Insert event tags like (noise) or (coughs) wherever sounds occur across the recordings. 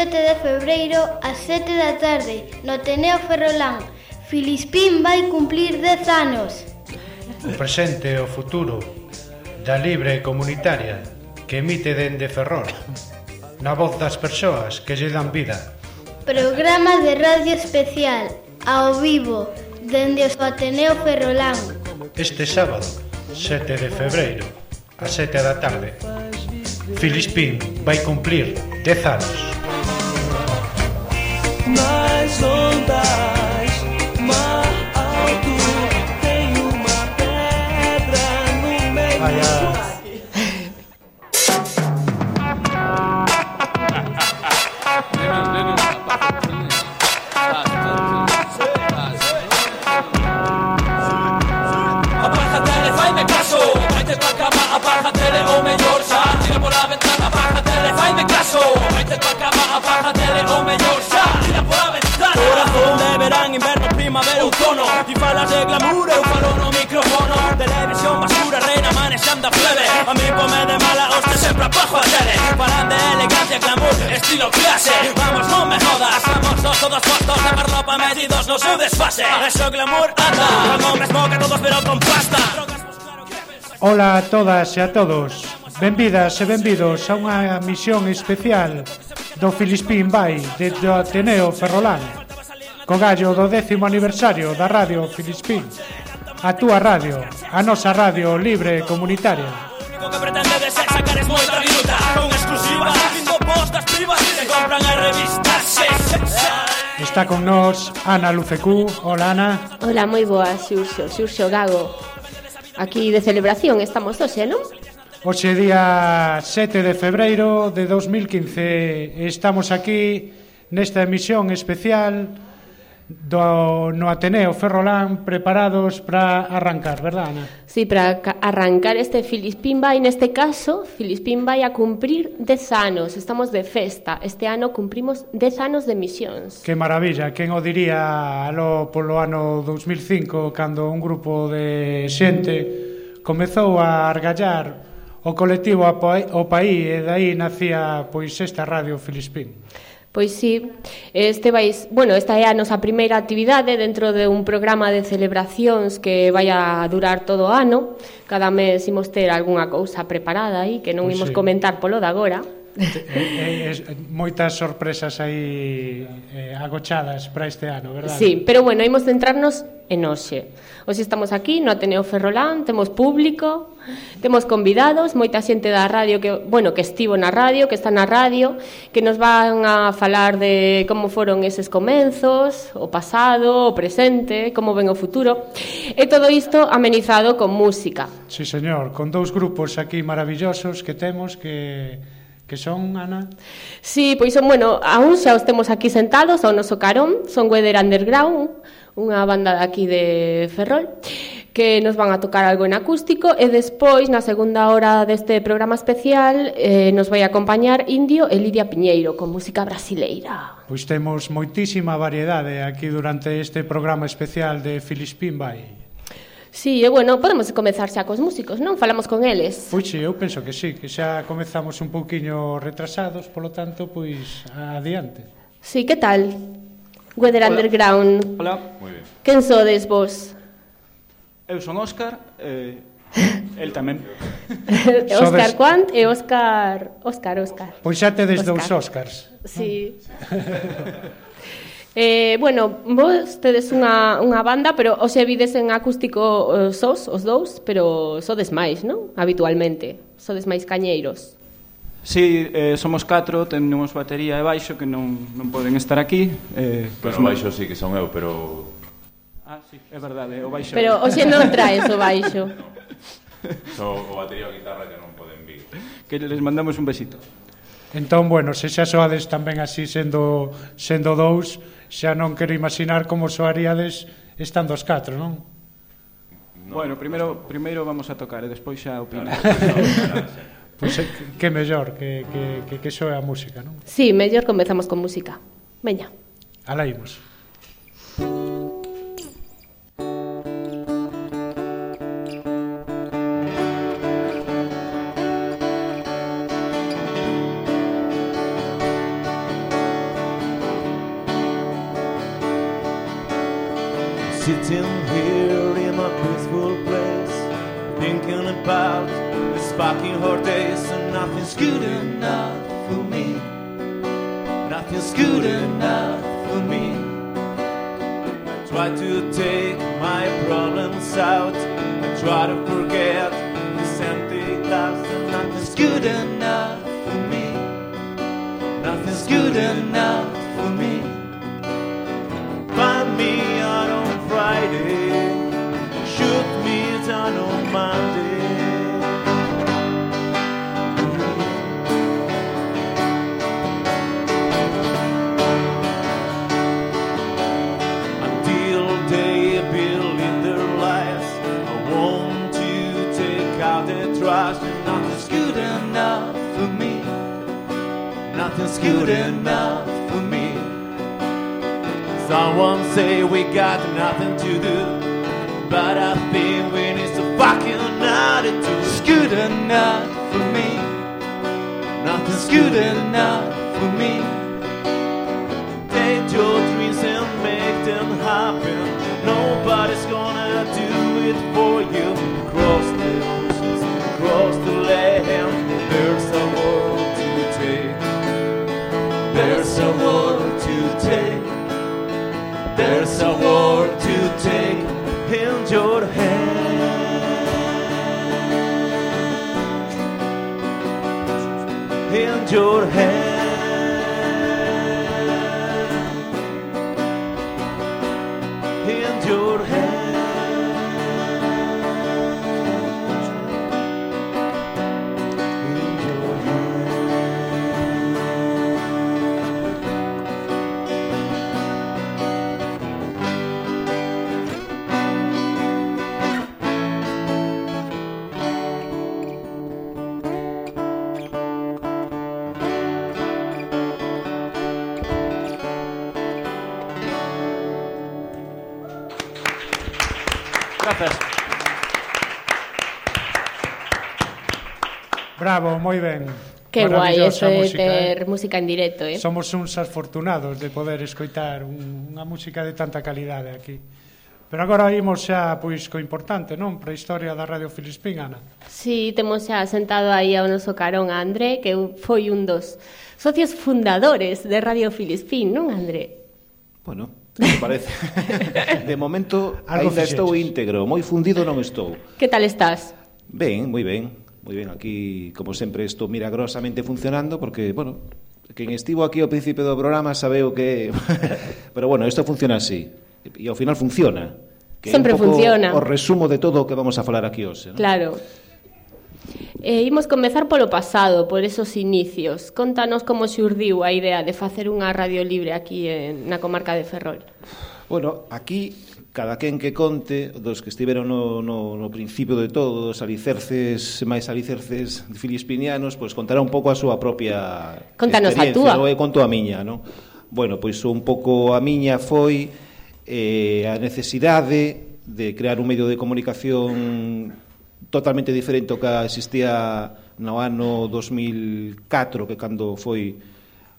7 de febreiro ás 7 da tarde no Teneo Ferrolán. Filispín vai cumplir 10 anos. O presente e o futuro da libre comunitaria que emite dende Ferrol na voz das persoas que lle dan vida. Programa de radio especial ao vivo dende o Ateneo Ferrolán. Este sábado, 7 de febreiro, a 7 da tarde. Filispín vai cumplir 10 anos. nas ondas. primavera, outono Aquí fala de glamour, eu falo no microfono. Televisión basura, reina manexando a plebe A mí pome de mala hoste sempre apajo a tele Falan de elegancia, glamour, estilo clase. Vamos, non me jodas, vamos dos todos postos de ropa medidos no seu desfase. Eso glamour anda, como mesmo que todos pero con pasta. Ola a todas e a todos. Benvidas e benvidos a unha misión especial do Filispín Vai desde o Ateneo Ferrolán co gallo do décimo aniversario da Radio Filispín. A túa radio, a nosa radio libre e comunitaria. O que pretendedes é sacar es moita viruta Con exclusivas, vindo postas privas Se compran a revistas Está con nós Ana Lucecú. Hola, Ana. Hola, moi boa, Xurxo, Xurxo Gago. Aquí de celebración estamos hoxe, non? Hoxe día 7 de febreiro de 2015 estamos aquí nesta emisión especial do, no Ateneo Ferrolán preparados para arrancar, verdad, Ana? Sí, para arrancar este Filispín vai, neste caso, Filispín vai a cumprir 10 anos, estamos de festa, este ano cumprimos 10 anos de misións. Que maravilla, quen o diría alo polo ano 2005, cando un grupo de xente comezou a argallar o colectivo o país e dai nacía pois esta radio Filispín. Pois sí, este vais, bueno, esta é a nosa primeira actividade dentro de un programa de celebracións que vai a durar todo o ano. Cada mes imos ter algunha cousa preparada aí que non pois imos sí. comentar polo de agora eh, eh, moitas sorpresas aí eh, agochadas para este ano, verdad? Sí, pero bueno, imos centrarnos en hoxe. Hoxe estamos aquí no Ateneo Ferrolán, temos público, temos convidados, moita xente da radio que, bueno, que estivo na radio, que está na radio, que nos van a falar de como foron eses comenzos, o pasado, o presente, como ven o futuro, e todo isto amenizado con música. Sí, señor, con dous grupos aquí maravillosos que temos que Que son, Ana? Sí, pois son, bueno, aún xa os temos aquí sentados ao noso carón, son Weather Underground, unha banda de aquí de Ferrol, que nos van a tocar algo en acústico e despois, na segunda hora deste programa especial, eh, nos vai acompañar Indio e Lidia Piñeiro con música brasileira. Pois temos moitísima variedade aquí durante este programa especial de Filispín Vai. Sí, e bueno, podemos comezar xa cos músicos, non? Falamos con eles. Pois sí, eu penso que sí, que xa comezamos un pouquiño retrasados, polo tanto, pois adiante. Sí, que tal? Weather Hola. Underground. Hola. Moi ben. Quen sodes vos? Eu son Óscar, eh, El tamén. (laughs) Óscar Quant e Óscar... Óscar, Óscar. Pois xa tedes dous Óscars. Sí. (laughs) (laughs) Eh, bueno, vos tedes unha, unha banda, pero os vides en acústico eh, sos, os dous, pero sodes máis, non? Habitualmente, sodes máis cañeiros. Sí, eh, somos catro, tenemos batería e baixo que non, non poden estar aquí. Eh, pero pues, baixo sí que son eu, pero... Ah, sí, é verdade, o baixo. Pero hoxe non traes o baixo. No. (laughs) So, o batería e a guitarra que non poden vir. Que les mandamos un besito. Entón, bueno, se xa soades tamén así sendo, sendo dous, xa non quero imaginar como soaríades estando os catro, non? No, bueno, primeiro, primeiro vamos a tocar e despois xa opinamos. Pois eh, pues, que mellor que, que, que, que soe a música, non? Sí, mellor comezamos con música. Veña. Ala imos. Música fucking hard days, and nothing's good enough for me. Nothing's good enough for me. I try to take my problems out. I try to forget this empty glass, and nothing's good enough for me. Nothing's good enough for me. Find me out on Friday, shoot me down on Monday. Nothing's good enough for me. Someone say we got nothing to do, but I think we need some fucking attitude. It's good enough for me. Nothing's good enough for me. Take your dreams and make them happen. Nobody's gonna do it for you. There's a world to take in your hand. In your hand. grazas. Bravo, moi ben. Que guai, eso de música, ter eh? música en directo, eh? Somos uns afortunados de poder escoitar unha música de tanta calidade aquí. Pero agora imos xa pois co importante, non? Para a historia da Radio Filispín, Ana. Sí, temos xa sentado aí ao noso carón a André, que foi un dos socios fundadores de Radio Filispín, non, André? Bueno, me parece. (laughs) De momento, Algo ainda fixeches. estou íntegro, moi fundido non estou. Que tal estás? Ben, moi ben, moi ben. Aquí, como sempre, estou milagrosamente funcionando, porque, bueno, quen estivo aquí ao principio do programa sabe o que... (laughs) Pero bueno, isto funciona así. E ao final funciona. Que sempre funciona. O resumo de todo o que vamos a falar aquí hoxe. ¿no? Claro. E imos comezar polo pasado, por esos inicios. Contanos como xurdiu a idea de facer unha radio libre aquí en, na comarca de Ferrol. Bueno, aquí cada quen que conte dos que estiveron no, no, no principio de todo, dos alicerces, máis alicerces filispinianos, pois contará un pouco a súa propia Contanos a túa. Eu conto a miña, non? Bueno, pois un pouco a miña foi eh, a necesidade de crear un medio de comunicación totalmente diferente ao que existía no ano 2004, que cando foi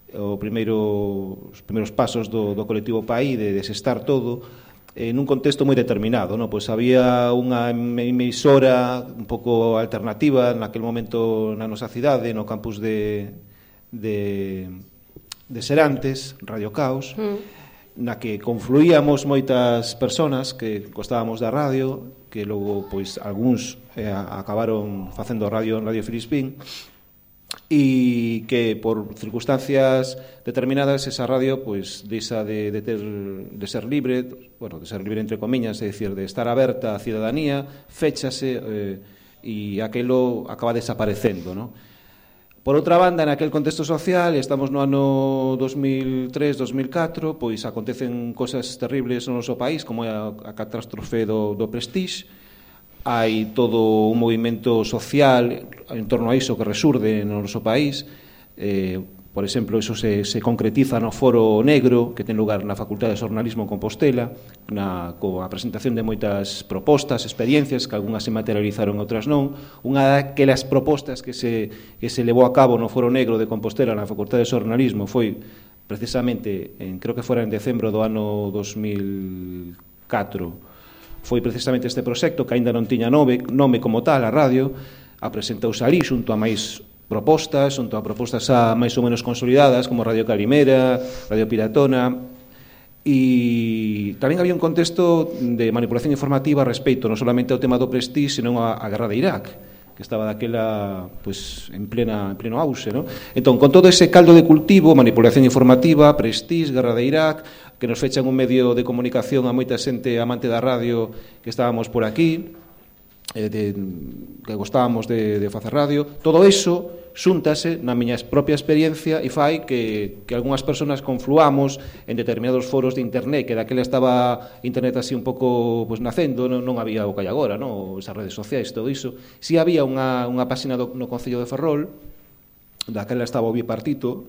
eh, o primeiro, os primeiros pasos do, do colectivo PAI de desestar todo, eh, en un contexto moi determinado, No? Pois había unha emisora un pouco alternativa naquel momento na nosa cidade, no campus de de de Serantes, Radio Caos, mm. na que confluíamos moitas persoas que costábamos da radio, que logo pois algúns eh, acabaron facendo radio en Radio Filispín e que por circunstancias determinadas esa radio pois deixa de, de, ter, de ser libre, bueno, de ser libre entre comiñas, é dicir, de estar aberta á cidadanía, féchase eh, e aquilo acaba desaparecendo, non? Por outra banda, naquel contexto social, estamos no ano 2003-2004, pois acontecen cosas terribles no noso país, como é a catástrofe do, do Prestige, hai todo un movimento social en torno a iso que resurde no noso país, eh, Por exemplo, eso se, se concretiza no Foro Negro, que ten lugar na Facultade de Xornalismo Compostela, na, coa presentación de moitas propostas, experiencias, que algunhas se materializaron, outras non. Unha daquelas propostas que se, que se levou a cabo no Foro Negro de Compostela na Facultade de Xornalismo foi precisamente, en, creo que fora en decembro do ano 2004, foi precisamente este proxecto que aínda non tiña nome, nome como tal a radio, a presentouse ali xunto a máis propostas, son todas propostas xa máis ou menos consolidadas, como Radio Calimera, Radio Piratona, E tamén había un contexto de manipulación informativa respecto non solamente ao tema do Prestige, senón a, a guerra de Irak, que estaba daquela pues, en, plena, en pleno auxe. ¿no? Entón, con todo ese caldo de cultivo, manipulación informativa, Prestige, guerra de Irak, que nos fechan un medio de comunicación a moita xente amante da radio que estábamos por aquí, eh, de, que gostábamos de, de facer radio, todo iso xúntase na miña propia experiencia e fai que, que algunhas persoas confluamos en determinados foros de internet que daquela estaba internet así un pouco pues, nacendo, non, non había o que hai agora non? esas redes sociais, todo iso si había unha, unha páxina do, no Concello de Ferrol daquela estaba o bipartito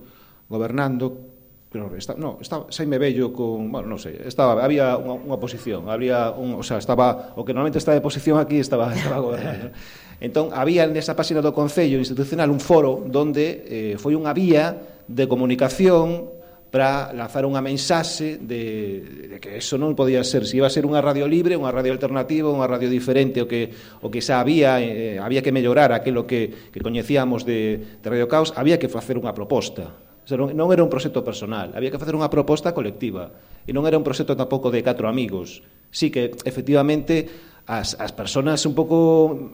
gobernando pero está, no, estaba, saime bello con, bueno, non sei, estaba había unha, unha posición, había un, o sea, estaba o que normalmente está de posición aquí estaba estaba gobernando. entón, había nesa página do Concello Institucional un foro donde eh, foi unha vía de comunicación para lanzar unha mensaxe de, de que eso non podía ser, se si iba a ser unha radio libre, unha radio alternativa, unha radio diferente o que o que xa había, eh, había que mellorar aquilo que que coñecíamos de, de Radio Caos, había que facer unha proposta Sea, non, non era un proxecto personal, había que facer unha proposta colectiva. E non era un proxecto tampouco de catro amigos. Sí que, efectivamente, as, as personas un pouco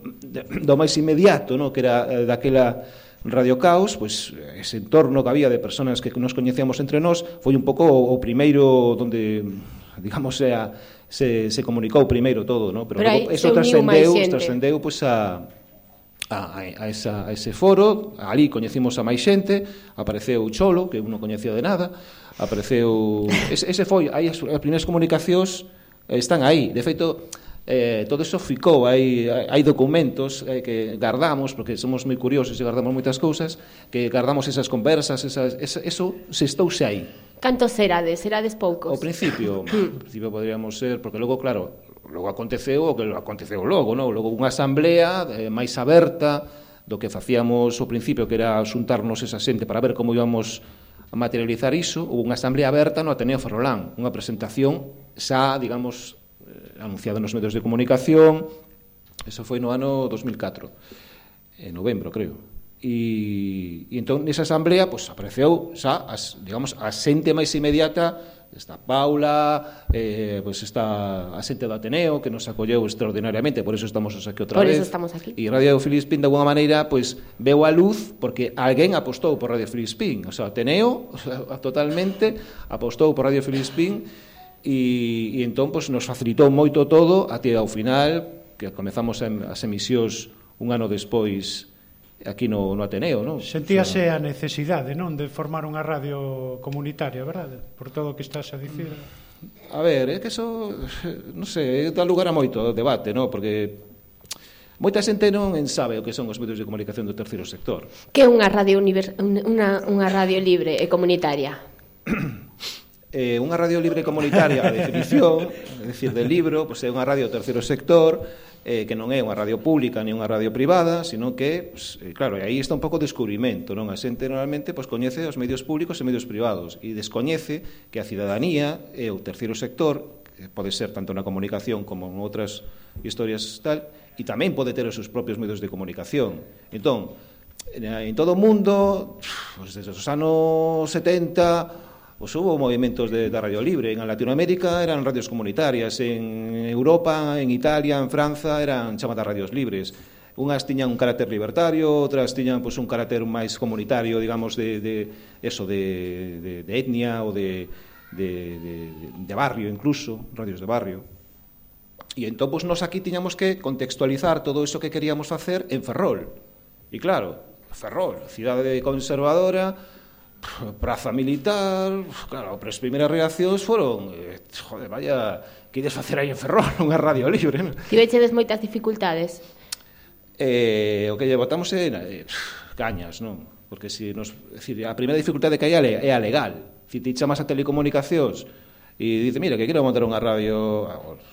mm, do máis inmediato, no? que era eh, daquela Radio Caos, pois ese entorno que había de personas que nos coñecíamos entre nós, foi un pouco o, o primeiro onde digamos sea, se, se comunicou primeiro todo, no? pero, pero logo, eso trascendeu, trascendeu pois a Ah, a, a, esa, a ese foro, ali coñecimos a máis xente, apareceu Cholo, que non coñecía de nada, apareceu... Ese, ese foi, aí as, as primeiras comunicacións eh, están aí, de feito, eh, todo eso ficou, hai, hai documentos eh, que guardamos, porque somos moi curiosos e guardamos moitas cousas, que guardamos esas conversas, esas, esa, eso se estouse aí. Cantos serades? Serades poucos? Ao principio, ao principio poderíamos ser, porque logo, claro, logo aconteceu o que aconteceu logo, non? Logo unha asamblea eh, máis aberta do que facíamos ao principio, que era xuntarnos esa xente para ver como íbamos a materializar iso, houve unha asamblea aberta no Ateneo Ferrolán, unha presentación xa, digamos, eh, anunciada nos medios de comunicación, eso foi no ano 2004, en novembro, creo. E, e entón, nesa asamblea, pois, apareceu xa, as, digamos, a xente máis inmediata está Paula, eh, pois pues está a xente do Ateneo que nos acolleu extraordinariamente, por eso estamos aquí outra por vez. Por eso estamos aquí. E Radio Filispín de alguna maneira pois pues, veu a luz porque alguén apostou por Radio Filispín, o sea, Ateneo o sea, totalmente apostou por Radio Filispín e, e entón pois, pues, nos facilitou moito todo até ao final que comezamos as emisións un ano despois aquí no, no Ateneo, non? Sentíase o sea, a necesidade, non, de formar unha radio comunitaria, verdade? Por todo o que estás a dicir. Mm. A ver, é que eso, non sei, dá lugar a moito debate, non? Porque Moita xente non en sabe o que son os medios de comunicación do terceiro sector. Que é unha radio univers... unha, unha radio libre e comunitaria? (clears throat) eh, unha radio libre comunitaria, a definición, é dicir, de libro, pois é unha radio do terceiro sector, eh, que non é unha radio pública ni unha radio privada, sino que, pues, eh, claro, e aí está un pouco o descubrimento, non? A xente normalmente pois, coñece os medios públicos e medios privados e descoñece que a cidadanía e o terceiro sector, que pode ser tanto na comunicación como en outras historias tal, e tamén pode ter os seus propios medios de comunicación. Entón, en todo o mundo, pues, desde os anos 70 Pois Os houve movimentos de, da radio libre. En Latinoamérica eran radios comunitarias, en Europa, en Italia, en Franza, eran chamadas radios libres unhas tiñan un carácter libertario, outras tiñan pois, un carácter máis comunitario, digamos, de, de eso, de, de, de etnia ou de, de, de, de barrio incluso, radios de barrio. E entón, pois, nos aquí tiñamos que contextualizar todo iso que queríamos facer en Ferrol. E claro, Ferrol, cidade conservadora, praza militar, claro, pero as primeiras reaccións foron, eh, joder, vaya, que ides facer aí en Ferrol, (laughs) unha radio libre, non? Tivechedes moitas dificultades? Eh, o que lle botamos é eh, cañas, non? Porque se si nos, decir, a primeira dificultade que hai é a legal. Se si ti chamas a telecomunicacións e dice, mira, que quero montar unha radio,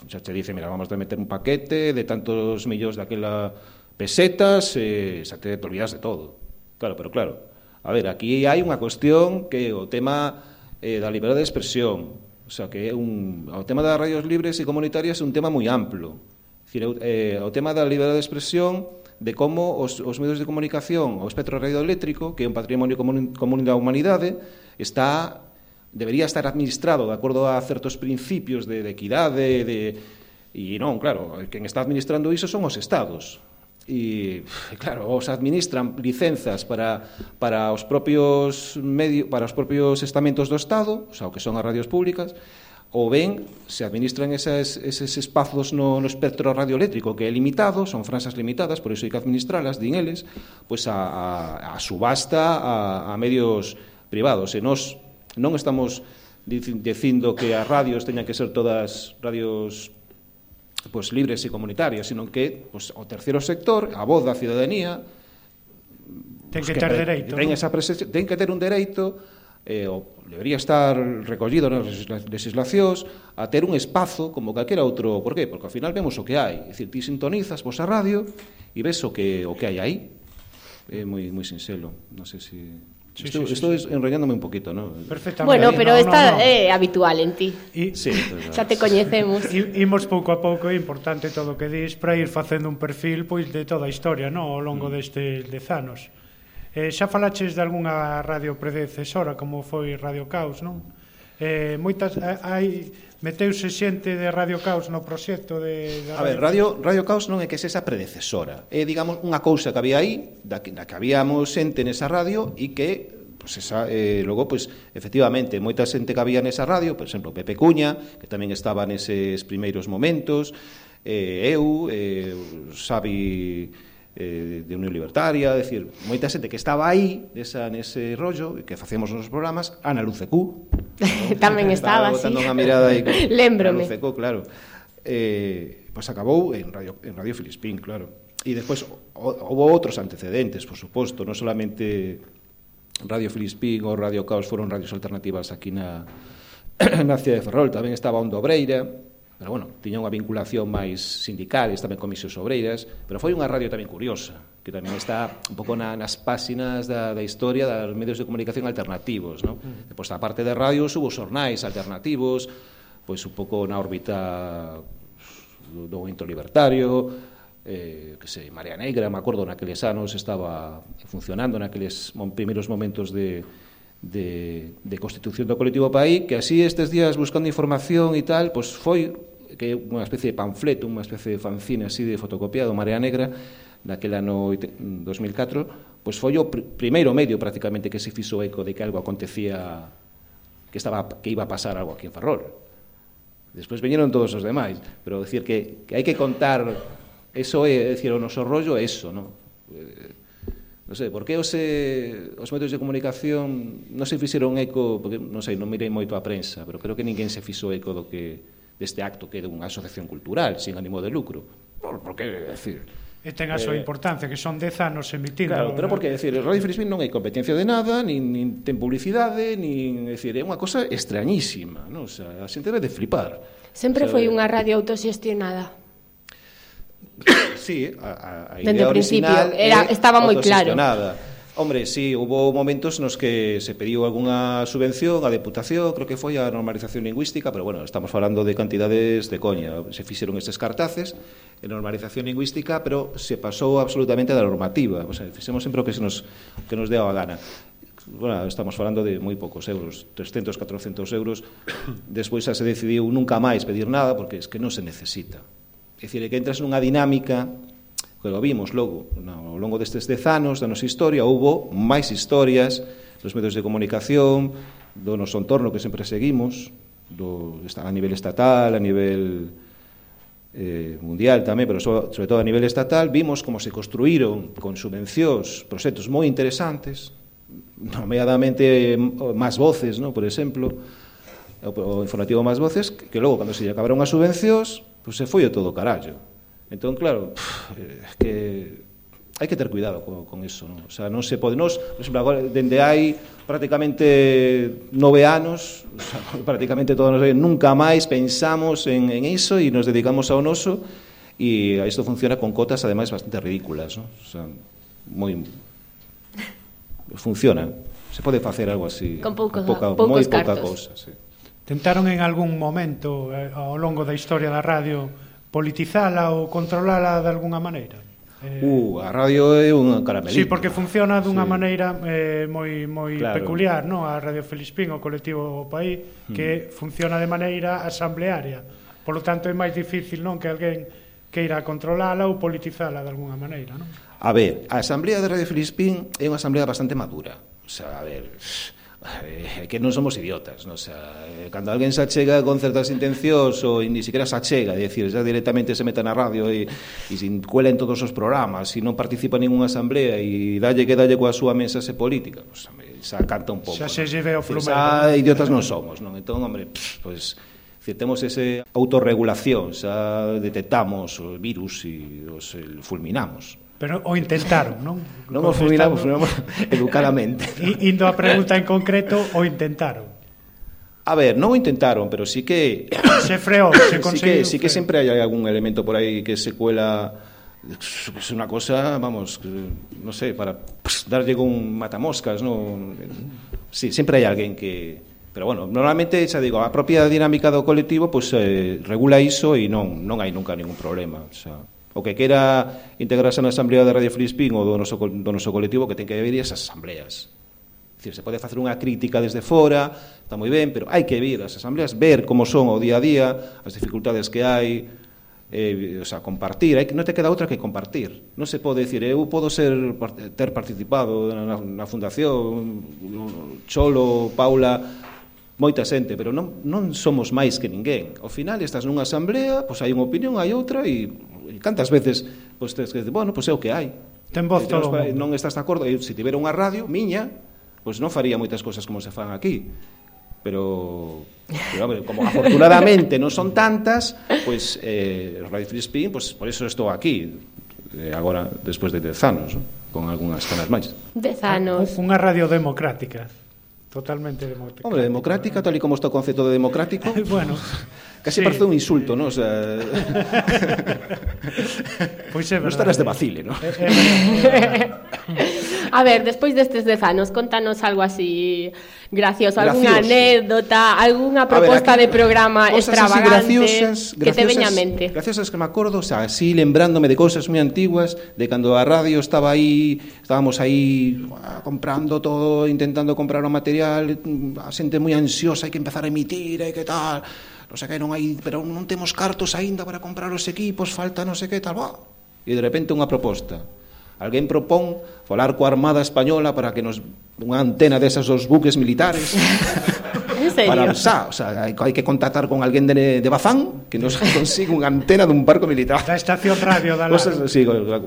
xa te dice, mira, vamos a meter un paquete de tantos millóns daquela pesetas, eh, xa te, te olvidas de todo. Claro, pero claro, A ver, aquí hai unha cuestión que o tema eh, da liberdade de expresión, o sea, que é un, o tema das radios libres e comunitarias é un tema moi amplo. Dicir, eh, o tema da liberdade de expresión de como os, os medios de comunicación, o espectro radioeléctrico, que é un patrimonio común, común da humanidade, está debería estar administrado de acordo a certos principios de, de equidade, de, E non, claro, quen está administrando iso son os estados e claro, os administran licenzas para para os propios medio, para os propios estamentos do Estado, o sea, o que son as radios públicas, ou ben se administran esas, eses espazos no, no espectro radioeléctrico que é limitado, son franxas limitadas, por iso hai que administralas, din eles, pois a, a, a subasta a, a medios privados. E nós non estamos dicindo que as radios teñan que ser todas radios pois, libres e comunitarias, sino que pois, o terceiro sector, a voz da ciudadanía, ten que, que ter dereito, ten, esa presencia, ten que ter un dereito eh, o debería estar recollido nas legislacións a ter un espazo como calquera outro, por qué? Porque ao final vemos o que hai, é dicir, ti sintonizas vos a radio e ves o que o que hai aí. É moi moi sinxelo, non sei se. Sí, estou, sí, sí, estou sí. enrollándome un poquito, ¿no? Perfectamente. Bueno, pero no, esta no, no. é eh, habitual en ti. Y, sí, (laughs) pues, xa te coñecemos. I, imos pouco a pouco, é importante todo o que dis para ir facendo un perfil pois de toda a historia, no, ao longo mm. destes dez anos. Eh, xa falaches de algunha radio predecesora como foi Radio Caos, non? Eh, moitas eh, hai meteuse xente de Radio Caos no proxecto de, de Radio A ver, Radio, Radio Caos non é que sexa predecesora. É, digamos, unha cousa que había aí, da que, da que habíamos xente nesa radio e que pues esa, eh, logo, pues, efectivamente, moita xente que había nesa radio, por exemplo, Pepe Cuña, que tamén estaba neses primeiros momentos, eh, eu, eh, Xavi eh, de Unión Libertaria, decir, moita xente que estaba aí, esa, nese rollo, que facemos nos programas, Ana Lucecú. ¿no? (laughs) Tamén estaba, estaba botando sí. unha mirada aí. Lembrome. (laughs) Ana Lucecú, claro. Eh, pois pues acabou en Radio, en Radio Filispín, claro. E despois houve outros antecedentes, por suposto, non solamente Radio Filispín ou Radio Caos foron radios alternativas aquí na, (clears throat) na Cidade de Ferrol, tamén estaba Ondo Obreira, pero bueno, tiña unha vinculación máis sindical, tamén con misións obreiras, pero foi unha radio tamén curiosa, que tamén está un pouco na, nas páxinas da, da historia dos medios de comunicación alternativos, non? Depois, a parte de radios, hubo xornais alternativos, pois un pouco na órbita do, do movimento libertario, eh, que sei, Marea Negra, me acordo, naqueles anos estaba funcionando, naqueles primeiros momentos de, de, de constitución do colectivo Paí, que así estes días buscando información e tal, pois foi que unha especie de panfleto, unha especie de fanzine así de fotocopiado, Marea Negra, naquela no 2004, pois foi o pr primeiro medio prácticamente que se fixo eco de que algo acontecía que estaba que iba a pasar algo aquí en Ferrol. Despois veñeron todos os demais, pero decir que, que hai que contar eso é, é decir, o noso rollo é eso, non? Eh, non sei, por que os, eh, os medios de comunicación non se fixeron eco, porque non sei, non mirei moito a prensa, pero creo que ninguén se fixo eco do que deste acto que é dunha asociación cultural sin ánimo de lucro. Por, por que, decir, e ten a súa eh, importancia, que son 10 anos emitindo. Claro, pero porque, decir, Radio Frisbee non hai competencia de nada, nin, nin ten publicidade, nin, é decir, é unha cosa extrañísima, non? O sea, a xente debe de flipar. Sempre o sea, foi unha radio autoxestionada. (coughs) sí, a, a idea Dende original principio, era, estaba moi claro. Hombre, sí, hubo momentos nos que se pediu algunha subvención a deputación, creo que foi a normalización lingüística, pero bueno, estamos falando de cantidades de coña. Se fixeron estes cartaces en normalización lingüística, pero se pasou absolutamente da normativa. O sea, fixemos sempre o que se nos, que nos deu a gana bueno, estamos falando de moi poucos euros, 300, 400 euros. Despois xa se decidiu nunca máis pedir nada porque es que non se necesita. É dicir, que entras nunha dinámica que lo vimos logo, ao longo destes dez anos da nosa historia, houbo máis historias dos medios de comunicación, do noso entorno que sempre seguimos, do, a nivel estatal, a nivel eh, mundial tamén, pero so, sobre todo a nivel estatal, vimos como se construíron con subvencións proxectos moi interesantes, nomeadamente eh, máis voces, no? por exemplo, o, o informativo máis voces, que logo, cando se lle acabaron as subvencións, Pois se foi a todo carallo. Entón, claro, pff, é que hai que ter cuidado con, con iso, non? O sea, non se pode nos, por exemplo, agora dende hai prácticamente nove anos, o sea, (laughs) prácticamente todos nos nunca máis pensamos en, en iso e nos dedicamos ao noso e isto funciona con cotas ademais bastante ridículas, non? O sea, moi (laughs) funciona. Se pode facer algo así, con poucos, pouca, poucos moi pouca cousa, sí. Tentaron en algún momento eh, ao longo da historia da radio politizala ou controlala de alguna maneira? Eh, uh, a radio é unha caramelita. Sí, porque funciona dunha sí. maneira eh, moi moi claro. peculiar, non? A Radio Felispín, o colectivo o País, mm. que mm. funciona de maneira asamblearia. Por lo tanto, é máis difícil, non, que alguén queira controlala ou politizala de alguna maneira, non? A ver, a Asamblea de Radio Felispín é unha asamblea bastante madura. O sea, a ver, é que non somos idiotas, non? O sea, eh, cando alguén se achega con certas intencións ou ni siquiera se achega, é dicir, xa directamente se meta na radio e, e se cuela en todos os programas, e non participa en ninguna asamblea e dalle que dalle coa súa mesa se política, pues, hombre, xa canta un pouco. Xa se lleve o plumero. Xa idiotas non somos, non? Entón, hombre, pois pues, decir, temos ese autorregulación, xa detectamos o virus e os eh, fulminamos. Pero o intentaron, non? Non o fulminamos, fulminamos (laughs) educadamente. Indo a pregunta en concreto, o intentaron. A ver, non o intentaron, pero sí que... Se freou, se conseguiu. Sí que, sí que sempre hai algún elemento por aí que se cuela es una cosa, vamos, no sé, para pss, darlle un matamoscas, ¿no? Sí, sempre hai alguén que... Pero bueno, normalmente, xa digo, a propia dinámica do colectivo pues, eh, regula iso e non non hai nunca ningún problema, xa. O sea. O que quera integrarse na Asamblea de Radio Filispín ou do noso, do noso colectivo que ten que haber esas asambleas. Dicir, se pode facer unha crítica desde fora, está moi ben, pero hai que vir as asambleas, ver como son o día a día, as dificultades que hai, eh, o sea, compartir, hai, non te queda outra que compartir. Non se pode decir, eu podo ser ter participado na, na fundación, Cholo, Paula, moita xente, pero non, non somos máis que ninguén. Ao final estás nunha asamblea, pois hai unha opinión, hai outra e cantas veces pois pues, tes que bueno, pois pues é o que hai. Ten voz todo para, Non estás de acordo, eu se tivera unha radio miña, pois pues non faría moitas cousas como se fan aquí. Pero, pero hombre, como afortunadamente non son tantas, pois pues, eh, Radio Free Spin, pois pues, por eso estou aquí eh, agora despois de 10 anos, ¿no? con algunhas canas máis. 10 anos. Ah, unha radio democrática. Totalmente democrática. Hombre, democrática, tal e como está o concepto de democrático. (laughs) bueno, Casi sí. parece un insulto, ¿no? O sea... pois é verdade. Non estarás de vacile, ¿no? É, é, é, a ver, despois destes dez anos, contanos algo así gracioso, algunha anécdota, algunha proposta ver, aquí, de programa extravagante graciosas, graciosas, que te veña a mente. Graciosas que me acordo, xa, así lembrándome de cousas moi antiguas, de cando a radio estaba aí, estábamos aí comprando todo, intentando comprar o material, a xente moi ansiosa, hai que empezar a emitir, e que tal non sei que non hai, pero non temos cartos aínda para comprar os equipos, falta non sei que tal, bah. E de repente unha proposta Alguén propón falar coa Armada Española para que nos unha antena desas dos buques militares (laughs) ¿En serio? para xa, o sea, hai, hai que contactar con alguén de, de Bazán que nos (laughs) consiga unha antena dun barco militar. Da estación radio da cosas, sí,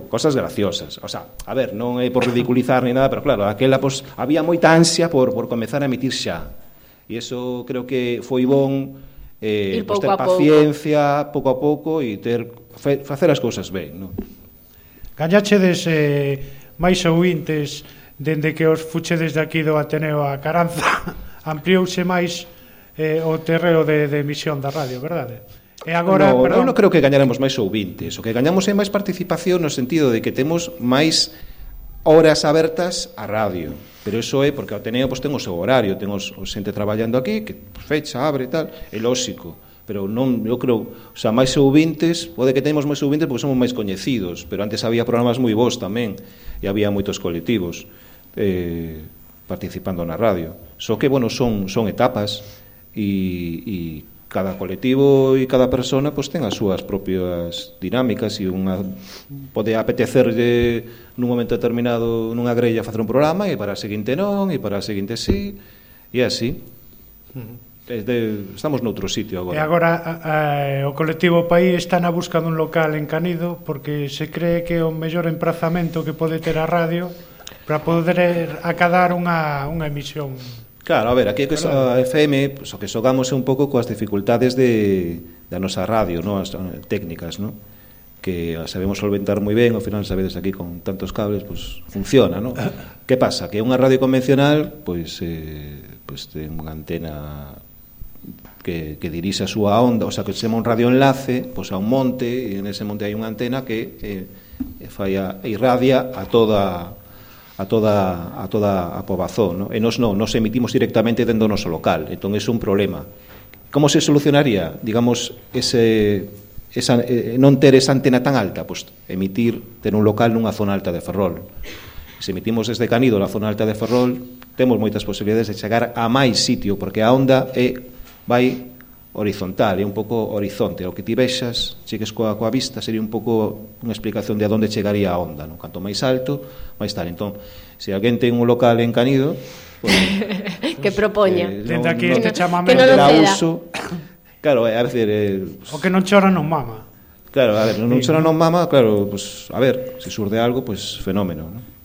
cosas graciosas. O sea, a ver, non é por ridiculizar ni nada, pero claro, aquela pues, había moita ansia por, por comezar a emitir xa. E eso creo que foi bon eh, pues, ter paciencia pouco a pouco e ter fe, facer as cousas ben, non? Gañachedes eh, máis ouintes dende que os fuchedes aquí do Ateneo a Caranza (laughs) ampliouse máis eh, o terreo de, de emisión da radio, verdade? E agora, no, perdón... Eu non creo que gañaremos máis ouvintes, o que gañamos é máis participación no sentido de que temos máis horas abertas a radio. Pero iso é porque o Ateneo pois, ten o seu horario, ten os, os xente traballando aquí, que pues, fecha, abre e tal, é lóxico pero non, eu creo, o sea, máis ouvintes, pode que temos máis ouvintes porque somos máis coñecidos, pero antes había programas moi bons tamén, e había moitos colectivos eh, participando na radio. Só que, bueno, son, son etapas e, e cada colectivo e cada persona pois ten as súas propias dinámicas e unha pode apetecerlle nun momento determinado nunha grella facer un programa e para a seguinte non e para a seguinte sí e así. Uh -huh de, estamos noutro sitio agora. E agora a, a, eh, o colectivo País está na busca dun local en Canido porque se cree que é o mellor emprazamento que pode ter a radio para poder acadar unha, unha emisión. Claro, a ver, aquí que a FM, pues, o que xogamos é un pouco coas dificultades de, da nosa radio, no? as eh, técnicas, non? que sabemos solventar moi ben, ao final sabedes aquí con tantos cables, pois pues, funciona, ¿no? Ah. Que pasa? Que unha radio convencional, pois pues, eh, pois pues, ten unha antena que, que dirixe a súa onda, o sea, que se chama un radioenlace, pois a un monte, e nese monte hai unha antena que eh, fai a, irradia a toda a toda a toda a pobazón, no? E nós non, nos emitimos directamente dentro do noso local. Entón é un problema. Como se solucionaría, digamos, ese esa, eh, non ter esa antena tan alta, pois emitir ter un local nunha zona alta de Ferrol. Se emitimos desde Canido na zona alta de Ferrol, temos moitas posibilidades de chegar a máis sitio porque a onda é vai horizontal, é un pouco horizonte, o que ti vexas, chegues coa, coa vista, sería un pouco unha explicación de a onde chegaría a onda, non? canto máis alto, máis tal. Entón, se alguén ten un local en Canido, pues, (laughs) que propoña. Eh, Tenta que este chamamento que no uso. Claro, a ver, Eh, o que non chora non mama. Claro, a ver, non chora non mama, claro, pues, a ver, se surde algo, pues fenómeno, non?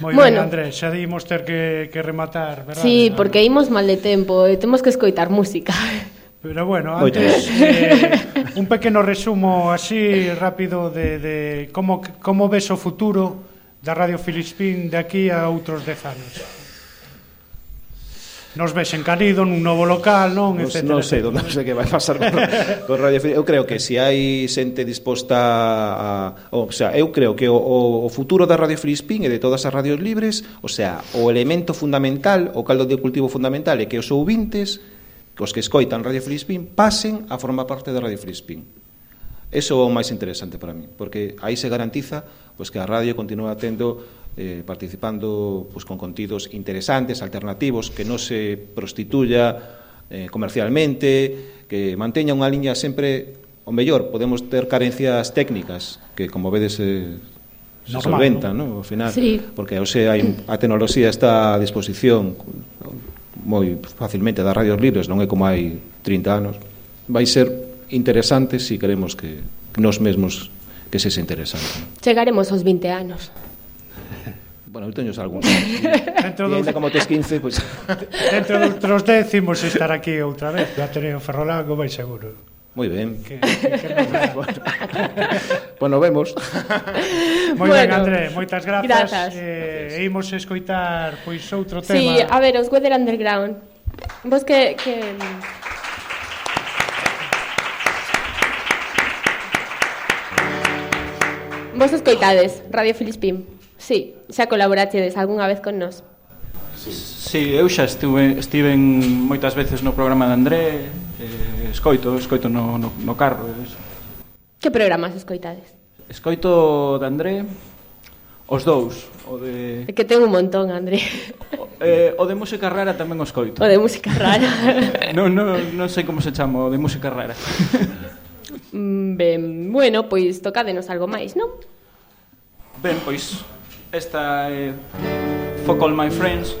Moi bueno, ben, André, xa dimos ter que, que rematar, verdad? Sí, porque imos mal de tempo e temos que escoitar música. (laughs) Pero bueno, antes eh, un pequeno resumo así rápido de, de como, como ves o futuro da Radio Filispín de aquí a outros dez anos nos ves encarido nun novo local, non? Nos, etcétera, non sei, etcétera. non sei que vai pasar con, (laughs) con Radio Filipe. Eu creo que se si hai xente disposta a... O, o sea, eu creo que o, o, o futuro da Radio Filispín e de todas as radios libres, o sea, o elemento fundamental, o caldo de cultivo fundamental é que os ouvintes, os que escoitan Radio Filispín, pasen a formar parte da Radio Filispín. Eso é o máis interesante para mí, porque aí se garantiza pois que a radio continúa tendo eh, participando pues, con contidos interesantes, alternativos, que non se prostituya eh, comercialmente, que manteña unha liña sempre, o mellor, podemos ter carencias técnicas, que como vedes eh, se Normal, solventan, ¿no? ¿no? ao final, sí. porque o sea, hai, a tecnoloxía está a disposición moi facilmente das radios libres, non é como hai 30 anos. Vai ser interesante se si queremos que nos mesmos que se se interesante. Chegaremos aos 20 anos. Bueno, eu teño algúns. Pois. (laughs) dentro dos... como tes 15, pois... Pues... dentro dos 10 décimos estar aquí outra vez. Ya Ateneo Ferrolago, vai seguro. Moi ben. Que, que, que bueno, (laughs) bueno, vemos. Moi bueno, ben, André, moitas grazas. grazas. Eh, e imos escoitar pois outro tema. Sí, a ver, os Weather Underground. Vos que... que... Vos escoitades, Radio Filispín. Sí, xa colaborachedes algunha vez con nós. Sí, eu xa estuve, estiven moitas veces no programa de André, eh, escoito, escoito no, no, no carro. Eso. Que programas escoitades? Escoito de André, os dous, o de... É que ten un montón, André. O, eh, o de música rara tamén o escoito. O de música rara. (laughs) non, non, non sei como se chama, o de música rara. Mm, ben, bueno, pois tocádenos algo máis, non? Ben, pois esta é Fuck All My Friends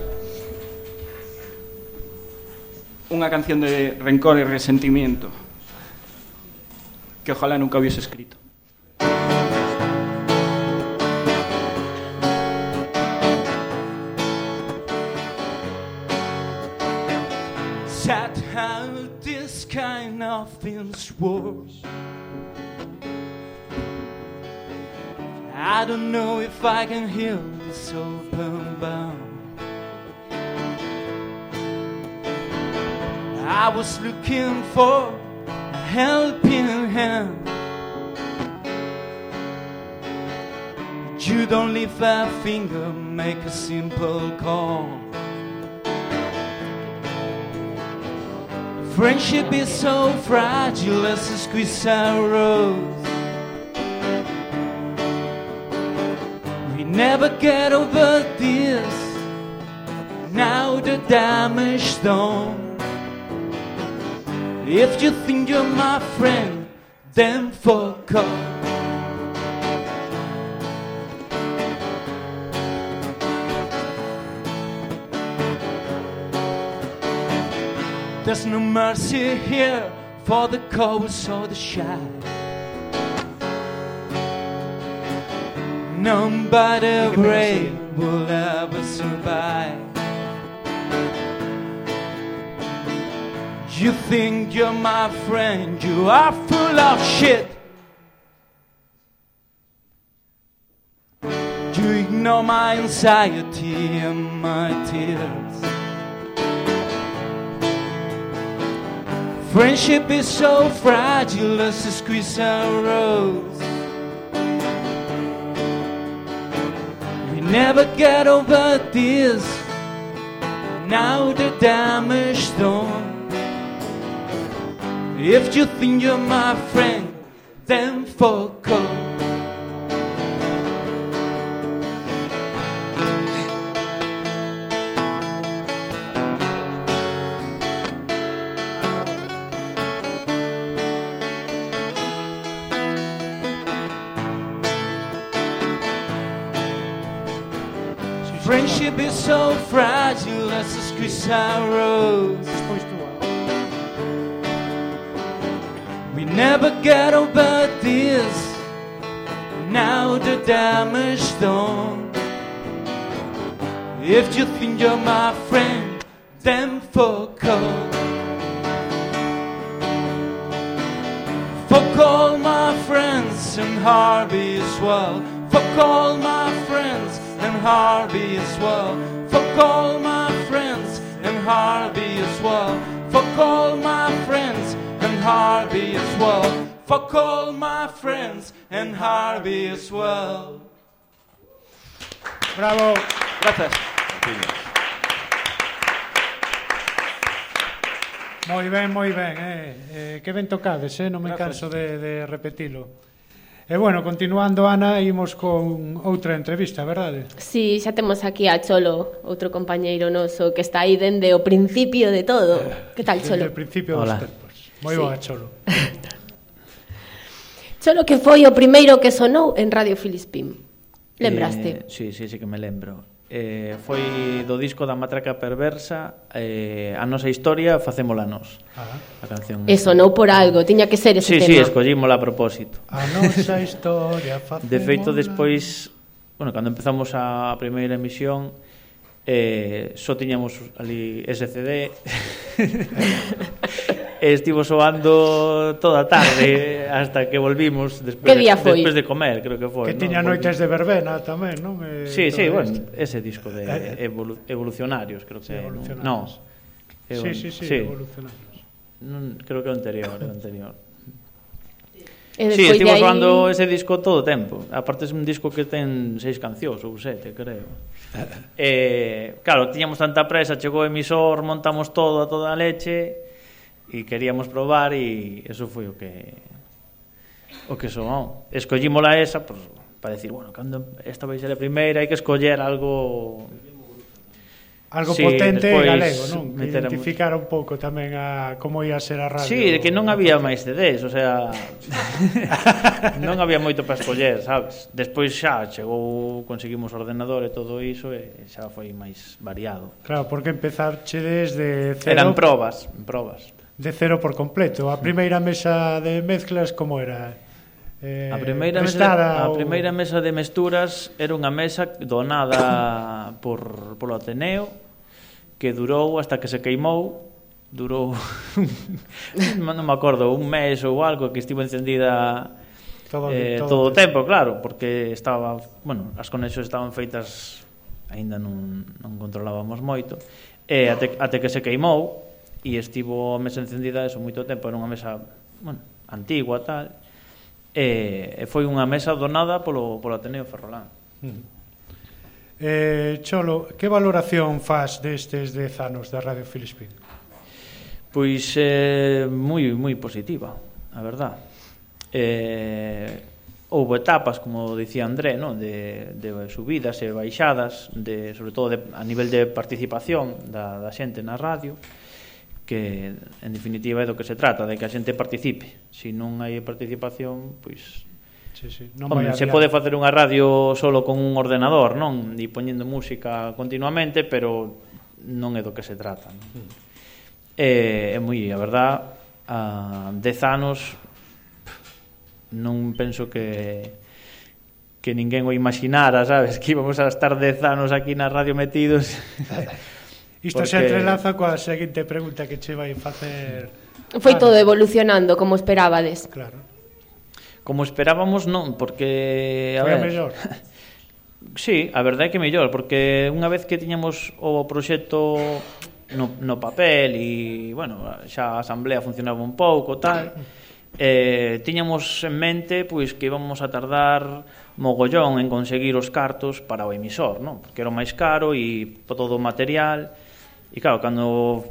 Unha canción de rencor e resentimiento Que ojalá nunca hubiese escrito. Sad how this kind of things works I don't know if I can heal this open bound. I was looking for a helping hand. You don't lift a finger, make a simple call. Friendship is so fragile as a squeeze rose. Never get over this. Now the damage done. If you think you're my friend, then fuck off. There's no mercy here for the cowards or the shy. The brave will ever survive. You think you're my friend, you are full of shit. You ignore my anxiety and my tears. Friendship is so fragile as a squeeze and rose. Never get over this. Now the damage done. If you think you're my friend, then fuck off. We never get over this. Now the damage done. If you think you're my friend, then fuck. Fuck all my friends and Harvey as well. Fuck all my friends and Harvey as well. well. Fuck all my friends and Harvey as well. Fuck all my friends and Harvey as well. Bravo. Gracias. Moi ben, moi ben, eh. eh que ben tocades, eh? non me Gracias. canso de, de repetilo. E bueno, continuando, Ana, imos con outra entrevista, verdade? Sí, xa temos aquí a Cholo, outro compañeiro noso que está aí dende o principio de todo. Eh, que tal, Cholo? Dende o principio Hola. dos tempos. Moi sí. boa, Cholo. (laughs) Cholo que foi o primeiro que sonou en Radio Filispín. Eh, Lembraste? Eh, sí, sí, sí que me lembro eh, foi do disco da Matraca Perversa eh, a nosa historia facémola nos ah. a canción e sonou por algo, tiña que ser ese sí, tema. sí, escollímola a propósito. A nosa historia facémola (laughs) de feito despois bueno, cando empezamos a primeira emisión eh, só tiñamos ali SCD (laughs) e estivo soando toda a tarde (laughs) hasta que volvimos despois, que día foi? despois de comer, creo que foi. Que no? tiña noites de verbena tamén, non? Eh, sí, sí, bueno, ese disco de eh, eh. evolu evolucionarios, creo que sí, evolucionarios. No. Eu, sí, sí, sí, sí, evolucionarios. Non, creo que o anterior, o anterior. E sí, estivo aí... soando ese disco todo o tempo. Aparte é un disco que ten seis cancións ou sete, creo. (laughs) eh, claro, tiñamos tanta presa, chegou o emisor, montamos todo a toda a leche, e queríamos probar e eso foi o que o que sonou. Escollímola esa por, para decir, bueno, cando esta vai ser a primeira hai que escoller algo algo sí, potente e galego, non? Que identificar un pouco tamén a como ia ser a radio. Sí, que non había máis de o sea, (laughs) non había moito para escoller, sabes? Despois xa chegou, conseguimos ordenador e todo iso e xa foi máis variado. Claro, porque empezar che desde cero. Eran probas, probas de cero por completo. A primeira mesa de mezclas como era? Eh, a primeira mesa, a ou... primeira mesa de mesturas era unha mesa donada (coughs) por polo Ateneo que durou hasta que se queimou durou (laughs) non me acordo, un mes ou algo que estivo encendida todo, eh, todo, todo o tempo, claro, porque estaba, bueno, as conexións estaban feitas aínda non, non controlábamos moito e eh, ate, ate que se queimou e estivo a mesa encendida eso moito tempo, era unha mesa bueno, antigua tal e, e foi unha mesa donada polo, polo Ateneo Ferrolán eh, Cholo, que valoración faz destes 10 anos da Radio Filispín? Pois eh, moi, moi positiva, a verdad. Eh, houve etapas, como dicía André, no? de, de subidas e baixadas, de, sobre todo de, a nivel de participación da, da xente na radio, que en definitiva é do que se trata, de que a xente participe. Se non hai participación, pois Sí, sí. Non Home, se pode facer unha radio solo con un ordenador, non? E poñendo música continuamente, pero non é do que se trata. Non? É, hmm. é moi, a verdad, a 10 anos non penso que que ninguén o imaginara, sabes, (laughs) que íbamos a estar 10 anos aquí na radio metidos (laughs) Isto porque... se entrelaza coa seguinte pregunta que che vai facer... Foi todo evolucionando, como esperábades. Claro. Como esperábamos, non, porque... A Foi ver... mellor. (laughs) sí, a verdade é que mellor, porque unha vez que tiñamos o proxecto no, no papel e, bueno, xa a asamblea funcionaba un pouco, tal, eh, tiñamos en mente pois que íbamos a tardar mogollón en conseguir os cartos para o emisor, non? Porque era o máis caro e todo o material E claro, cando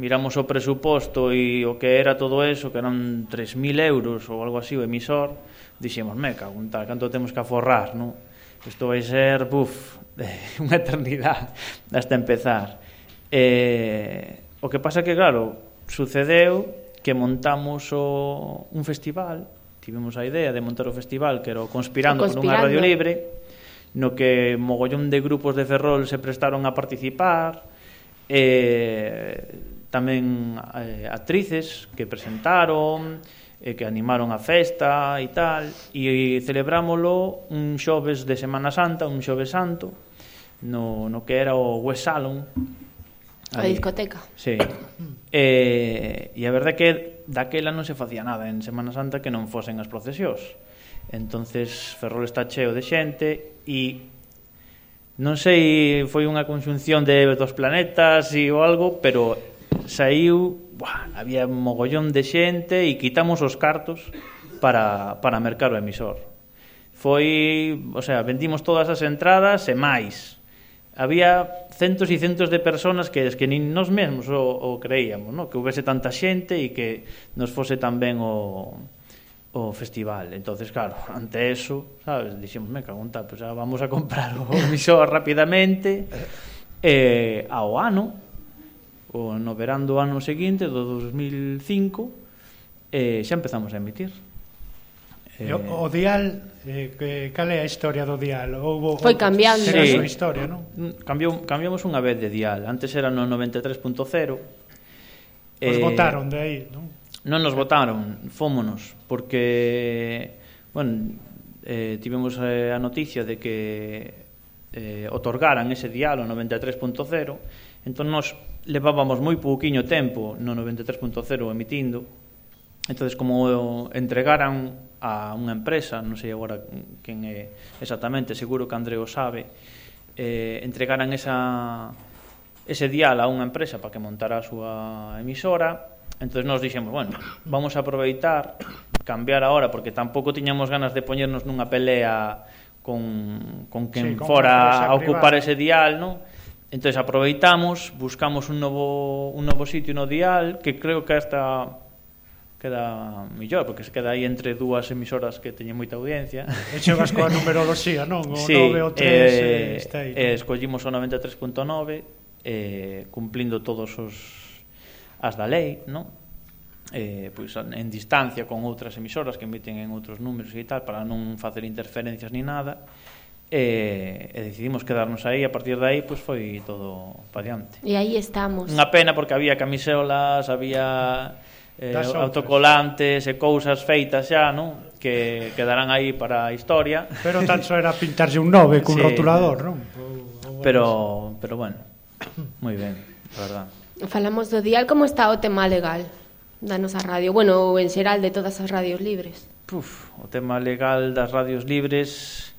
miramos o presuposto e o que era todo eso, que eran 3.000 euros ou algo así o emisor, dixemos, me cago tal, canto temos que aforrar, non? Isto vai ser, buf, (laughs) eh, unha eternidade hasta empezar. Eh, o que pasa que, claro, sucedeu que montamos o, un festival, tivemos a idea de montar o festival que era o Conspirando, o Conspirando. por unha radio libre, no que mogollón de grupos de Ferrol se prestaron a participar, eh, tamén eh, actrices que presentaron, eh, que animaron a festa e tal, e celebrámolo un xoves de Semana Santa, un xoves santo, no, no que era o West Salon. A ahí. discoteca. Sí. eh, e a verdade é que daquela non se facía nada en Semana Santa que non fosen as procesións. Entonces Ferrol está cheo de xente e non sei, foi unha conxunción de dos planetas e o algo, pero saiu, buah, había un mogollón de xente e quitamos os cartos para, para mercar o emisor. Foi, o sea, vendimos todas as entradas e máis. Había centos e centos de personas que es que nin nos mesmos o, o creíamos, no? que houvese tanta xente e que nos fose tan ben o, o festival. Entonces, claro, (laughs) ante eso, sabes, dixemos, me cago en pues, ah, vamos a comprar o (laughs) emisor rapidamente eh, ao ano, o no verán do ano seguinte, do 2005, eh, xa empezamos a emitir. Eh, o, o dial, eh, que, cal é a historia do dial? Houbo, Foi cambiando. Será sí. a súa historia, non? Mm, cambiou, cambiamos unha vez de dial. Antes era no 93.0. Os pois eh, votaron de aí, non? Non nos votaron, fómonos, porque, bueno, eh, tivemos eh, a noticia de que eh, otorgaran ese diálogo 93.0, entón nos levábamos moi pouquiño tempo no 93.0 emitindo, entonces como entregaran a unha empresa, non sei agora quen é exactamente, seguro que Andreo sabe, eh, entregaran esa, ese dial a unha empresa para que montara a súa emisora, Entón nos dixemos, bueno, vamos a aproveitar, cambiar ahora, porque tampouco tiñamos ganas de poñernos nunha pelea con, con quen sí, con fora a ocupar privada. ese dial, non? Entón aproveitamos, buscamos un novo, un novo sitio no dial, que creo que hasta queda millor, porque se queda aí entre dúas emisoras que teñen moita audiencia. E chegas coa (laughs) numeroloxía, non? O sí, 9 ou 3 eh, está aí. Eh, escollimos o 93.9, eh, cumplindo todos os as da lei, non? Eh, pois en distancia con outras emisoras que emiten en outros números e tal para non facer interferencias ni nada e, e decidimos quedarnos aí. A partir de aí pois foi todo para diante. E aí estamos. Unha pena porque había camiseolas había eh, autocolantes e cousas feitas xa non que quedarán aí para a historia. Pero tan só era pintarse un nove cun sí, rotulador non? Pero pero bueno moi ben, verdad. Falamos do dial como está o tema legal da nosa radio, bueno, en xeral de todas as radios libres. Puf, o tema legal das radios libres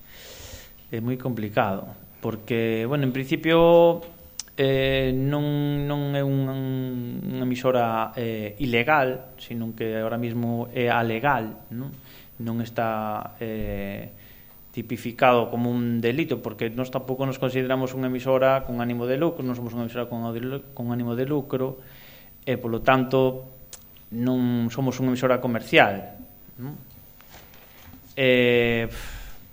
é moi complicado, porque, bueno, en principio eh, non, non é unha, unha emisora eh, ilegal, sino que agora mesmo é alegal, non? non está eh, tipificado como un delito, porque nós tampouco nos consideramos unha emisora con ánimo de lucro, non somos unha emisora con, con ánimo de lucro, e, polo tanto, non somos unha emisora comercial. Non? Eh,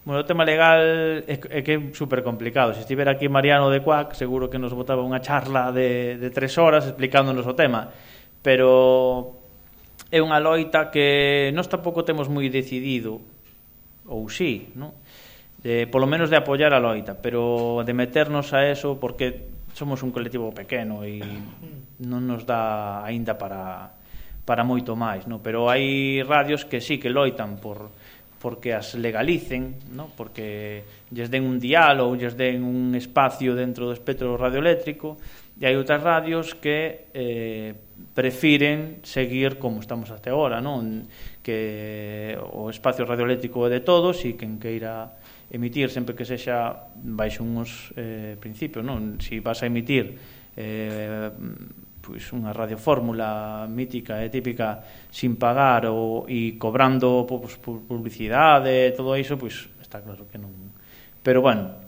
bueno, o tema legal é, é que é super complicado. Se estivera aquí Mariano de Cuac, seguro que nos botaba unha charla de, de tres horas explicándonos o tema. Pero é unha loita que nós tampouco temos moi decidido, ou sí, non? eh, polo menos de apoyar a loita, pero de meternos a eso porque somos un colectivo pequeno e non nos dá aínda para para moito máis, no? pero hai radios que sí que loitan por porque as legalicen, no? porque lles den un diálogo, lles den un espacio dentro do espectro radioeléctrico, e hai outras radios que eh, prefiren seguir como estamos até agora, non? que o espacio radioeléctrico é de todos e quen queira emitir sempre que sexa baixo uns eh, principios, non? Si vas a emitir eh, pois unha radiofórmula mítica e típica sin pagar ou e cobrando pois, publicidade, e todo iso, pois está claro que non. Pero bueno,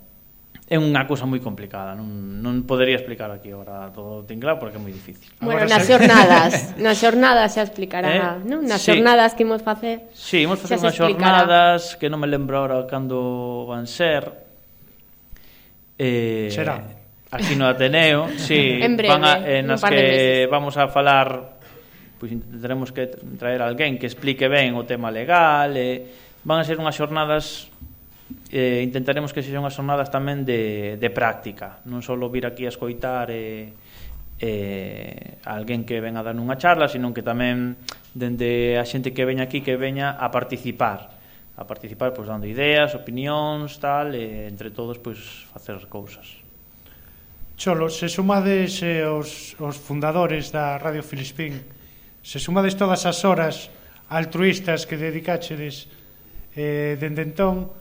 é unha cousa moi complicada, non, non podería explicar aquí agora todo tinglado porque é moi difícil. Bueno, agora, nas xornadas, (laughs) nas xornadas xa explicará, eh? non? Nas sí. xornadas que imos facer. Si, sí, imos facer unhas xornadas que non me lembro agora cando van ser. Eh, Será aquí no Ateneo, si, sí, (laughs) en breve, van a, eh, nas que vamos a falar pois pues, intentaremos que traer alguén que explique ben o tema legal, eh, van a ser unhas xornadas eh, intentaremos que sexan as xornadas tamén de, de práctica, non só vir aquí a escoitar eh, eh, alguén que ven a dar unha charla, senón que tamén dende a xente que veña aquí que veña a participar a participar pois dando ideas, opinións, tal, e entre todos pois facer cousas. Cholo, se sumades eh, os, os fundadores da Radio Filispín, se sumades todas as horas altruistas que dedicachedes eh, dende entón,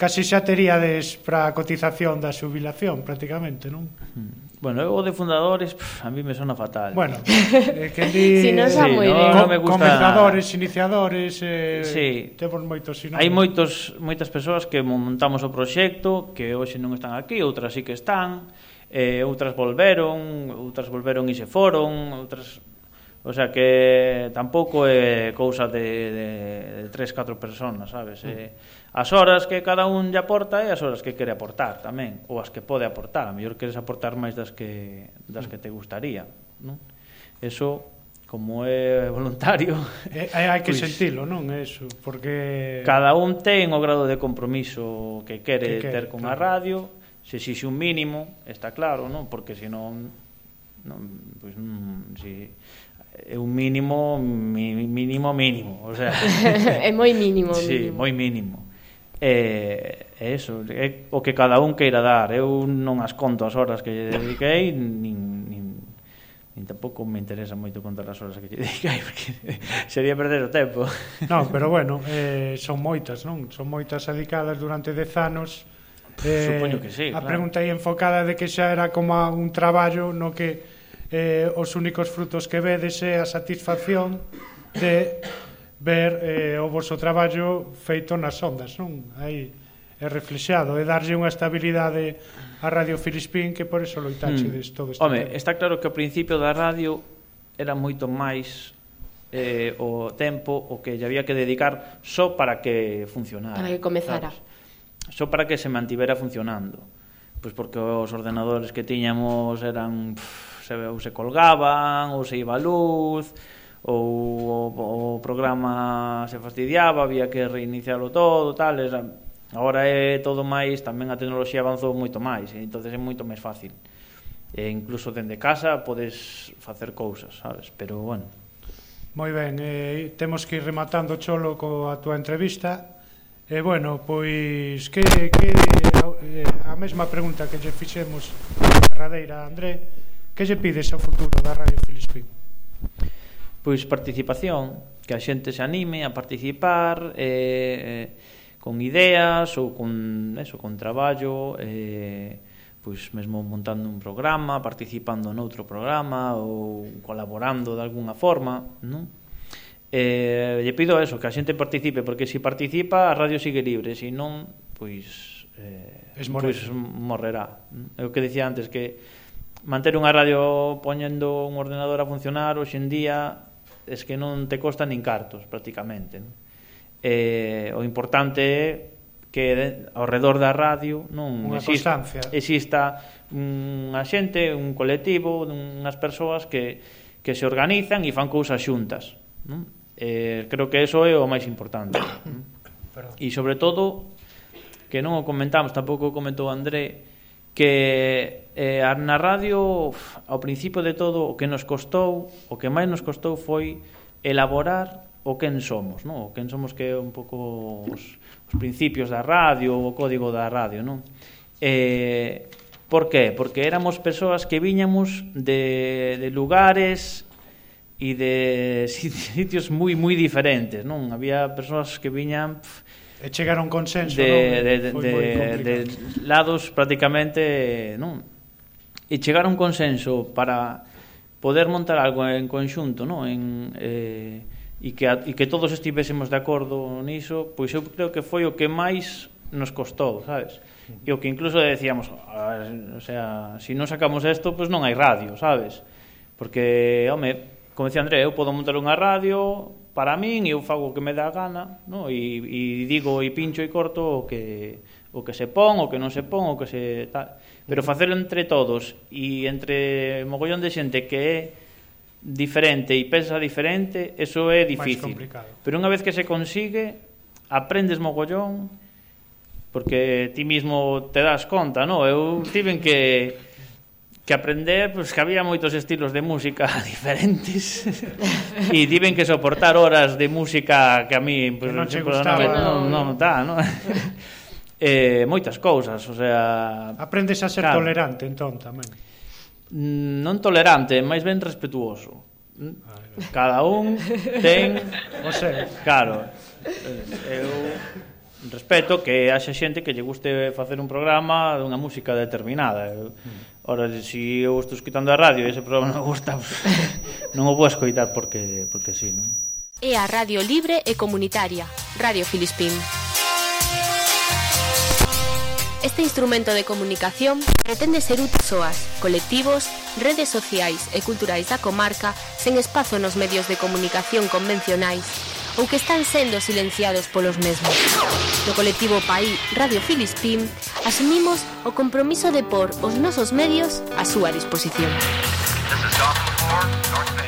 casi xa teríades para a cotización da xubilación prácticamente, non? Mm. Bueno, eu de fundadores pff, a mí me sona fatal. Bueno, (laughs) eh, que di... Si non sí, moi no, no me gusta... Comenzadores, iniciadores... Eh, sí. Temos moitos sinónimos. Hai moitos, moitas persoas que montamos o proxecto, que hoxe non están aquí, outras sí que están, eh, outras volveron, outras volveron e se foron, outras O sea que tampouco é cousa de, de, de tres, catro personas, sabes? Mm. Eh, as horas que cada un lle aporta e as horas que quere aportar tamén, ou as que pode aportar. A mellor queres aportar máis das que, das que te gustaría. Non? Eso como é (laughs) voluntario eh, eh, hai que pues, sentilo, non? Eso, porque cada un ten o grado de compromiso que quere, que quere ter con claro. a radio, se xixe un mínimo, está claro, non? Porque senón non, pois, pues, non, si é un mínimo mínimo mínimo, o sea, (laughs) é moi mínimo, sí, mínimo. moi mínimo. Eh, é eso, é o que cada un queira dar. Eu non as conto as horas que lle dediquei, nin, nin, nin tampouco me interesa moito contar as horas que lle (laughs) dediquei, porque sería perder o tempo. Non, (laughs) pero bueno, eh, son moitas, non? Son moitas dedicadas durante 10 anos. Eh, Supoño que sí, A claro. pregunta aí enfocada de que xa era como un traballo no que eh, os únicos frutos que vedes é a satisfacción de ver eh, o vosso traballo feito nas ondas, non? Aí é reflexado, é darlle unha estabilidade a Radio Filispín que por eso loitaxe mm. todo este Home, tempo. está claro que ao principio da radio era moito máis eh, o tempo o que lle había que dedicar só para que funcionara. Para que comezara. Sabes? só para que se mantivera funcionando. Pois porque os ordenadores que tiñamos eran pff, se, ou se colgaban, ou se iba a luz, ou o, o programa se fastidiaba, había que reiniciarlo todo, tal, era, agora é todo máis, tamén a tecnoloxía avanzou moito máis, e entonces é moito máis fácil. E incluso dende casa podes facer cousas, sabes? Pero bueno. Moi ben, eh, temos que ir rematando cholo coa túa entrevista. E eh, bueno, pois que, que eh, a mesma pregunta que lle fixemos a Radeira a André, Que lle pides ao futuro da Radio Filispín? Pois participación, que a xente se anime a participar, eh, eh, con ideas ou con, eso, con traballo, eh, pois mesmo montando un programa, participando noutro programa ou colaborando de alguna forma, non? Eh, lle pido eso, que a xente participe, porque se si participa a radio sigue libre, se non, pois, eh, es pois morrerá. É o que decía antes, que manter unha radio poñendo un ordenador a funcionar hoxe en día es que non te costa nin cartos prácticamente non? Eh, o importante é que ao redor da radio non unha exista, constancia. exista unha xente, un colectivo, unhas persoas que, que se organizan e fan cousas xuntas. Non? Eh, creo que eso é o máis importante. (coughs) e sobre todo, que non o comentamos, tampouco comentou André, que eh, na radio ao principio de todo o que nos costou, o que máis nos costou foi elaborar o quen somos, non? O quen somos que é un pouco os, os principios da radio, o código da radio, non? Eh, por qué? Porque éramos persoas que viñamos de, de lugares e de (laughs) sitios moi moi diferentes, non? Había persoas que viñan pff, E chegar a un consenso de, non? de, de, de, de lados prácticamente non? e chegar a un consenso para poder montar algo en conxunto non? En, eh, e, que, a, e que todos estivésemos de acordo niso pois eu creo que foi o que máis nos costou, sabes? E o que incluso decíamos, a, o sea, se si non sacamos isto, pois non hai radio, sabes? Porque, home, como decía André, eu podo montar unha radio, para min eu fago o que me dá a gana no? e, e digo e pincho e corto o que, o que se pon, o que non se pon, o que se tal. Pero mm. facelo entre todos e entre mogollón de xente que é diferente e pensa diferente, eso é difícil. Pero unha vez que se consigue, aprendes mogollón porque ti mismo te das conta, no? Eu tiven que que aprender, pues, que había moitos estilos de música (laughs) diferentes. (laughs) E tiven que soportar horas de música que a mí pues, que non che gustaba. non, non, tá, non? (laughs) eh, moitas cousas o sea, aprendes a ser claro, tolerante entón tamén. Mm, non tolerante, máis ben respetuoso. Cada un ten o sea, claro. Eh, eu respeto que haxa xente que lle guste facer un programa dunha música determinada. Eu, mm. Ora, se si eu estou escutando a radio e ese programa non gusta, pues, (laughs) non o vou escoitar porque, porque sí, non? É a Radio Libre e Comunitaria, Radio Filispín. Este instrumento de comunicación pretende ser útil soas, colectivos, redes sociais e culturais da comarca sen espazo nos medios de comunicación convencionais ou que están sendo silenciados polos mesmos. No colectivo PAI Radio Filispín asumimos o compromiso de pôr os nosos medios á súa disposición.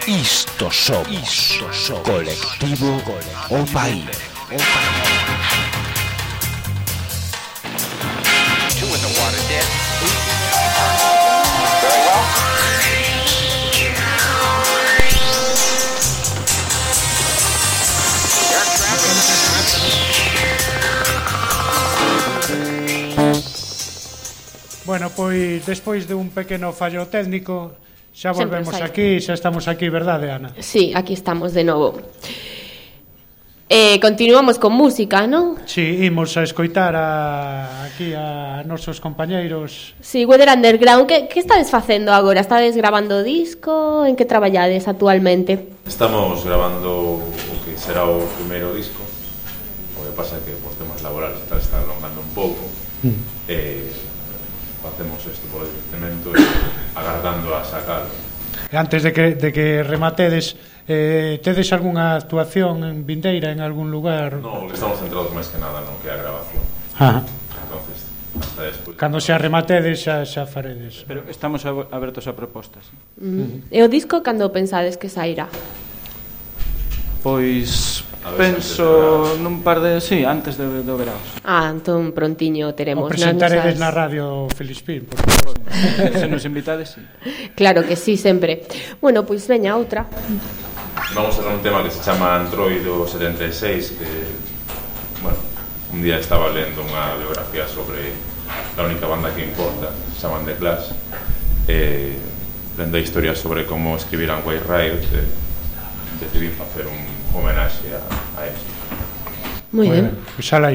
Isto somos, Isto somos. colectivo, colectivo. o PAI. O PAI. Bueno, pois despois de un pequeno fallo técnico, xa volvemos aquí, xa estamos aquí, verdade, Ana? Sí, aquí estamos de novo. Eh, continuamos con música, non? Sí, imos a escoitar a, aquí a nosos compañeiros. Sí, Weather Underground, que, que estades facendo agora? Estades grabando disco? En que traballades actualmente? Estamos grabando o que será o primeiro disco. O que pasa é que por temas laborales tal está alongando un pouco. Mm. Eh, agardando a sacalo. Antes de que, de que rematedes, eh, tedes algunha actuación en Vindeira, en algún lugar? No, estamos centrados máis que nada no que a grabación. Ajá. Entonces, hasta despois. Cando xa rematedes, xa, xa faredes. Pero estamos abertos a propostas. Mm. E o disco, cando pensades que sairá? Pois Penso nun par de, si, sí, antes do, do verao. Ah, entón prontiño teremos. O presentaredes na radio Felispín, por (laughs) favor. Se nos invitades, sí. Claro que sí, sempre. Bueno, pois veña outra. Vamos a un tema que se chama Androido 76, que, bueno, un día estaba lendo unha biografía sobre la única banda que importa, se chaman The Clash. Eh, lendo historias sobre como escribir a Way Riot, eh, decidí facer un homenaje a, a esto. Muy, Muy bien. bien. Pues ya la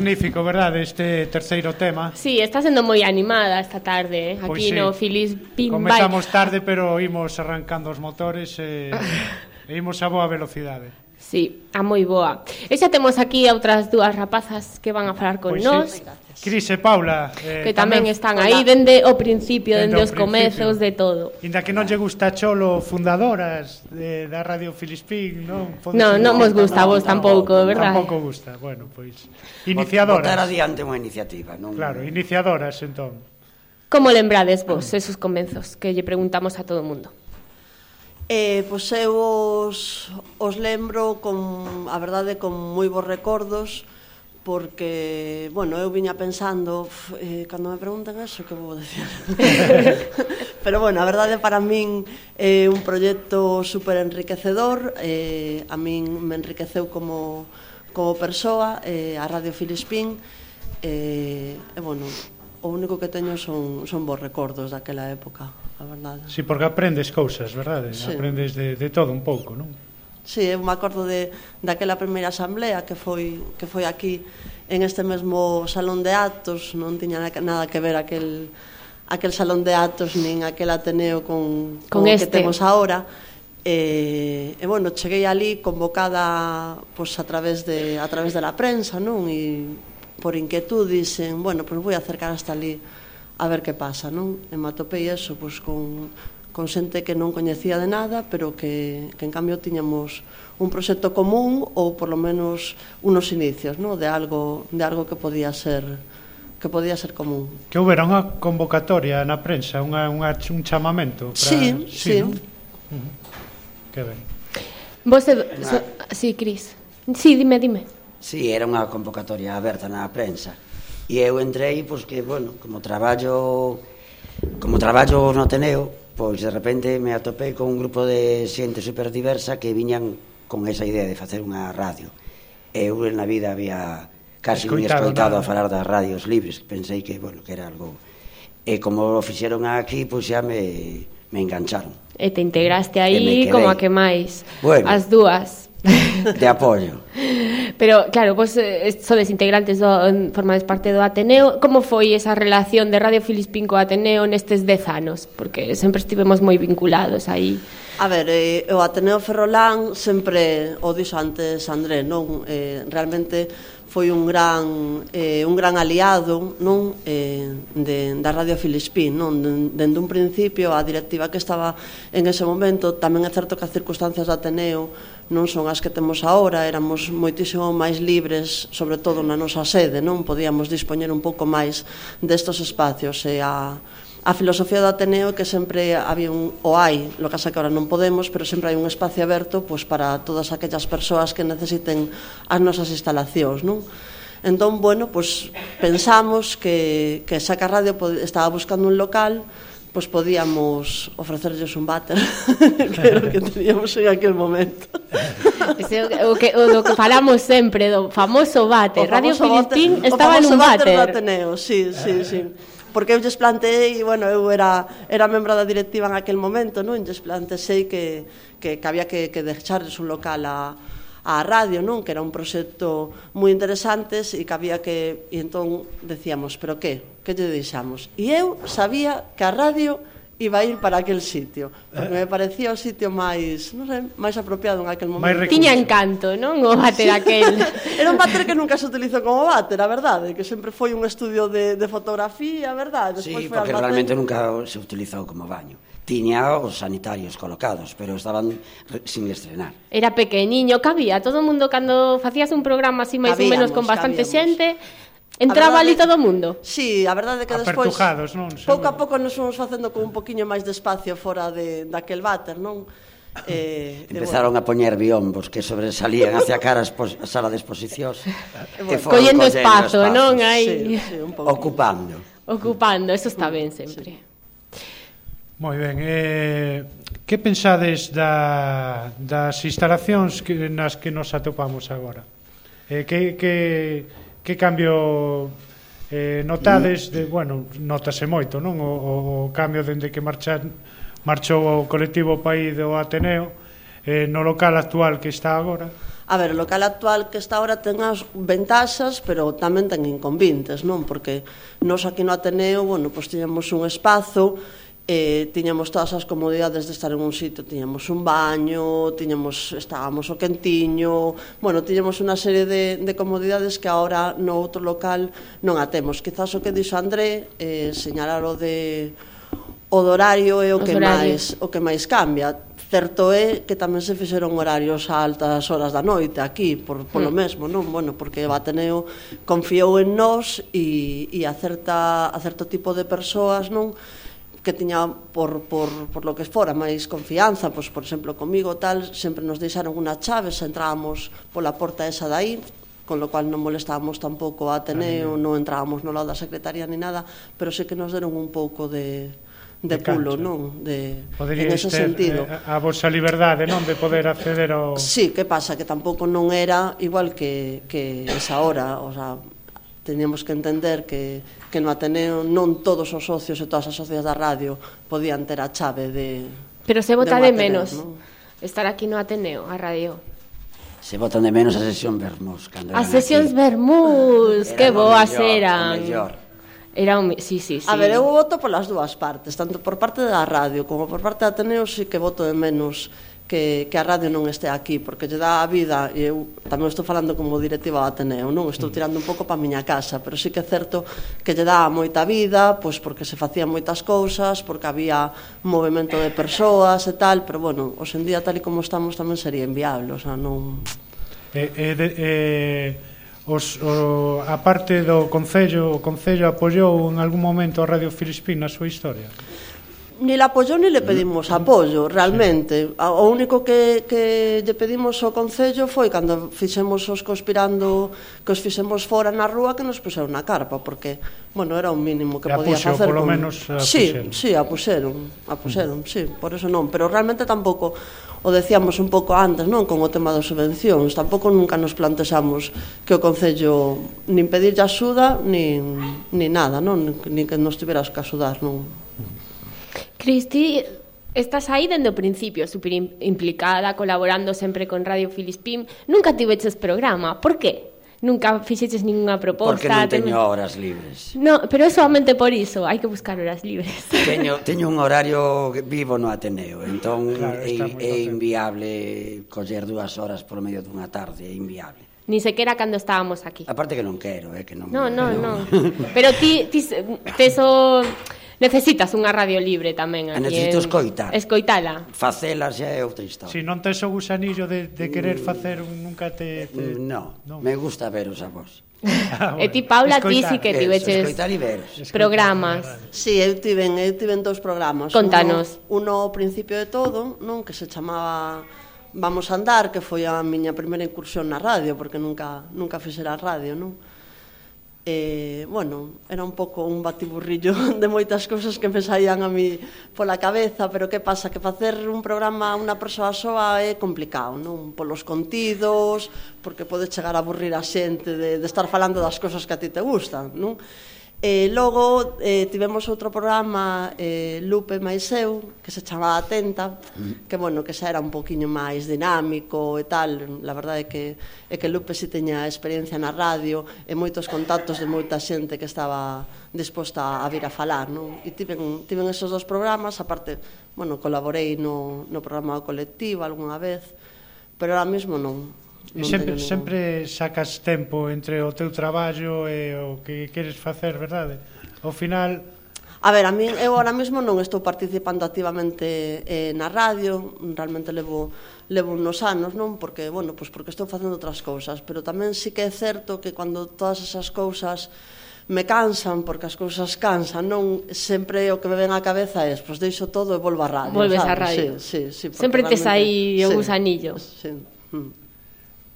magnífico, verdade, este terceiro tema. Sí, está sendo moi animada esta tarde, eh? Pois aquí sí. no Filis Pim Comezamos tarde, pero imos arrancando os motores e, eh, (laughs) e imos a boa velocidade. Sí, a moi boa. E xa temos aquí a outras dúas rapazas que van a falar con pois nós. Sí. Cris e Paula eh, que tamén, tamén están aí dende o principio, dende, dende os comezos de todo. Inda que non lle gusta Cholo fundadoras de, da Radio Filispín, non? No, non vos gusta vos tampouco, verdad? Tampouco gusta. Bueno, pois iniciadoras. Botar adiante unha iniciativa, non? Claro, iniciadoras entón. Como lembrades vos esos comezos que lle preguntamos a todo o mundo? Eh, pois eu os, os lembro con, a verdade, con moi bons recordos, porque, bueno, eu viña pensando, uf, eh, cando me preguntan eso, que vou decir? (laughs) Pero, bueno, a verdade para min é eh, un proxecto super enriquecedor, eh, a min me enriqueceu como, como persoa, eh, a Radio Filispín, eh, e, eh, bueno, o único que teño son, son bons recordos daquela época, a verdade. Sí, porque aprendes cousas, verdade? Sí. Aprendes de, de todo un pouco, non? Sí, eu me acordo de, daquela primeira asamblea que foi, que foi aquí en este mesmo salón de actos, non tiña nada que ver aquel, aquel salón de actos nin aquel Ateneo con, con, con este. que temos ahora. E, e bueno, cheguei ali convocada pois, a través de a través de la prensa, non? E por inquietud dixen, bueno, pois vou acercar hasta ali a ver que pasa, non? E me atopei eso, pois, con con xente que non coñecía de nada, pero que, que en cambio tiñamos un proxecto común ou por lo menos unos inicios, no, de algo de algo que podía ser que podía ser común. Que houbera unha convocatoria na prensa, unha, unha un chamamento para Sí, sí. sí. ¿no? Que ben. Vos se, so, sí, Cris. Sí, dime, dime. Sí, era unha convocatoria aberta na prensa. E eu entrei, pois que, bueno, como traballo como traballo no Ateneo, pois de repente me atopei con un grupo de xente super diversa que viñan con esa idea de facer unha radio. Eu na vida había casi un escoitado a falar das radios libres, pensei que, bueno, que era algo... E como o fixeron aquí, pois xa me, me engancharon. E te integraste aí como a que máis, bueno, as dúas. De apoio. (laughs) Pero claro, pois pues, eh, sodes integrantes do formades parte do Ateneo. Como foi esa relación de Radio Filispín co Ateneo nestes 10 anos? Porque sempre estivemos moi vinculados aí. A ver, eh, o Ateneo Ferrolán sempre o dixo antes André, non? Eh, realmente foi un gran eh, un gran aliado, non? Eh, de da Radio Filispín, non? Dende un principio a directiva que estaba en ese momento, tamén é certo que as circunstancias do Ateneo non son as que temos agora, éramos moitísimo máis libres, sobre todo na nosa sede, non podíamos dispoñer un pouco máis destos espacios e a a filosofía do Ateneo é que sempre había un o hai, lo que que agora non podemos, pero sempre hai un espacio aberto pois, para todas aquellas persoas que necesiten as nosas instalacións, non? Entón, bueno, pois, pensamos que, que Saca Radio estaba buscando un local pois podíamos ofrecerlles un váter (laughs) que era o que teníamos en aquel momento. Ese, o, que, o do que falamos sempre, do famoso váter. O Radio Filispín estaba nun váter. O famoso váter do Ateneo, sí, sí, sí. Porque eu lles planteei, bueno, eu era, era membro da directiva en aquel momento, non? Lles plantexei que, que, que había que, que deixarles un local a, a radio, non? Que era un proxecto moi interesantes e que había que... E entón decíamos, pero que? que lle deixamos. E eu sabía que a radio iba a ir para aquel sitio, porque me parecía o sitio máis, non sei, máis apropiado en aquel momento. Tiña encanto, non? O váter aquel. (laughs) Era un váter que nunca se utilizou como váter, a verdade, que sempre foi un estudio de, de fotografía, a verdade. Despois sí, foi porque realmente nunca se utilizou como baño tiña os sanitarios colocados, pero estaban sin estrenar. Era pequeniño, cabía todo o mundo cando facías un programa así máis ou menos con bastante cabíamos. xente, Entraba verdade, ali todo o mundo? Sí, a verdade é que despois... non? Pouco a pouco nos fomos facendo con un poquinho máis de espacio fora de, daquel váter, non? Eh, Empezaron bueno. a poñer biombos que sobresalían hacia cara a sala de exposicións. bueno, collendo espazo, espazo, non? Aí. Sí, sí, un pouco. Ocupando. Ocupando, eso está ben sempre. Mm, sí. Moi ben, eh, que pensades da, das instalacións que, nas que nos atopamos agora? Eh, que, que, que cambio eh, notades de, bueno, notase moito, non? O, o cambio dende que marchan marchou o colectivo País do Ateneo eh, no local actual que está agora. A ver, o local actual que está ahora ten as ventaxas, pero tamén ten inconvintes, non? Porque nós aquí no Ateneo, bueno, pois pues, tiñamos un espazo eh, tiñamos todas as comodidades de estar en un sitio, tiñamos un baño, tiñamos, estábamos o quentiño, bueno, tiñamos unha serie de, de comodidades que ahora no outro local non a temos. Quizás o que dixo André, eh, señalar o de o do horario é o Os que horarios. máis o que máis cambia. Certo é que tamén se fixeron horarios a altas horas da noite aquí, por, por mm. lo mesmo, non? Bueno, porque o Ateneo confiou en nós e, e a, certa, a certo tipo de persoas, non? que tiña por, por, por lo que fora máis confianza, pois, por exemplo, comigo tal, sempre nos deixaron unha chave, se entrábamos pola porta esa dai, con lo cual non molestábamos tampouco a Ateneo, non entrábamos no lado da secretaría ni nada, pero sei que nos deron un pouco de, de, de pulo, cancha. non? De, Podería en ese ter, sentido. Eh, a vosa liberdade, non? De poder acceder ao... Sí, que pasa? Que tampouco non era igual que, que esa hora, o sea, teníamos que entender que, que no Ateneo non todos os socios e todas as socias da radio podían ter a chave de Pero se vota de, de menos non? estar aquí no Ateneo, a radio. Se votan de menos a sesión Vermús. Cando a sesións Vermús, que boas eran. Mellor. Era un... Sí, sí, sí. A ver, eu voto polas dúas partes, tanto por parte da radio como por parte da Ateneo, sí que voto de menos que, que a radio non este aquí, porque lle dá a vida, e eu tamén estou falando como directiva do Ateneo, non estou mm. tirando un pouco para a miña casa, pero sí que é certo que lle dá moita vida, pois porque se facían moitas cousas, porque había movimento de persoas e tal, pero bueno, hoxendía tal e como estamos tamén sería inviable, o sea, non... Eh, eh, de, eh, os, o, a parte do Concello, o Concello apoiou en algún momento a Radio Filispín na súa historia? ni la apoio ni le pedimos mm. apoio, realmente. Sí. O único que, que lle pedimos ao Concello foi cando fixemos os conspirando, que os fixemos fora na rúa que nos puseron na carpa, porque, bueno, era un mínimo que podía facer. Polo con... menos a sí, puxeron. sí, a puxeron, a puxeron, mm. sí, por eso non. Pero realmente tampouco, o decíamos un pouco antes, non, con o tema das subvencións, tampouco nunca nos plantexamos que o Concello nin pedirlle axuda, nin, nin nada, non, nin que nos tiveras que axudar, non. Cristi, Estás aí dende o principio, super implicada, colaborando sempre con Radio Filispín. Nunca tiveches programa, por qué? Nunca fixeches ninguna proposta. Porque non teño ten... horas libres. No, pero é solamente por iso, hai que buscar horas libres. (laughs) Teño, teño un horario vivo no Ateneo, entón claro, é, é inviable coller dúas horas por medio dunha tarde, é inviable ni sequera cando estábamos aquí. Aparte que non quero, eh, que non. No, no, (laughs) no. Pero ti ti tes Necesitas unha radio libre tamén aquí. Necesito en... escoitar. Escoitala. Facela xa é outra historia. Si non tes o gusanillo de, de querer mm. facer un nunca te... te... Mm, no, no, me gusta veros a vos. (laughs) Ah. E ti, Paula, ti sí que tiveches programas. Sí, eu tiven, eu tiven dous programas. Contanos. Uno, uno ao principio de todo, non que se chamaba Vamos a andar, que foi a miña primeira incursión na radio, porque nunca nunca fixera radio, non? E, bueno, era un pouco un batiburrillo (laughs) de moitas cousas que me saían a mí pola cabeza, pero que pasa? Que facer un programa a unha persoa soa é complicado, non? Polos contidos, porque pode chegar a aburrir a xente de, de estar falando das cousas que a ti te gustan, non? E logo eh, tivemos outro programa eh, Lupe máis eu que se chamaba Atenta que bueno, que xa era un poquinho máis dinámico e tal, la verdade é que é que Lupe si teña experiencia na radio e moitos contactos de moita xente que estaba disposta a vir a falar non? e tiven, tiven esos dos programas aparte, bueno, colaborei no, no programa colectivo algunha vez pero ahora mesmo non Non sempre, sempre sacas tempo entre o teu traballo e o que queres facer, verdade? Ao final, A ver, a min, eu ahora mesmo non estou participando activamente eh, na radio, realmente levo, levo unos anos, non? Porque, bueno, pues porque estou facendo outras cousas, pero tamén sí que é certo que cando todas esas cousas me cansan, porque as cousas cansan, non? Sempre o que me ven á cabeza é, pois deixo todo e volvo á radio. Volves á radio. Sí, sí, sí, Sempre tes aí o sí, gusanillo. Sí. Mm.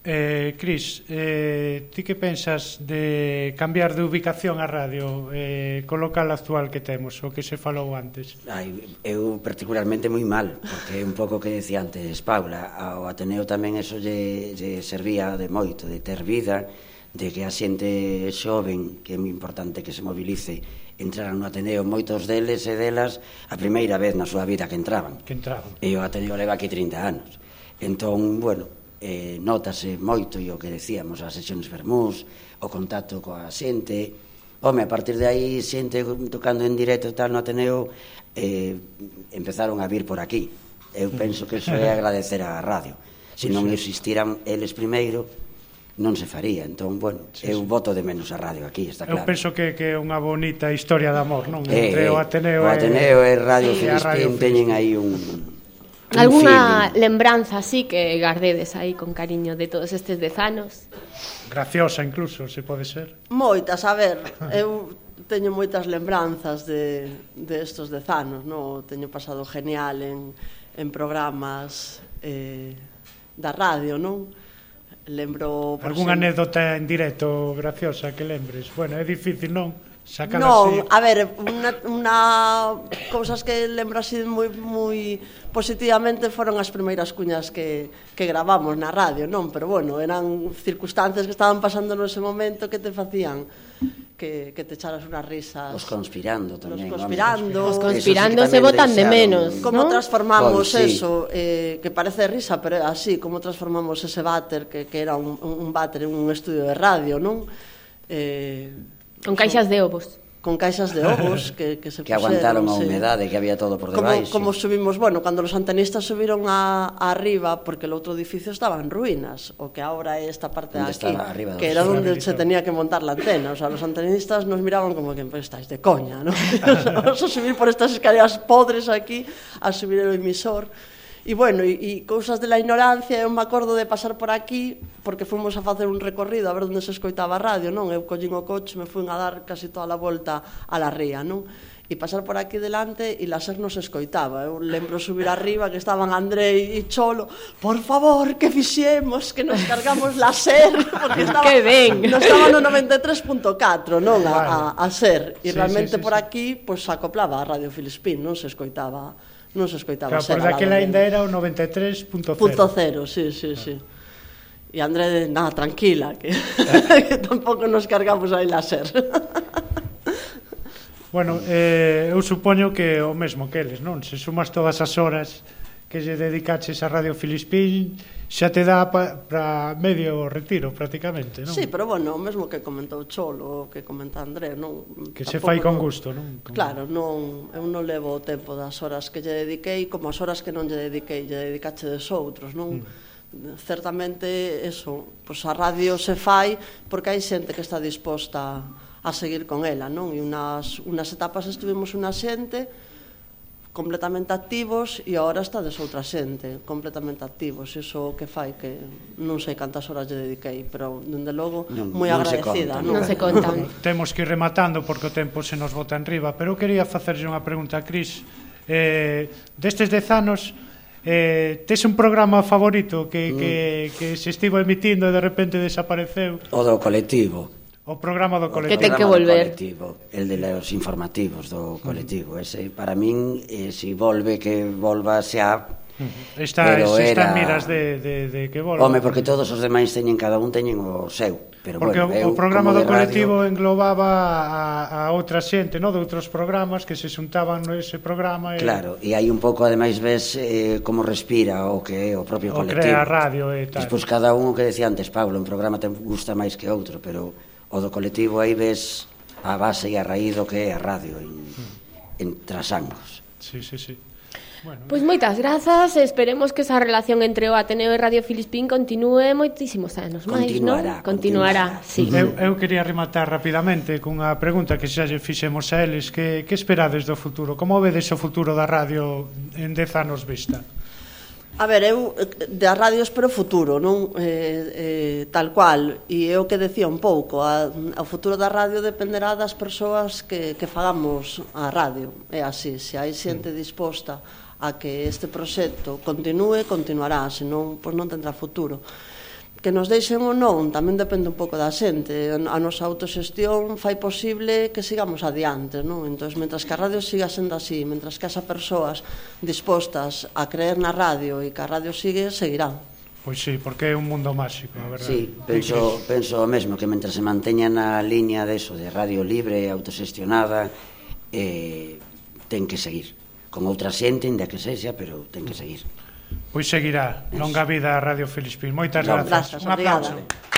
Eh, Cris, eh, ti que pensas de cambiar de ubicación a radio eh, co local actual que temos, o que se falou antes? Ai, eu particularmente moi mal, porque un pouco que decía antes Paula, ao Ateneo tamén eso lle, lle servía de moito, de ter vida, de que a xente xoven, que é moi importante que se movilice, entraran no Ateneo moitos deles e delas a primeira vez na súa vida que entraban. Que entraban. E o Ateneo leva aquí 30 anos. Entón, bueno, eh, notase moito e o que decíamos as sesións vermús, o contacto coa xente, home, a partir de aí xente tocando en directo e tal no Ateneo eh, empezaron a vir por aquí eu (laughs) penso que iso é agradecer á radio pois se non existiran eles primeiro non se faría entón, bueno, sí, eu sí. voto de menos a radio aquí está claro. eu penso que, que é unha bonita historia de amor non? Eh, entre eh, o Ateneo, o Ateneo e, e Radio Filistín teñen aí un, Alguna lembranza así que gardedes aí con cariño de todos estes dez anos? Graciosa incluso, se pode ser. Moitas, a ver, eu teño moitas lembranzas de, de estos dez anos, no? teño pasado genial en, en programas eh, da radio, non? Lembro... Algún anécdota en directo graciosa que lembres? Bueno, é difícil, non? Sacan non, así... a ver, unha, unha cousas que lembro así moi, moi positivamente foron as primeiras cuñas que, que gravamos na radio, non? Pero bueno, eran circunstancias que estaban pasando nese momento que te facían que, que te echaras unhas risas. Os conspirando tamén. Os conspirando. Os conspirando se votan de menos. Como ¿no? transformamos Con, sí. eso, eh, que parece risa, pero así, como transformamos ese váter, que, que era un, un váter, un estudio de radio, non? Eh, Con caixas de ovos con caixas de ovos que, que se (laughs) que aguantaron a humedade, sí. que había todo por debaixo. Como, como subimos, bueno, cando los antenistas subiron a, a arriba, porque el outro edificio estaba en ruínas, o que ahora é esta parte de aquí, arriba, que era onde se tenía que montar la antena, o sea, los antenistas nos miraban como que pues, estáis de coña, ¿no? o (laughs) sea, vamos a subir por estas escaleras podres aquí, a subir el emisor, E bueno, e, e cousas de la ignorancia, eu me acordo de pasar por aquí, porque fomos a facer un recorrido a ver onde se escoitaba a radio, non? Eu collín o coche, me fui a dar casi toda a volta a la ría, non? e pasar por aquí delante e la ser nos escoitaba. Eu lembro subir arriba que estaban André e Cholo, por favor, que fixemos, que nos cargamos la ser, (laughs) porque estaba, que ben. no estaba no 93.4, non, a, a, a ser. E sí, realmente sí, sí, por aquí, pois pues, acoplaba a Radio Filispín, non se escoitaba non se escoitaba claro, ser Por daquela ainda era o 93.0. Punto cero, sí, sí, claro. sí. E André, nada, tranquila, que, eh. (laughs) que tampouco nos cargamos aí láser. bueno, eh, eu supoño que o mesmo que eles, non? Se sumas todas as horas que lle dedicaches a Radio Filispín xa te dá para medio retiro prácticamente, non? Sí, pero bueno, o mesmo que comentou Cholo, que comenta André, non? Que se fai con gusto, non? Con... Claro, non, eu non levo o tempo das horas que lle dediquei como as horas que non lle dediquei, lle dedicache des outros, non? Mm. Certamente, eso, pois a radio se fai porque hai xente que está disposta a seguir con ela, non? E unas, unas etapas estuvimos unha xente completamente activos e agora estades outra xente completamente activos, iso que fai que non sei cantas horas lle dediquei, pero dende logo non, moi non agradecida, non, non se conta. (laughs) Temos que ir rematando porque o tempo se nos bota en riba pero quería facerlle unha pregunta a Cris. Eh, destes 10 anos Eh, tes un programa favorito que, mm. que, que se estivo emitindo e de repente desapareceu? O do colectivo O programa do colectivo. Que ten que volver. Colectivo, el de los informativos do colectivo. Ese, para min, eh, si volve, que volva xa... Está, pero está era... miras de, de, de que volva. Home, porque todos os demais teñen, cada un teñen o seu. Pero porque bueno, eu, o programa do colectivo radio... englobaba a, a outra xente, no? de outros programas que se xuntaban nese programa. E... Claro, e hai un pouco, ademais, ves eh, como respira o que é o propio o colectivo. O crea radio e tal. Despois cada un o que decía antes, Pablo, un programa te gusta máis que outro, pero o do colectivo aí ves a base e a raíz do que é a radio en, hmm. en Trasangos. Sí, sí, sí. Bueno, pois moitas grazas, esperemos que esa relación entre o Ateneo e Radio Filispín continúe moitísimos anos máis, non? Continuará, continuará. Sí. Eu, eu quería rematar rapidamente cunha pregunta que xa lle fixemos a eles, que, que esperades do futuro? Como vedes o futuro da radio en 10 anos vista? A ver, eu eh, das radios pero futuro, non? Eh, eh, tal cual, e é o que decía un pouco, a, o futuro da radio dependerá das persoas que, que fagamos a radio, é así, se hai xente mm. disposta a que este proxecto continue, continuará, senón pois non tendrá futuro que nos deixen ou non tamén depende un pouco da xente. A nosa autoxestión fai posible que sigamos adiante, non? Entón, mentras que a radio siga sendo así, mentras que as persoas dispostas a creer na radio e que a radio sigue, seguirán. Pois sí, porque é un mundo máxico, a verdade. Sí, penso, penso o mesmo, que mentras se manteña na liña de eso, de radio libre, autoxestionada, eh, ten que seguir. Con outra xente, inda que sexa, pero ten que seguir. Pois seguirá. Longa vida a Radio Filispín. Moitas grazas. grazas. Un aplauso. Obrigada.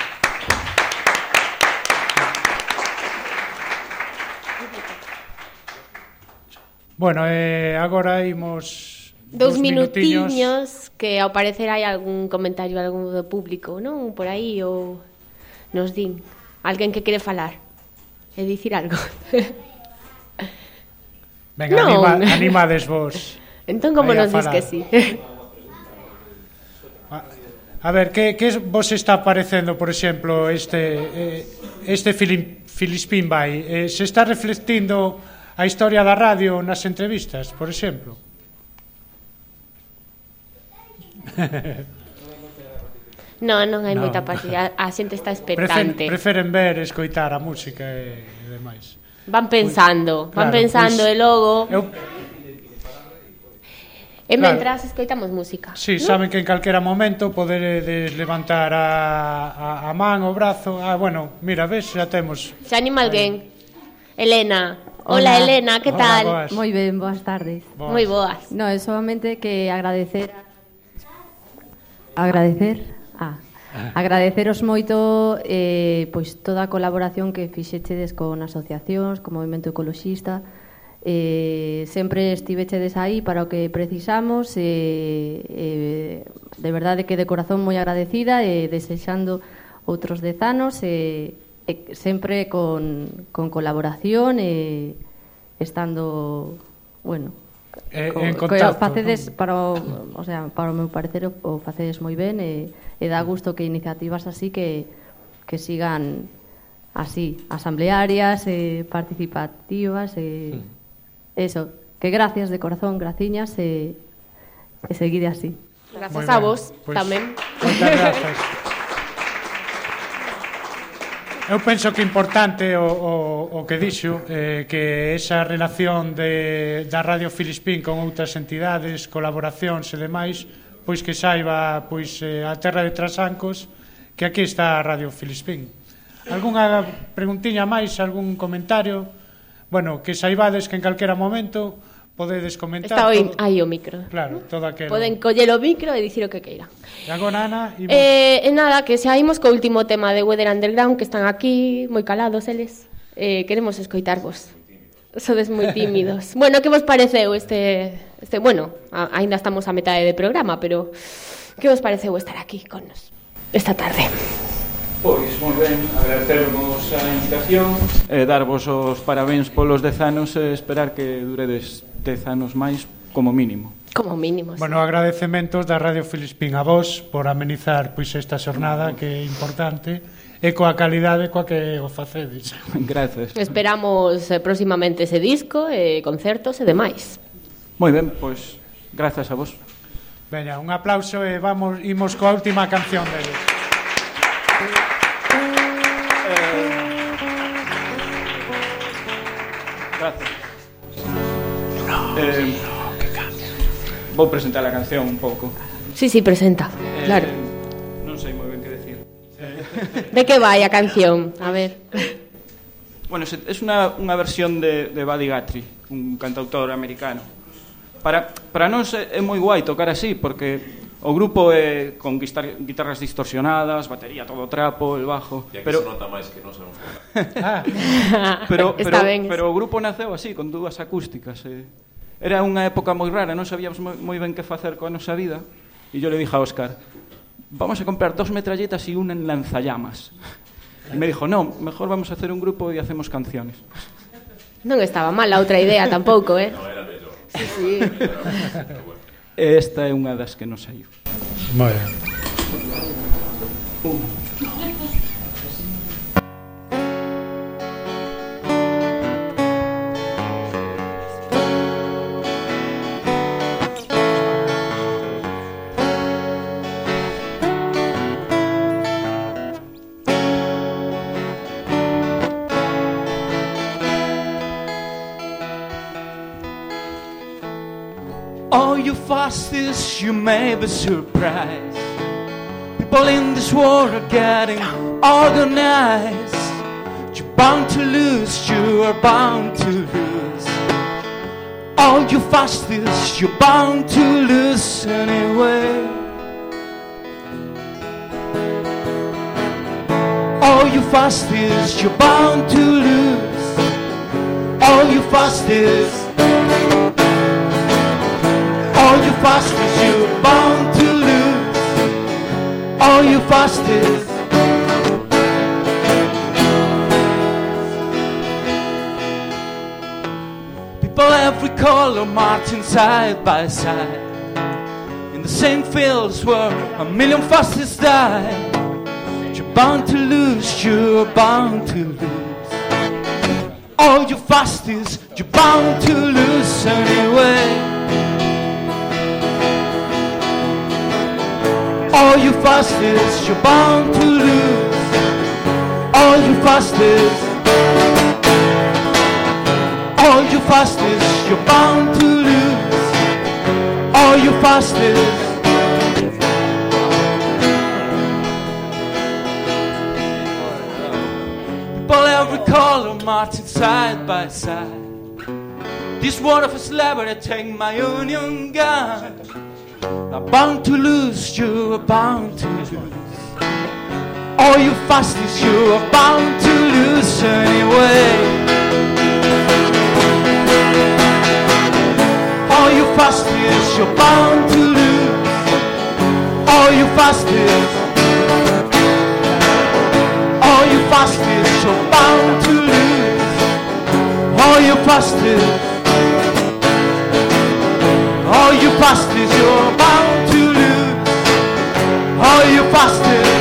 Bueno, eh, agora imos Dous minutiños, minutiños que ao parecer hai algún comentario algún do público, non? Por aí ou nos din alguén que quere falar e dicir algo. Venga, non. anima, animades vos. (laughs) Entón como nos dis que sí. (laughs) A ver, que, que vos está parecendo, por exemplo, este, eh, este Filip, Filispín vai? Eh, se está reflectindo a historia da radio nas entrevistas, por exemplo? Non, non hai no. moita partida, a xente está expectante. Preferen, preferen ver, escoitar a música e, e demais. Van pensando, van claro, pensando pues, e logo... Eu, Eh, e mentras escoitamos música. Si, sí, ¿no? saben que en calquera momento poderedes levantar a, a, a man, o brazo. Ah, bueno, mira, ves, xa temos. Xa anima alguén. Elena. Hola, Hola Elena, que Hola, tal? Boas. Moi ben, boas tardes. Boas. Moi boas. No, é solamente que agradecer agradecer ah, agradeceros moito eh, pois toda a colaboración que fixechedes con asociacións, con Movimento Ecoloxista, eh, sempre estivechedes aí para o que precisamos eh, eh, de verdade que de corazón moi agradecida e eh, desexando outros dez anos e eh, eh, sempre con, con colaboración e eh, estando bueno eh, co, en contacto, co, facedes para o, o sea, para o meu parecer o, o facedes moi ben e, e dá gusto que iniciativas así que que sigan así asamblearias e participativas e mm Eso, que gracias de corazón, graciñas, e, e seguide así. Gracias a vos pues, tamén. Moitas grazas. Eu penso que importante o, o, o que dixo eh, que esa relación de, da Radio Filispín con outras entidades, colaboracións e demais, pois que saiba pois eh, a terra de Trasancos que aquí está a Radio Filispín. Algúnha preguntiña máis, algún comentario? Bueno, que saibades que en calquera momento podedes comentar Está hoy, todo... aí o micro. Claro, todo aquilo. Poden coller o micro e dicir o que queira. E agora, Ana, imos... Eh, e nada, que xa imos co último tema de Weather Underground, que están aquí, moi calados eles. Eh, queremos escoitarvos. Sodes moi tímidos. (laughs) bueno, que vos pareceu este... este bueno, a, ainda estamos a metade de programa, pero... Que vos pareceu estar aquí con nos esta tarde? Pois, moi ben, agradecervos a invitación e eh, darvos os parabéns polos 10 anos e eh, esperar que duredes 10 anos máis como mínimo. Como mínimo. Sí. Bueno, agradecementos da Radio Filispín a vos por amenizar pois esta xornada que é importante e coa calidade coa que o facedes. (laughs) Gracias. Esperamos eh, próximamente ese disco, e eh, concertos e demais. Moi ben, pois grazas a vos. Veña, un aplauso e vamos imos coa última canción deles. Eh, vou presentar a canción un pouco. Sí, sí, presenta, eh, claro. Non sei moi ben que decir. (laughs) De que vai a canción? A ver. Bueno, é unha, unha versión de, de Buddy Guthrie, un cantautor americano. Para, para nós é, é moi guai tocar así, porque O grupo é con guitar guitarras distorsionadas, batería todo trapo, el bajo, e pero se nota máis que non sabemos. ah. (laughs) pero pero, pero, pero o grupo naceu así con dúas acústicas, eh. Era unha época moi rara, non sabíamos moi, moi ben que facer coa nosa vida. E yo le dije a Óscar, vamos a comprar dos metralletas e un en lanzallamas. E me dijo, no, mejor vamos a hacer un grupo e hacemos canciones. Non estaba mal a outra idea tampouco, eh? No, era. Sí, sí. Esta é unha das que non saiu. Vale. Un, You may be surprised People in this world are getting organized. You're bound to lose, you are bound to lose. All you fastest, you're bound to lose anyway. All you fastest, you're bound to lose. All you fastest. All you fastest, you're bound to lose. All you fastest. People every color marching side by side in the same fields where a million fastest died. You're bound to lose, you're bound to lose. All you fastest, you're bound to lose anyway. All you fastest, you're bound to lose. All you fastest. All you fastest, you're bound to lose. All you fastest. People every color marching side by side. This world of a celebrity take my union gun. I'm bound to lose, you are bound to lose. All you fastest, you are bound to lose anyway. All you fastest, you're bound to lose. All you fastest. All you fastest, you're bound to lose. All you fastest. All you fastest, you're bound to lose. All you fastest.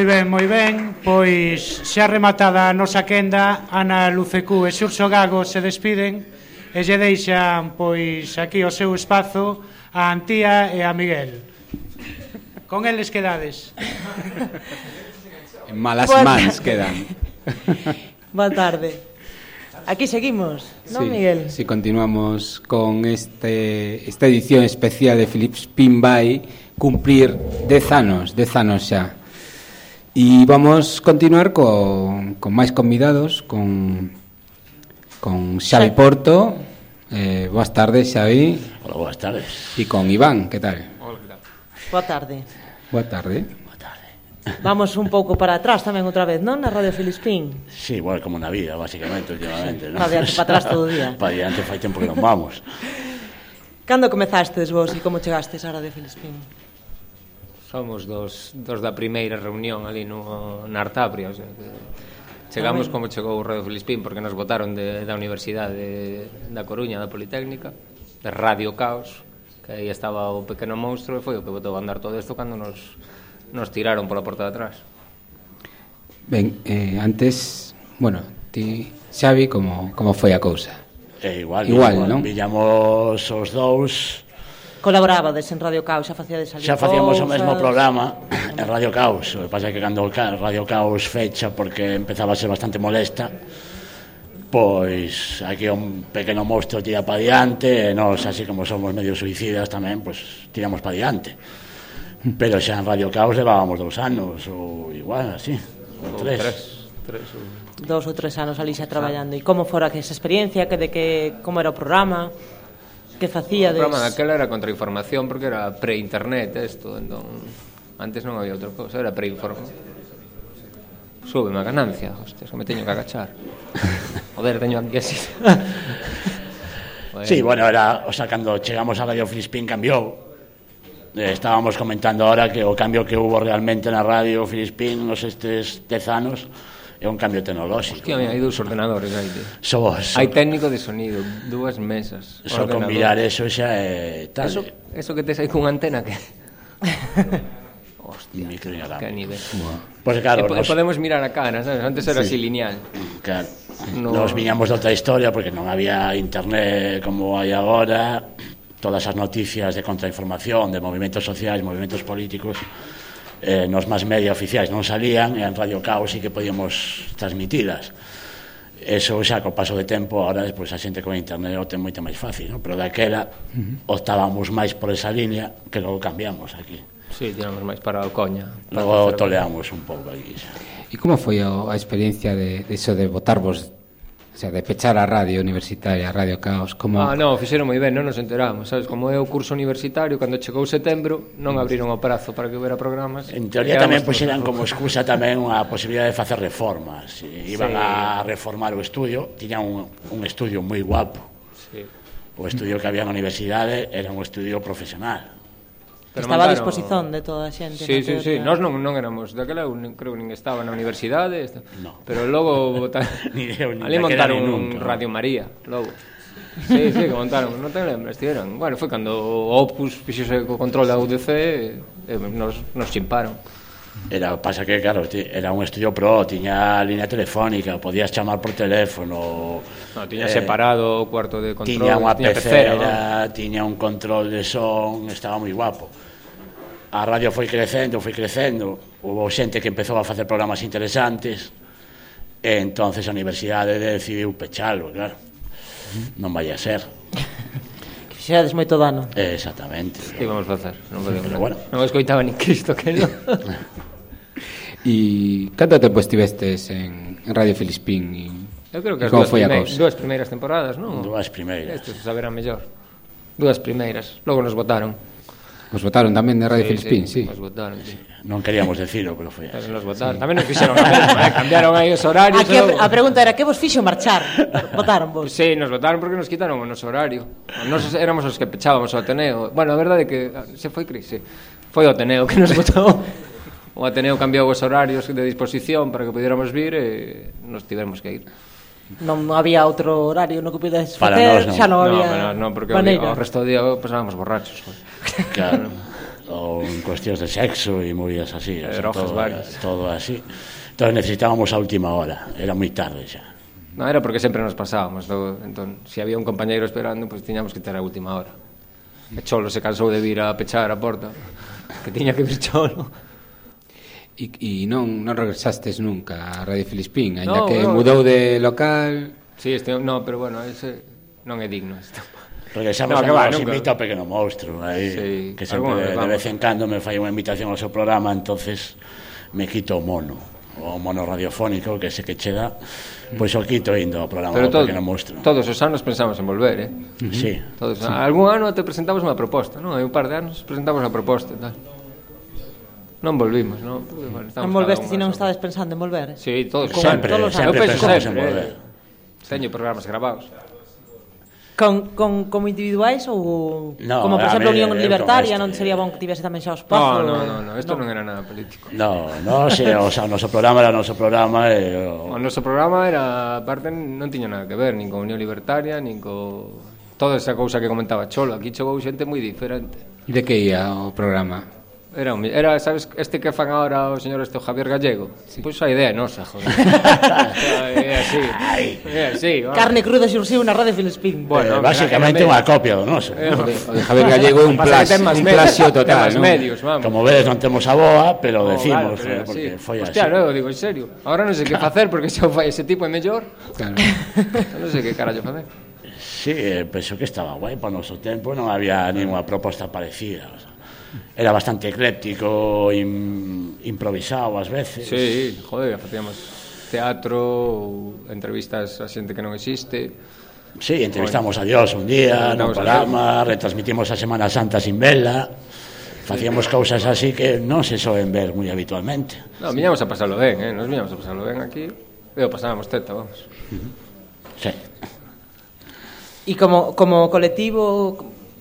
Moi ben, moi ben, pois xa rematada a nosa quenda, Ana Lucecú e Xurxo Gago se despiden e lle deixan pois aquí o seu espazo a Antía e a Miguel. Con eles quedades. En malas Boa mans quedan. (laughs) Boa tarde. Aquí seguimos, non, sí, Miguel? Sí, continuamos con este, esta edición especial de Philips Pinbay cumplir 10 anos, 10 anos xa. E vamos continuar co, con máis convidados, con, con Xavi Porto. Eh, boas tardes, Xavi. Hola, boas tardes. E con Iván, que tal? Hola. Boa tarde. Boa tarde. Boa tarde. Vamos un pouco para atrás tamén outra vez, non? Na Radio Filispín. Sí, igual como na vida, basicamente, últimamente. ¿no? Para diante para atrás todo o día. (laughs) para diante fai tempo que non vamos. Cando comezastes vos e como chegastes á Radio Filispín? somos dos, dos da primeira reunión ali no, na Artabria, o sea, que chegamos ah, como chegou o Radio Filispín, porque nos votaron de, da Universidade da Coruña, da Politécnica, de Radio Caos, que aí estaba o pequeno monstro e foi o que botou a andar todo isto cando nos, nos tiraron pola porta de atrás. Ben, eh, antes, bueno, ti, Xavi, como, como foi a cousa? É igual, igual, igual non? Villamos os dous colaborabades en Radio Caos, xa facíades ali Xa facíamos o mesmo eh. programa en Radio Caos. O que pasa é que cando o Radio Caos fecha porque empezaba a ser bastante molesta, pois aquí un pequeno monstro tira para diante e nós, así como somos medio suicidas tamén, pois tiramos para diante. Pero xa en Radio Caos levábamos dous anos ou igual, así, ou tres. Ou tres, tres ou... Dos ou tres anos ali xa traballando. E como fora que esa experiencia, que de que como era o programa? que facíades. O programa daquela era contrainformación porque era pre-internet isto, entón antes non había outra cousa, era pre-información. Sube a ganancia, hostia, me teño que agachar. (laughs) Joder, teño aquí así. bueno. Sí, bueno, era, o sea, cando chegamos a Radio Filispín cambiou. Eh, estábamos comentando ahora que o cambio que hubo realmente na Radio Filispín nos estes 10 anos é un cambio tecnolóxico. Hostia, hai dous ordenadores aí. So, so, hai técnico de sonido, dúas mesas. Só so combinar eso xa é tal. Eso, eso que tes aí cunha antena que... (laughs) Hostia, micro Que nivel. Bueno. Pues pois, claro, e, nos... podemos mirar a cara, sabes? Antes era sí. así lineal. Claro. No... Nos viñamos de outra historia porque non había internet como hai agora, todas as noticias de contrainformación, de movimentos sociais, movimentos políticos, eh, nos máis media oficiais non salían e en Radio Caos sí que podíamos transmitilas eso xa co paso de tempo ahora despois a xente con internet o ten moito máis fácil no? pero daquela uh -huh. optábamos máis por esa línea que logo cambiamos aquí Sí, tiramos máis para o coña para Logo toleamos un pouco aquí xa. E como foi a, a experiencia de, de iso de votarvos O sea, de pechar a radio universitaria, a Radio Caos, como... Ah, non, fixeron moi ben, non nos enteramos, sabes? Como é o curso universitario, cando chegou setembro, non mm. abriron o prazo para que houbera programas. En teoría tamén puxeran como excusa tamén unha posibilidade de facer reformas. Iban sí. a reformar o estudio, tiñan un, un estudio moi guapo. Sí. O estudio que había na universidade era un estudio profesional, Pero estaba mandaron... a disposición de toda a xente. Sí, sí, sí, nós non, non éramos, daquela eu creo que nin estaba na universidade, esta... no. pero logo (laughs) botar... ni eu, ni ali montaron un nunca. Radio María, logo. Sí, sí, que montaron, non te lembras, tiveron. Bueno, foi cando o Opus fixose co control da UDC e nos, nos chimparon. Era, pasa que, claro, era un estudio pro, tiña línea telefónica, podías chamar por teléfono. No, tiña eh, separado o cuarto de control. Tiña unha tiña pecera, pecera ¿no? tiña un control de son, estaba moi guapo a radio foi crecendo, foi crecendo, houve xente que empezou a facer programas interesantes, e entonces a universidade decidiu pechalo, claro. Non vai a ser. Que (laughs) fixerades moito dano. Exactamente. Que claro. íbamos facer? Non podemos. Bueno. Non escoitaba ni Cristo que non. (laughs) E canto tempo estivestes en, en Radio Filispín? E... Eu creo que as dúas, primeir, dúas primeiras temporadas, non? Dúas primeiras. Estes saberán mellor. Dúas primeiras. Logo nos votaron. Nos votaron tamén de Radio sí, Filispín, sí. sí. Nos votaron, sí. Non queríamos decirlo, pero foi así. Nos votaron. Sí. Tamén nos fixeron, eh, cambiaron aí os horarios. Aquí, a, a pregunta era, que vos fixo marchar? Votaron vos? Sí, nos votaron porque nos quitaron o noso horario. Nos éramos os que pechábamos o Ateneo. Bueno, a verdade é que ah, se foi crise. Foi o Ateneo que nos votou. O Ateneo cambiou os horarios de disposición para que pudiéramos vir e nos tivemos que ir non había outro horario no que pudedes Para facer, nós, non. xa non había no, no, non, porque maneira. o resto do día pasábamos borrachos. Joder. (laughs) Claro, ou en cuestións de sexo e movidas así, o sea, todo, varias. todo así. Entón necesitábamos a última hora, era moi tarde xa. No, era porque sempre nos pasábamos, logo, entón, se si había un compañeiro esperando, pois pues, tiñamos que ter a última hora. E Cholo se cansou de vir a pechar a porta, que tiña que vir Cholo. E, e non, non regresastes nunca a Radio Filispín, aínda no, que no, mudou de local... Sí, este, no, pero bueno, ese non é digno isto. Regresamos no, que va, nunca. invito ao Pequeno Monstro, aí, sí, que sempre de, de vez en cando me fai unha invitación ao seu programa, entonces me quito o mono, o mono radiofónico que se que cheda, pois o quito indo ao programa pero do todo, Pequeno Monstro. Todos os anos pensamos en volver, eh? Uh -huh. Sí. Todos, sí. Algún ano te presentamos unha proposta, non? Hai un par de anos presentamos a proposta, tal. Non volvimos, non? Non volveste, se non estades pensando en volver? Eh? Sí, todos. Con, sempre, todos sempre, sempre pensamos sempre, en volver. Eh. Teño programas grabados. Con, con, como individuais ou no, como por exemplo Unión eh, Libertaria non sería bon que tivese tamén xa os pazos no, no, eh? no, no, isto no. non era nada político no, no, se, o, sea, o noso programa era o noso programa e, o... o noso programa era aparte non tiña nada que ver nin con Unión Libertaria nin co toda esa cousa que comentaba Cholo aquí chegou xente moi diferente de que ia o programa? Era, un, era sabes, este que fan agora o señor este o Javier Gallego. Sí. Pois pues a idea nosa, joder. (laughs) é así. É así. Vale. Carne cruda xurxiu na rede Filspín. Bueno, eh, basicamente unha copia do noso. Eh, o, de, o de Javier Gallego é un plasio, un plasio total, ¿no? medios, vamos. Como vedes non temos a boa, pero oh, decimos, claro, pero, porque sí. foi Hostia, así. Hostia, no, digo, en serio. Agora non sei que facer porque se o fai ese tipo é mellor. Claro. non sei que carallo facer. Sí, eh, penso que estaba guai para o noso tempo, non había ninguna proposta parecida. O sea era bastante ecléctico, im, improvisado ás veces. Sí, joder, facíamos teatro, entrevistas a xente que non existe. Sí, entrevistamos bueno, a Dios un día, no programa, retransmitimos a Semana Santa sin vela. Facíamos cousas así que non se soen ver moi habitualmente. No, miñamos a pasalo ben, eh? nos viñamos a pasalo ben aquí. E o pasábamos teta, vamos. Sí. E como, como colectivo,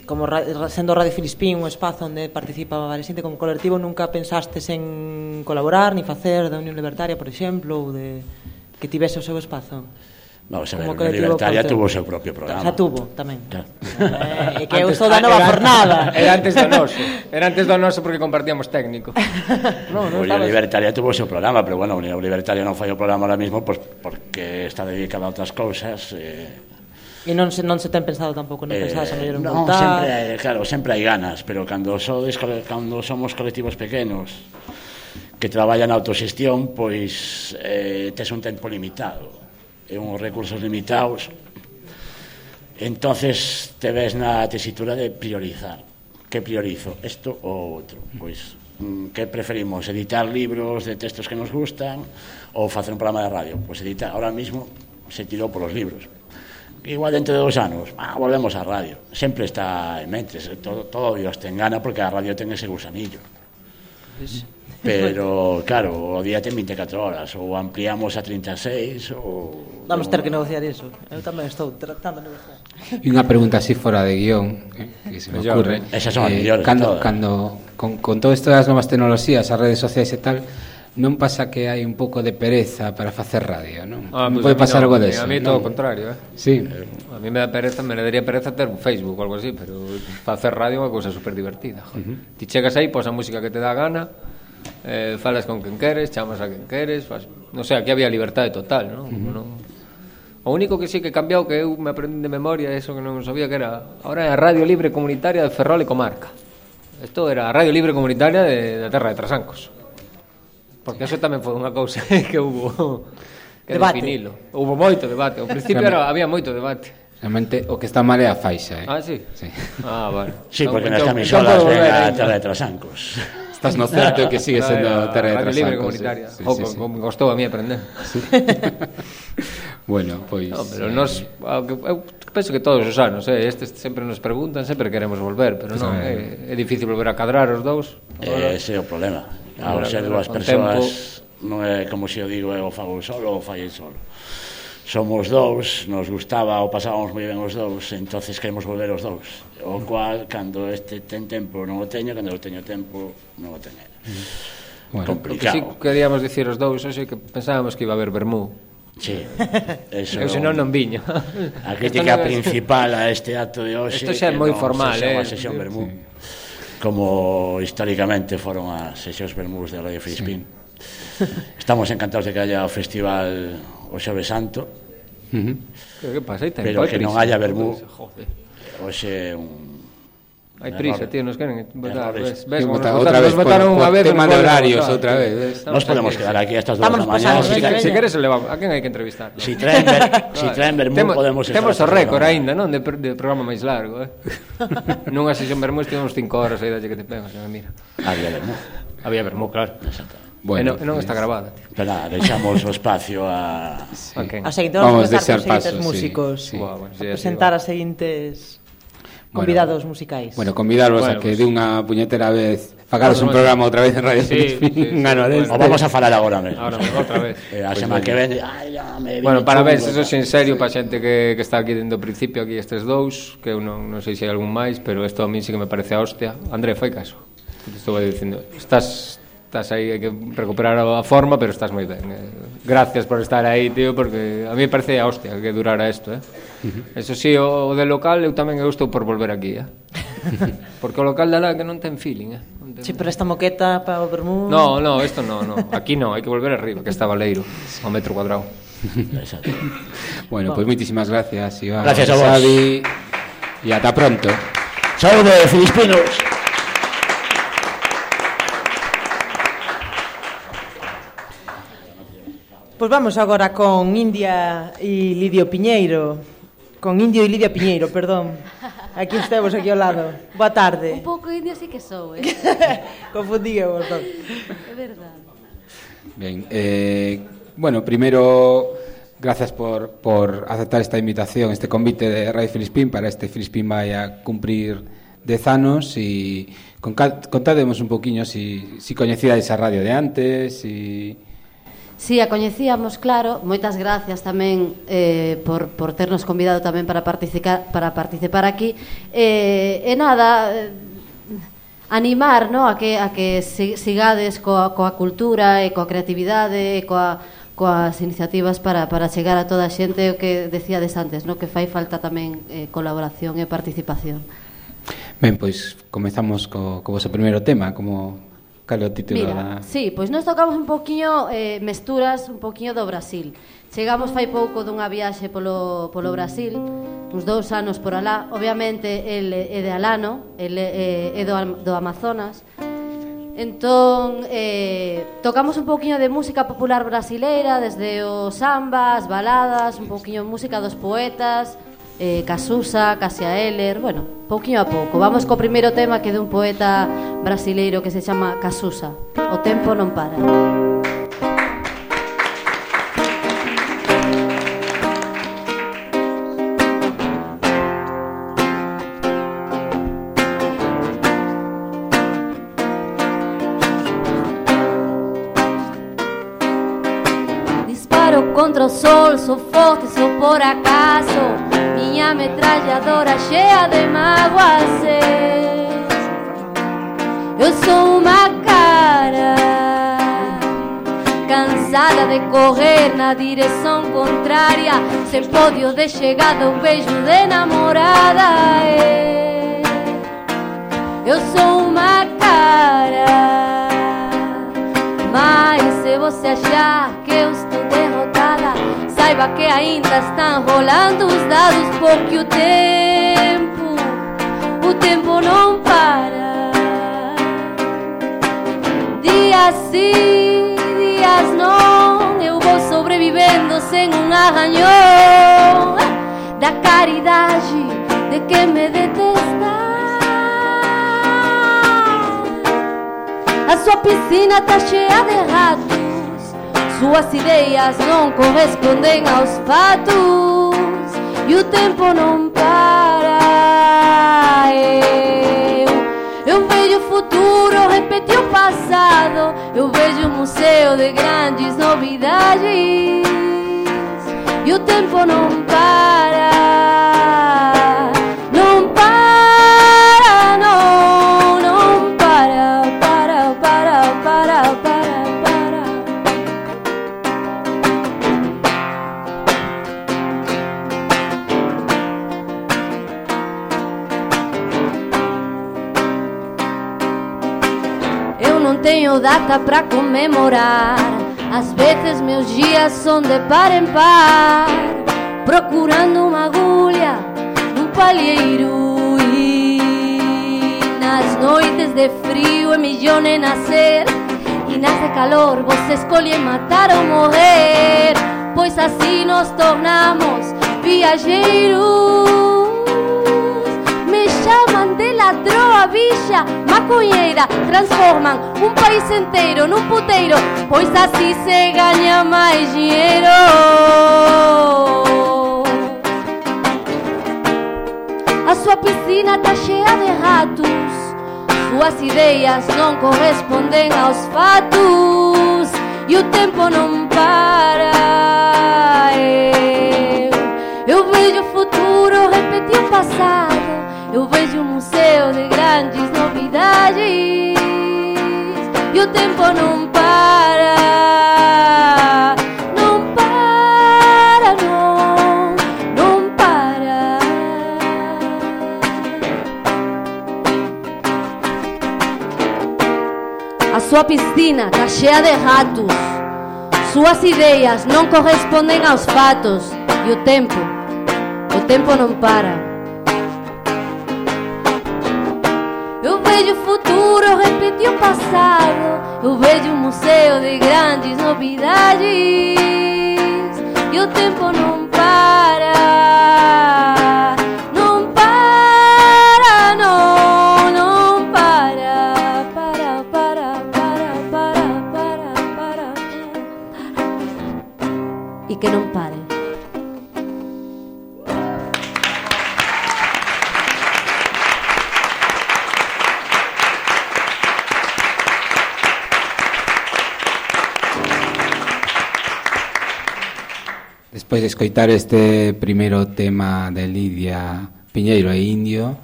como sendo Radio Filispín un espazo onde participa xente como colectivo, nunca pensastes en colaborar ni facer da Unión Libertaria, por exemplo, ou de que tivese o seu espazo? Vamos a ver, Unión Libertaria tuvo o seu propio programa. Xa tuvo, tamén. Claro. Eh, que eu sou da nova jornada. Era antes do noso. Era antes do noso porque compartíamos técnico. (laughs) No, no, Unión Libertaria tuvo o seu programa, pero bueno, Unión Libertaria non fai o programa ahora mismo pues, porque está dedicada a outras cousas. Eh, E non se, non se ten pensado tampouco, non eh, pensades a mellor en non. Sempre, claro, sempre hai ganas, pero cando, sodes, cando somos colectivos pequenos que traballan na autoxestión, pois eh, tes un tempo limitado e uns recursos limitados, entonces te ves na tesitura de priorizar. Que priorizo? Isto ou outro? Pois, mm, que preferimos? Editar libros de textos que nos gustan ou facer un programa de radio? Pois editar, ahora mismo se tirou polos libros igual dentro de dos anos, ah, volvemos á radio. Sempre está en mente, todo, todo Dios ten gana porque a radio ten ese gusanillo. Pues... Pero, claro, o día ten 24 horas, ou ampliamos a 36, ou... Vamos ter que negociar iso. Eu tamén estou tratando de negociar. E unha pregunta así fora de guión, eh, que se me ocurre. Esas son as eh. Cando, cando, con, con todo isto das novas tecnologías, as redes sociais e tal, non pasa que hai un pouco de pereza para facer radio, non? Ah, non pues pode pasar algo deso. A mí todo o contrario, eh? Sí. Eh, a mí me da pereza, me daría pereza ter un Facebook ou algo así, pero facer radio é unha cousa super divertida. Uh -huh. Ti chegas aí, pos a música que te dá gana, eh, falas con quen queres, chamas a quen queres, fas... non sei, aquí había libertade total, non? Uh -huh. non? O único que sí que cambiou que eu me aprendí de memoria, eso que non sabía que era, ahora é a Radio Libre Comunitaria de Ferrol e Comarca. Isto era a Radio Libre Comunitaria de, da Terra de Trasancos. Porque eso tamén foi unha cousa (laughs) que hubo que debate. definilo. Houve moito debate, ao principio era, había moito debate. Realmente o que está mal é a faixa, eh? Ah, sí? Sí. Ah, vale. (laughs) Sí, porque nas camisolas ven a terra de trasancos. (laughs) Estás no certo que sigue sendo ah, a terra de trasancos. libre comunitaria. Sí, sí, sí, sí. Me gostou a mí aprender. Sí. bueno, pois... No, pero eh... nos, eu penso que todos os anos, eh, estes sempre nos preguntan, sempre queremos volver, pero non, é, eh, é difícil volver a cadrar os dous. Ese é o problema ao ser dúas persoas non é como se eu digo eu fago solo ou fallei solo somos dous, nos gustaba ou pasábamos moi ben os dous, entonces queremos volver os dous. O cual, cando este ten tempo non o teño, cando eu teño tempo non o teño. Bueno, complicado. Que sí queríamos dicir os dous, eso que pensábamos que iba a haber vermú. Sí, eso... Eu senón non viño. A crítica no principal a este acto de hoxe... Isto xa é moi formal, eh? Unha sesión vermú. Sí como históricamente foron as sesións Bermús de Radio Filispín. Sí. Estamos encantados de que haya o festival o Xove Santo. Uh -huh. Pero que pasa? Pero que non haya Bermú. Hoxe un Hai prisa, tío, nos queren botar, Ves, ves, nos outra vez, votaron unha vez. Tema de horarios, outra vez. Nos podemos quedar aquí estas dúas da mañá. Se queres, levamos. A quen hai que entrevistar? Si traen, si traen Bermúd, podemos... Temos o récord aínda, non? De, de programa máis largo, eh? (laughs) Nunha sesión Bermú estivemos 5 horas aí dalle que te pegas, mira. Había Bermú. Había Bermú, claro. Exacto. Bueno, e eh, non está gravada. Pero deixamos o espacio a... Sí. Okay. A seguidores, Vamos a deixar pasos, músicos. Sí, sí. Wow, bueno, a presentar as seguintes convidados bueno, musicais. Bueno, convidarvos bueno, a que pues, de unha puñetera vez facades bueno, un programa outra vez en Radio sí, sí, un ano deste. Bueno, vamos a falar agora mesmo. Agora mesmo outra vez. Eh, a semana que ven. Ay, ya me bueno, parabéns, eso é en serio sí. para xente que, que está aquí dentro do principio, aquí estes dous, que eu non, non sei se hai algún máis, pero isto a mí sí que me parece a hostia. André, fai caso. Estou dicindo, estás estás aí, hai que recuperar a forma, pero estás moi ben. Eh, gracias por estar aí, tío, porque a mí me parece a hostia que durara isto, eh. Uh -huh. Eso sí, o, o de local eu tamén eu estou por volver aquí, eh. (laughs) porque o local da lá que non ten feeling, eh. Si, sí, pero esta moqueta para o Bermúdez... No, no, esto no, no. Aquí no, hai que volver arriba, que está Valeiro, ao metro cuadrado. Exacto. (laughs) bueno, pois pues moitísimas gracias, Iván. Gracias a vos. Xavi, e ata pronto. Saúde, Filipinos. Pois vamos agora con India e Lidio Piñeiro. Con Indio e Lidia Piñeiro, perdón. Aquí estamos, aquí ao lado. Boa tarde. Un pouco indio sí que sou, eh? (laughs) Confundí eu, perdón. É verdade. Bien, eh, bueno, primero, gracias por, por aceptar esta invitación, este convite de Radio Filispín para este Filispín vai a cumprir 10 anos e conca- un poquinho si, si coñecíais a radio de antes e... Si, sí, a coñecíamos, claro. Moitas gracias tamén eh, por, por ternos convidado tamén para participar, para participar aquí. Eh, e nada, eh, animar no, a que, a que sigades coa, coa cultura e coa creatividade e coa, coas iniciativas para, para chegar a toda a xente o que decíades antes, no, que fai falta tamén eh, colaboración e participación. Ben, pois comezamos co, co vosso primeiro tema, como Cal o título Mira, da... Sí, pois nós tocamos un poquinho eh, mesturas un poquinho do Brasil. Chegamos fai pouco dunha viaxe polo, polo Brasil, uns dous anos por alá. Obviamente, el é de Alano, el é, é do, do Amazonas. Entón, eh, tocamos un poquinho de música popular brasileira, desde os sambas, baladas, un poquinho música dos poetas, eh, Casusa, Casia Eller, bueno, pouquinho a pouco. Vamos co primeiro tema que é dun poeta brasileiro que se chama Casusa. O tempo non para. Disparo contra o sol, sou forte, sou por acaso Minha metralhadora cheia de mágoas. Eu sou uma cara Cansada de correr na direção contrária Sem pódio de chegada, um beijo de namorada. Eu sou uma cara mas se você achar que eu estou derrotada, saiba que ainda estão rolando os dados, porque o tempo, o tempo não para. Dias sim, dias não, eu vou sobrevivendo sem um arranhão da caridade de quem me detesta. A sua piscina tá cheia de ratos. Suas ideias não correspondem aos fatos. E o tempo não para. Eu, eu vejo o futuro repetir o passado. Eu vejo um museu de grandes novidades. E o tempo não para. Tenho data pra comemorar. Às vezes meus dias são de par em par, procurando uma agulha num palheiro. E nas noites de frio é melhor nem nascer. E nas de calor você escolhe matar ou morrer, pois assim nos tornamos viajeiros. De ladroa, bicha, maconheira Transformam um país inteiro num puteiro Pois assim se ganha mais dinheiro A sua piscina tá cheia de ratos Suas ideias não correspondem aos fatos E o tempo não para Eu, eu vejo o futuro repetir o passado Eu vejo um museu de grandes novidades E o tempo não para Não para, não, não para. A sua piscina tá cheia de ratos. Suas ideias não correspondem aos fatos E o tempo, o tempo não para futuro repetir o passado. Eu vejo um museu de grandes novidades. E o tempo não De escoitar este primeiro tema de Lidia Piñeiro e Indio,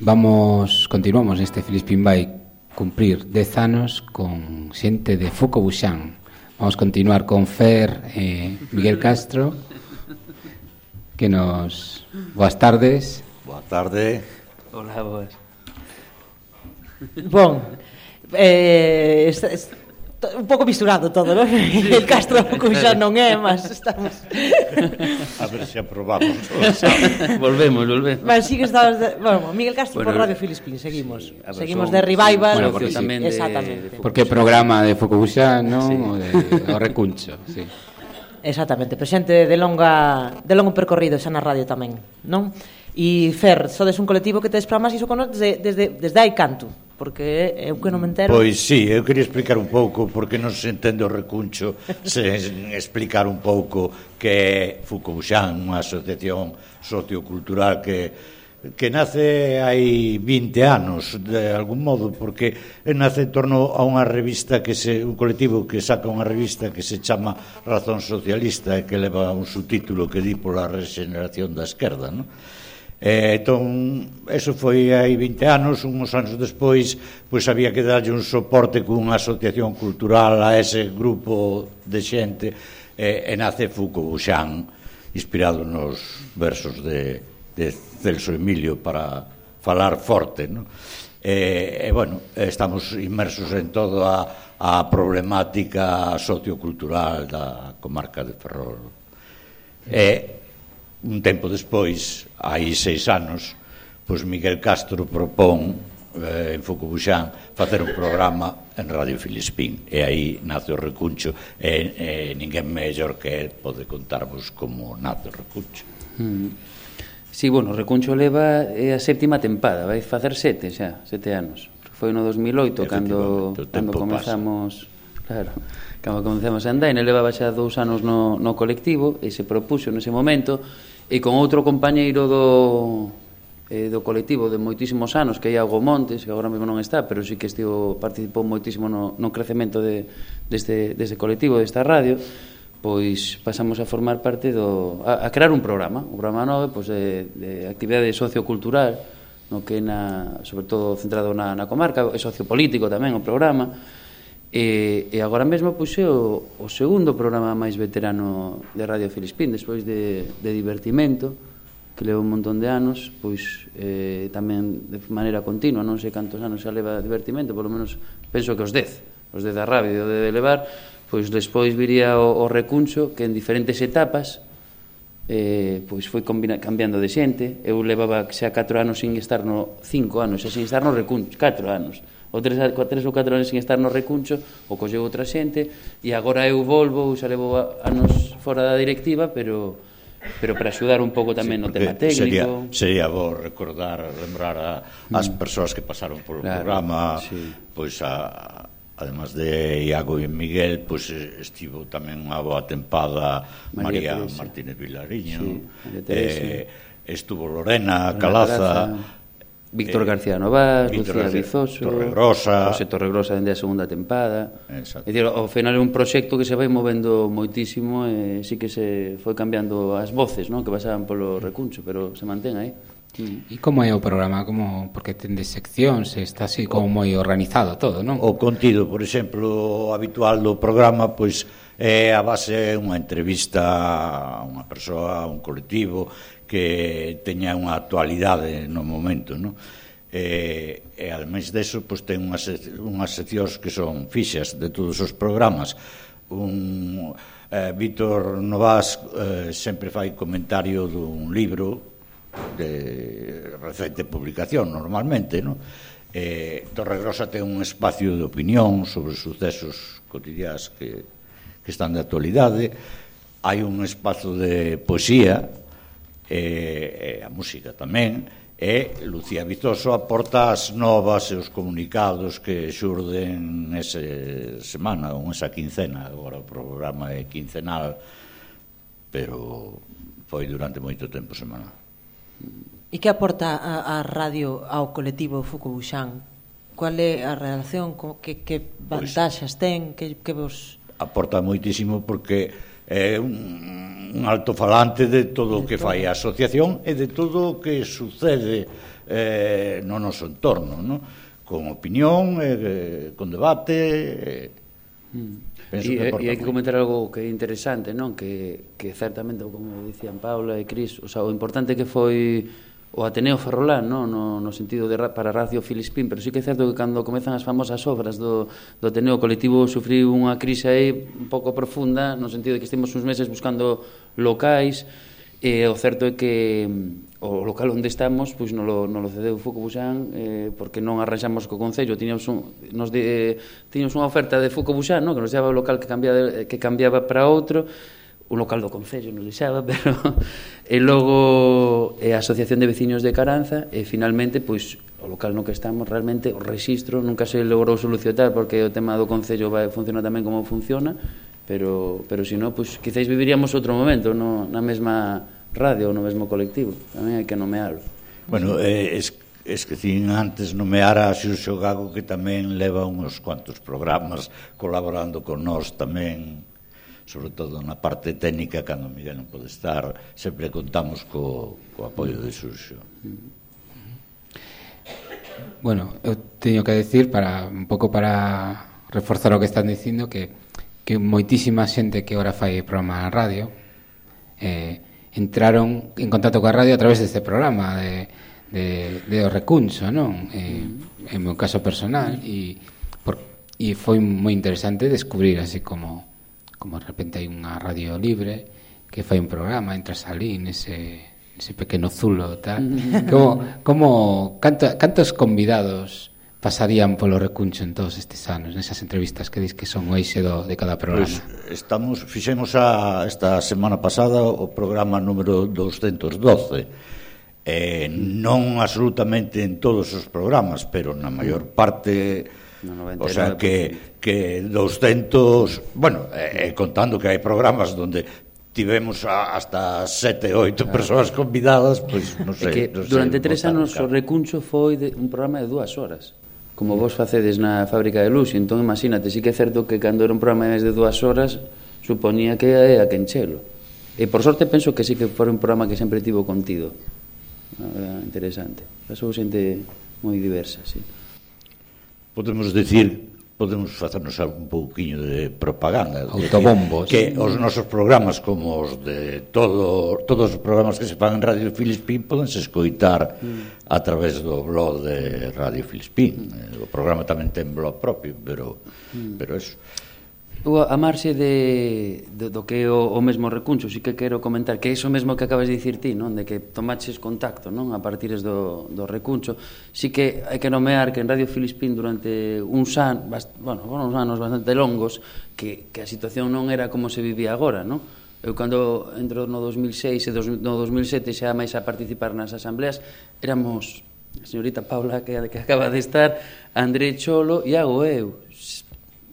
vamos continuamos neste Filispín vai cumprir 10 anos con xente de Foco Buxán, Vamos a continuar con Fer e Miguel Castro que nos... Boas tardes. Boa tarde. Hola, boas. Bon, eh, es, es, to- un pouco misturado todo, non? (laughs) Sí. El Castro Cuxón (laughs) non é, mas estamos... (laughs) A ver se aprobamos. volvemos, volvemos. Mas sí que estamos... De... Bueno, Miguel Castro bueno, por Radio Filispín, seguimos. Sí, ver, seguimos son... de Revival. Bueno, porque sí, tamén de, Exactamente. De porque programa de Focubuxá, non? Sí. O, de, o Recuncho, sí. Exactamente, presente de longa de longo percorrido xa na radio tamén, non? E Fer, sodes un colectivo que tedes programas iso con nos desde, desde, desde hai canto porque eu que non me entero. Pois sí, eu quería explicar un pouco porque non se entende o recuncho (laughs) sen explicar un pouco que é Fucouxan, unha asociación sociocultural que que nace hai 20 anos de algún modo porque nace en torno a unha revista que se un colectivo que saca unha revista que se chama Razón Socialista e que leva un subtítulo que di pola regeneración da esquerda, non? Eh, entón, eso foi hai 20 anos, uns anos despois, pois había que darlle un soporte cunha asociación cultural a ese grupo de xente eh, e nace Foucault-Bouchan, inspirado nos versos de, de Celso Emilio para falar forte, non? E, eh, e, bueno, estamos inmersos en toda a, a problemática sociocultural da comarca de Ferrol. E, un tempo despois, hai seis anos, pois Miguel Castro propón eh, en Fucubuxán facer un programa en Radio Filispín e aí nace o recuncho e, e ninguén mellor que el pode contarvos como nace o recuncho mm. Si, sí, bueno, recuncho leva é a séptima tempada, vai facer sete xa, sete anos foi no 2008 cando, cando comezamos pasa. claro cando comecemos en e levaba xa dous anos no, no colectivo e se propuxo nese momento e con outro compañeiro do, eh, do colectivo de moitísimos anos que é Iago Montes, que agora mesmo non está, pero sí que estivo, participou moitísimo no, no crecemento de, deste, deste colectivo, desta radio, pois pasamos a formar parte do a, a crear un programa, un programa novo pois de, de actividade sociocultural no que na, sobre todo centrado na, na comarca, é sociopolítico tamén o programa, E, e agora mesmo pois, é o, o segundo programa máis veterano de Radio Filispín, despois de, de Divertimento, que leva un montón de anos, pois eh, tamén de maneira continua, non sei cantos anos xa leva Divertimento, polo menos penso que os 10, os 10 da radio de elevar, pois despois viría o, o recuncho que en diferentes etapas eh, pois foi combina, cambiando de xente, eu levaba xa 4 anos sin estar no 5 anos, xa sin estar no recuncho, 4 anos ou tres, tres ou catro anos sen estar no recuncho, o colleu outra xente, e agora eu volvo, xa levo anos fora da directiva, pero pero para axudar un pouco tamén sí, no tema técnico. Sería, sería bo recordar, lembrar a, as mm. persoas que pasaron polo claro, programa, sí. pois a, además de Iago e Miguel, pois estivo tamén unha boa tempada María, María Teresa. Martínez Vilariño, sí, María Teresa. eh, estuvo Lorena Calaza, Lorena Calaza Víctor eh, García Novas, Víctor Lucía Vizoso, Torregrosa, José Torregrosa dende a segunda tempada. Exacto. É dicir, ao final é un proxecto que se vai movendo moitísimo e sí que se foi cambiando as voces, non, que pasaban polo recuncho, pero se mantén aí. E como é o programa? Como porque ten de seccións, está así como moi organizado todo, non? O contido, por exemplo, habitual do programa, pois é a base unha entrevista a unha persoa, a un colectivo, que teña unha actualidade no momento, non? E, e ademais deso, pois, ten unhas, unhas seccións que son fixas de todos os programas. Un, eh, Víctor Novas eh, sempre fai comentario dun libro de recente publicación, normalmente, non? Eh, Torregrosa ten un espacio de opinión sobre sucesos cotidiás que, que están de actualidade, hai un espazo de poesía, e, e a música tamén, e Lucía Vizoso aporta as novas e os comunicados que xurden ese semana ou esa quincena, agora o programa é quincenal, pero foi durante moito tempo semanal. E que aporta a, a radio ao colectivo Fukubuxan? Cual é a relación? Co, que, que pois vantaxas ten? Que, que vos... Aporta moitísimo porque é un, un altofalante de todo o que fai a asociación e de todo o que sucede eh, no noso entorno, no? con opinión, eh, con debate... Eh. Mm. Penso e, que eh, e hai que comentar algo que é interesante, non? Que, que certamente, como dicían Paula e Cris, o, sea, o importante que foi o Ateneo Ferrolán, no, no, no sentido de para Radio Filispín, pero sí que é certo que cando comezan as famosas obras do, do Ateneo colectivo sufriu unha crise aí un pouco profunda, no sentido de que estivemos uns meses buscando locais, e o certo é que mm, o local onde estamos pois non lo, non lo cedeu Fucobuxán eh, porque non arranxamos co Concello tiñamos un, nos de, tiñamos unha oferta de Fucobuxán no? que nos daba o local que cambiaba, que cambiaba para outro o local do Concello nos deixaba, (laughs) pero e logo e a Asociación de Veciños de Caranza e finalmente pois o local no que estamos realmente o rexistro nunca se logrou solucionar porque o tema do Concello vai funcionar tamén como funciona pero, pero se non, pois quizáis viviríamos outro momento no, na mesma radio ou no mesmo colectivo tamén hai que nomearlo Bueno, eh, es, que sin antes nomear a Xurxo Gago que tamén leva uns cuantos programas colaborando con nós tamén sobre todo na parte técnica, cando Miguel non pode estar, sempre contamos co, co apoio de Xurxo. Bueno, eu teño que decir para un pouco para reforzar o que están dicindo que que moitísima xente que ora fai programa na radio eh, entraron en contacto coa radio a través deste programa de, de, de o recunso, non? Eh, en meu caso personal mm. e, por, e foi moi interesante descubrir así como como de repente hai unha radio libre que fai un programa, entras ali nese, nese pequeno zulo tal. como, como canto, cantos convidados pasarían polo recuncho en todos estes anos nesas entrevistas que dis que son o eixe do, de cada programa? Pois estamos, fixemos a, esta semana pasada o programa número 212 eh, non absolutamente en todos os programas, pero na maior parte no 99, o sea que que 200, bueno, eh, contando que hai programas onde tivemos a, hasta sete, oito claro. persoas convidadas, pois pues, non sei. É que non durante sei, tres anos o recuncho foi de un programa de dúas horas como vos facedes na fábrica de luz, entón imagínate, sí que é certo que cando era un programa de máis de dúas horas, suponía que é a quenchelo. E por sorte penso que sí que foi un programa que sempre tivo contido. Ah, interesante. Pasou xente moi diversa, sí. Podemos decir podemos facernos un pouquiño de propaganda. Autobombos. Que os nosos programas como os de todo, todos os programas que se fan en Radio Filispín podense escoitar mm. a través do blog de Radio Filispín. Eh, o programa tamén ten blog propio, pero, mm. pero eso. Eu a marxe de, de, do que é o, o mesmo recuncho, sí que quero comentar, que é iso mesmo que acabas de dicir ti, non? de que tomaches contacto non? a partir do, do recuncho, sí que hai que nomear que en Radio Filispín durante uns anos, bast, bueno, uns anos bastante longos, que, que a situación non era como se vivía agora, non? Eu cando entro no 2006 e dos, no 2007 xa máis a participar nas asambleas, éramos a señorita Paula que, que acaba de estar, André Cholo e eu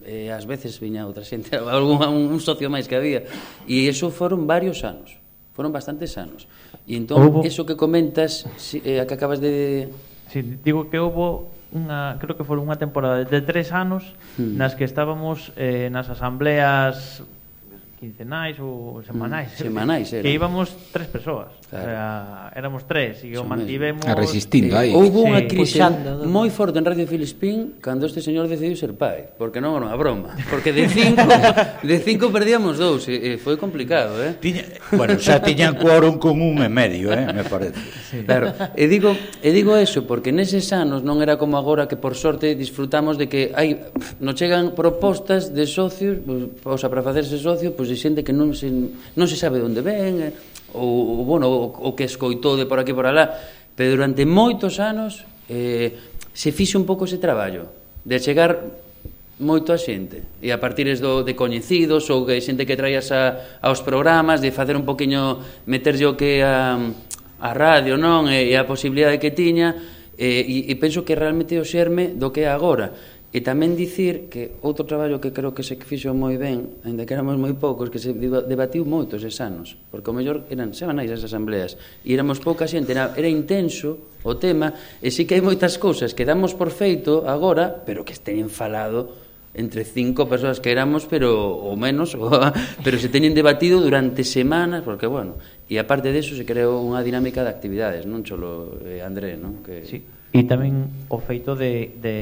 eh, ás veces viña outra xente, (laughs) algún, un socio máis que había, e iso foron varios anos, foron bastantes anos. E entón, houbo... eso que comentas, si, eh, que acabas de... Sí, digo que houve unha, creo que foi unha temporada de tres anos hmm. nas que estábamos eh, nas asambleas quincenais ou semanais. Mm, semanais era. Que íbamos tres persoas. Claro. O sea, éramos tres e o mantivemos... A resistindo aí. Houve unha sí. crise Puxando, moi forte en Radio Filispín cando este señor decidiu ser pai. Porque non era unha broma. Porque de (laughs) cinco, de cinco perdíamos dous. E, e foi complicado, eh? Tiña, bueno, xa tiñan quórum con un e medio, eh? Me parece. Sí. Claro. E digo, e digo eso porque neses anos non era como agora que por sorte disfrutamos de que hai, nos chegan propostas de socios, pues, o sea, para facerse socio, pois pues, de xente que non se, non se sabe onde ven, eh, ou, bueno, o, o que escoitou de por aquí por alá, pero durante moitos anos eh, se fixe un pouco ese traballo de chegar moito a xente e a partir do, de coñecidos ou que xente que traías a, aos programas de facer un poquinho meterlle o que a, a radio non e, e a posibilidade que tiña e, e, e penso que realmente o xerme do que é agora. E tamén dicir que outro traballo que creo que se fixo moi ben, ainda que éramos moi poucos, que se debatiu moito eses anos, porque o mellor eran semanais as asambleas, e éramos pouca xente, era, era intenso o tema, e sí que hai moitas cousas que damos por feito agora, pero que teñen falado entre cinco persoas que éramos, pero o menos, (laughs) o, pero se teñen debatido durante semanas, porque, bueno, e aparte de eso se creou unha dinámica de actividades, non cholo eh, André, non? Que... Sí E tamén o feito de, de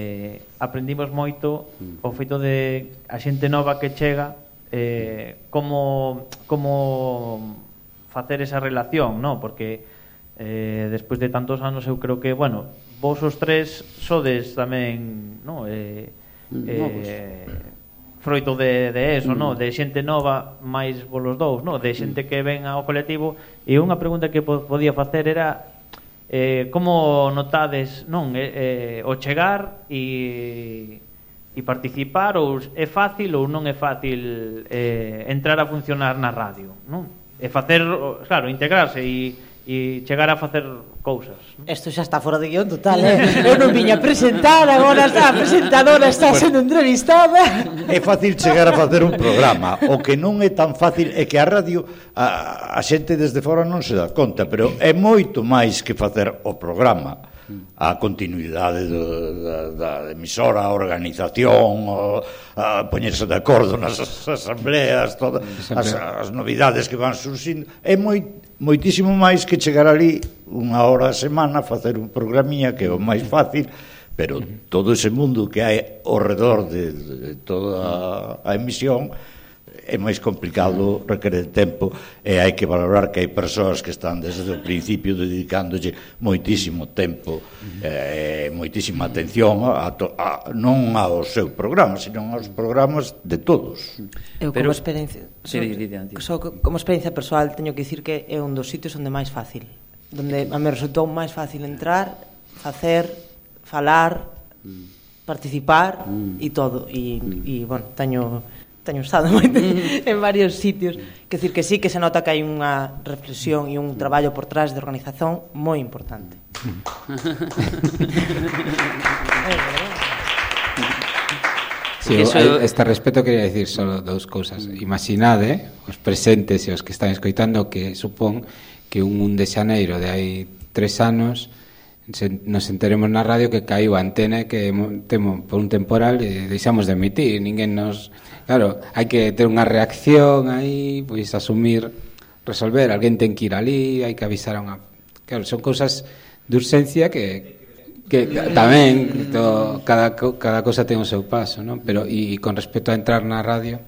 aprendimos moito o feito de a xente nova que chega eh, como como facer esa relación, no? Porque eh, despois de tantos anos eu creo que, bueno, vos os tres sodes tamén, no? Eh, eh, froito de, de eso, mm. no? de xente nova máis volos dous, no? de mm. xente que ven ao colectivo e unha pregunta que podía facer era Eh, como notades non eh, eh, o chegar e, e participar ou é fácil ou non é fácil eh, entrar a funcionar na radio non? e facer, claro, integrarse e e chegar a facer cousas. Isto xa está fora de guión total, eh? Eu non viña a presentar, agora está a presentadora está sendo entrevistada. É fácil chegar a facer un programa, o que non é tan fácil é que a radio a, a xente desde fora non se dá conta, pero é moito máis que facer o programa a continuidade do, da, da emisora, a organización, o, a poñerse de acordo nas asambleas, todas as, as novidades que van surxindo, é moi moitísimo máis que chegar ali unha hora a semana a facer un programinha que é o máis fácil, pero todo ese mundo que hai ao redor de, de toda a emisión é máis complicado, requere tempo e hai que valorar que hai persoas que están desde o principio dedicándolle moitísimo tempo e eh, moitísima atención a, to, a, non ao seu programa, senón aos programas de todos. Eu como Pero, experiencia, so, sí, so, como experiencia persoal teño que dicir que é un dos sitios onde máis fácil, onde a me resultou máis fácil entrar, facer, falar, participar mm. e todo e, mm. e bueno, teño teño estado (laughs) moito mm. en varios sitios, que decir que sí que se nota que hai unha reflexión e un traballo por trás de organización moi importante. (laughs) Sí, eso... este respeto quería dicir só dous cousas. Imaginade os presentes e os que están escoitando que supón que un 1 de xaneiro de hai tres anos nos enteremos na radio que caiu a antena que temo por un temporal e deixamos de emitir, ninguén nos... Claro, hai que ter unha reacción aí, pois asumir, resolver, alguén ten que ir ali, hai que avisar a unha... Claro, son cousas de urxencia que que tamén to, cada cada cosa ten o seu paso, non? Pero e con respecto a entrar na radio,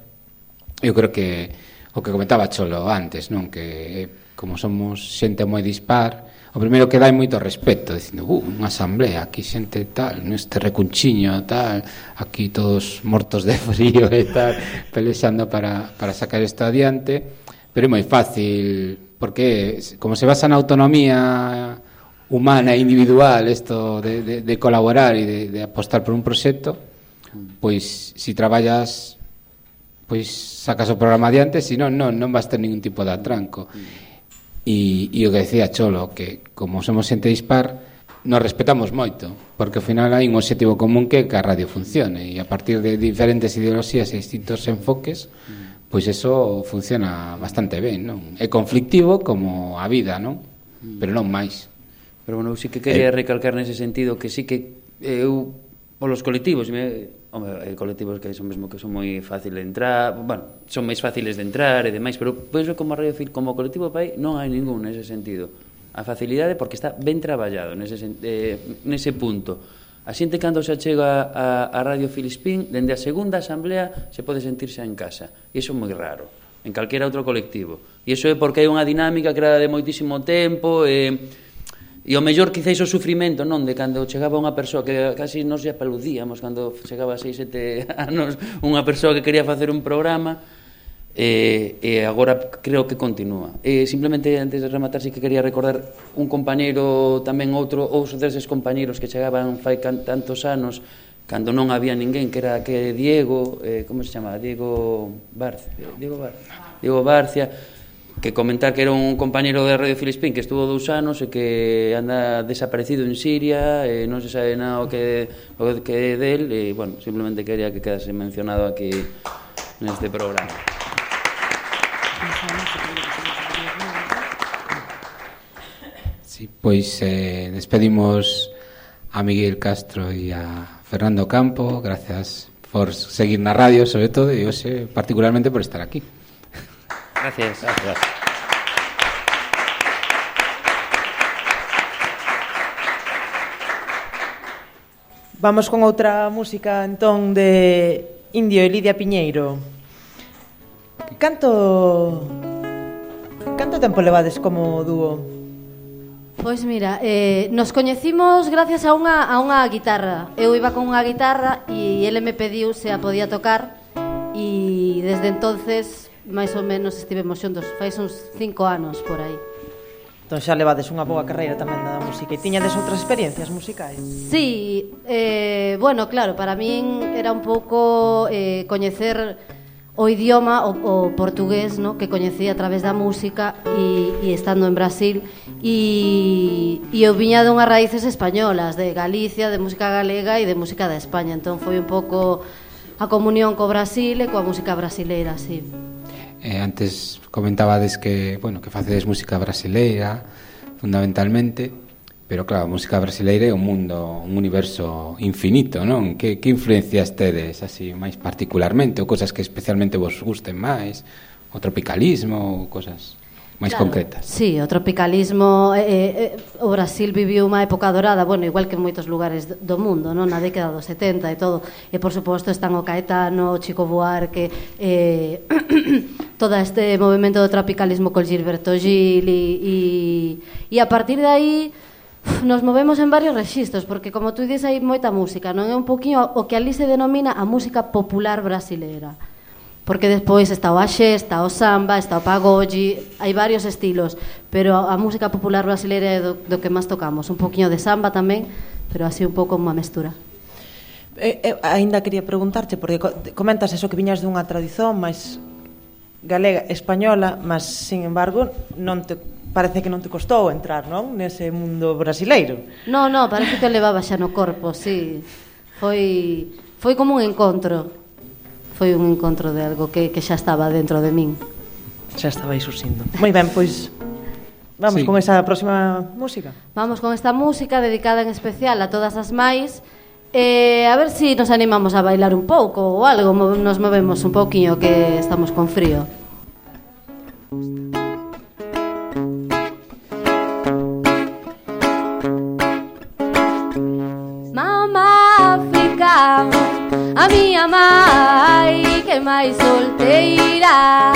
eu creo que o que comentaba Cholo antes, non? Que eh, como somos xente moi dispar, o primeiro que dai moito respeto, dicindo, uh, unha asamblea, aquí xente tal, neste recunchiño tal, aquí todos mortos de (laughs) frío e tal, pelexando para, para sacar isto adiante, pero é moi fácil, porque como se basa na autonomía humana e individual isto de, de, de colaborar e de, de apostar por un proxecto, pois si traballas pois sacas o programa adiante, se non, non, non vas ter ningún tipo de atranco. Mm E, e o que decía Cholo, que como somos xente dispar, nos respetamos moito, porque ao final hai un objetivo común que que a radio funcione e a partir de diferentes ideoloxías e distintos enfoques, pois eso funciona bastante ben, non? É conflictivo como a vida, non? Pero non máis. Pero bueno, eu sí que quería eh. recalcar nese sentido que sí que eu polos colectivos me Home, hai colectivos que son mesmo que son moi fácil de entrar, bueno, son máis fáciles de entrar e demais, pero penso como Radio Fil, como colectivo pai, non hai ningún nese sentido. A facilidade porque está ben traballado nese, eh, nese punto. A xente cando se achega a, a Radio Filispín, dende a segunda asamblea se pode sentirse en casa. E iso é moi raro, en calquera outro colectivo. E iso é porque hai unha dinámica creada de moitísimo tempo, e... Eh, E o mellor quizáis o sufrimento, non, de cando chegaba unha persoa que casi nos lle paludíamos cando chegaba a 6, 7 anos, unha persoa que quería facer un programa e, e agora creo que continúa. E simplemente antes de rematar si que quería recordar un compañeiro tamén outro ou deses compañeiros que chegaban fai tantos anos cando non había ninguén que era que Diego, eh, como se chama? Diego Barcia, Diego Barcia. Diego Barcia que comentar que era un compañero de Radio Filispín que estuvo dous anos e que anda desaparecido en Siria e non se sabe nada o que, o que é del e, bueno, simplemente quería que quedase mencionado aquí neste programa. Sí, pois eh, despedimos a Miguel Castro e a Fernando Campo gracias por seguir na radio sobre todo e hoxe particularmente por estar aquí. Gracias. Gracias. Vamos con outra música entón de Indio e Lidia Piñeiro. Canto Canto tempo levades como dúo? Pois mira, eh, nos coñecimos gracias a unha, a unha guitarra Eu iba con unha guitarra e ele me pediu se a podía tocar E desde entonces máis ou menos estivemos xuntos, fais uns cinco anos por aí. Entón xa levades unha boa carreira tamén da música e tiñades outras experiencias musicais? Sí, eh, bueno, claro, para min era un pouco eh, coñecer o idioma, o, o portugués, no? que coñecía a través da música e, e estando en Brasil e, e eu viña dunhas raíces españolas, de Galicia, de música galega e de música da España, entón foi un pouco a comunión co Brasil e coa música brasileira, sí. Eh, antes comentabades que, bueno, que facedes música brasileira fundamentalmente, pero claro, a música brasileira é un mundo, un universo infinito, non? Que, que influencias tedes así máis particularmente ou cosas que especialmente vos gusten máis? O tropicalismo ou cosas máis claro. concretas. Sí, o tropicalismo eh, eh, o Brasil viviu unha época dorada, bueno, igual que en moitos lugares do mundo, non? Na década dos 70 e todo. E por suposto están o Caetano, o Chico Buarque, eh (clears throat) todo este movimento do tropicalismo col Gilberto Gil e e, e a partir de aí nos movemos en varios rexistros, porque como tú dices hai moita música, non é un poquinho o que ali se denomina a música popular brasileira porque despois está o axé, está o samba, está o pagode, hai varios estilos, pero a música popular brasileira é do, do que máis tocamos, un poquinho de samba tamén, pero así un pouco unha mestura. Eh, eh, ainda quería preguntarte, porque comentas eso que viñas dunha tradición máis galega, española, mas, sin embargo, non te parece que non te costou entrar, non? Nese mundo brasileiro. Non, non, parece que o levaba xa no corpo, sí. Foi, foi como un encontro foi un encontro de algo que, que xa estaba dentro de min. Xa estaba isusindo. Moi ben, pois vamos sí. con esa próxima música. Vamos con esta música dedicada en especial a todas as máis, Eh, a ver si nos animamos a bailar un pouco ou algo, nos movemos un pouquiño que estamos con frío. Mamá África, a miña má é solteira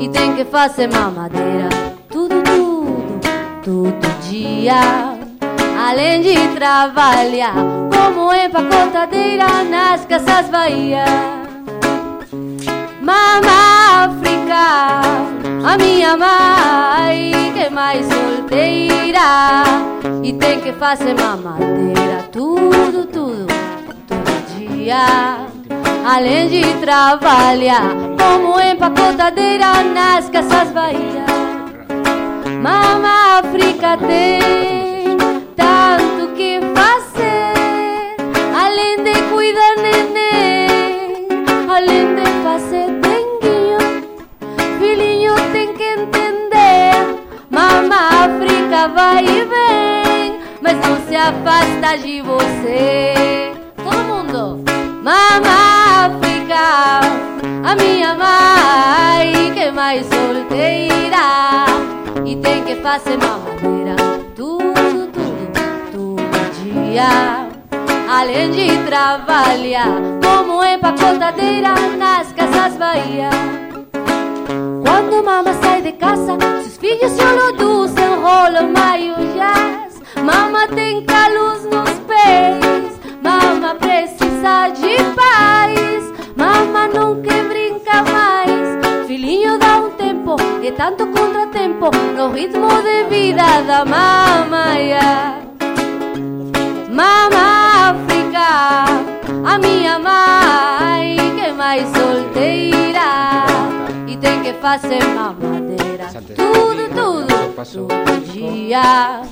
e tem que fazer mamadeira tudo, tudo, todo dia. Além de trabalhar como empacotadeira nas casas Bahia. Mamá África, a minha mãe que é mais solteira e tem que fazer mamadeira tudo, tudo, todo dia. Além de trabalhar como empacotadeira nas casas Bahia. Mamá África tem tanto que fazer, além de cuidar neném, além de fazer denguinho, filhinho tem que entender. Mamá África vai e vem, mas não se afasta de você. Todo mundo, Mamá África, a minha mãe que mais solteira e tem que fazer mamadeira tudo, tudo, todo dia. Além de trabalhar como empacotadeira nas casas Bahia. Quando mama sai de casa, seus filhos se produzem, rolam maiujás. Mama tem calos nos pés, mama precisa de paz. Mama não quer brincar mais, filhinho dá um tempo, é tanto contratempo no ritmo de vida da mamãe. Mama África, a minha mãe que é mais solteira. E tem que fazer mamadeira. Tudo, tudo, todo dia.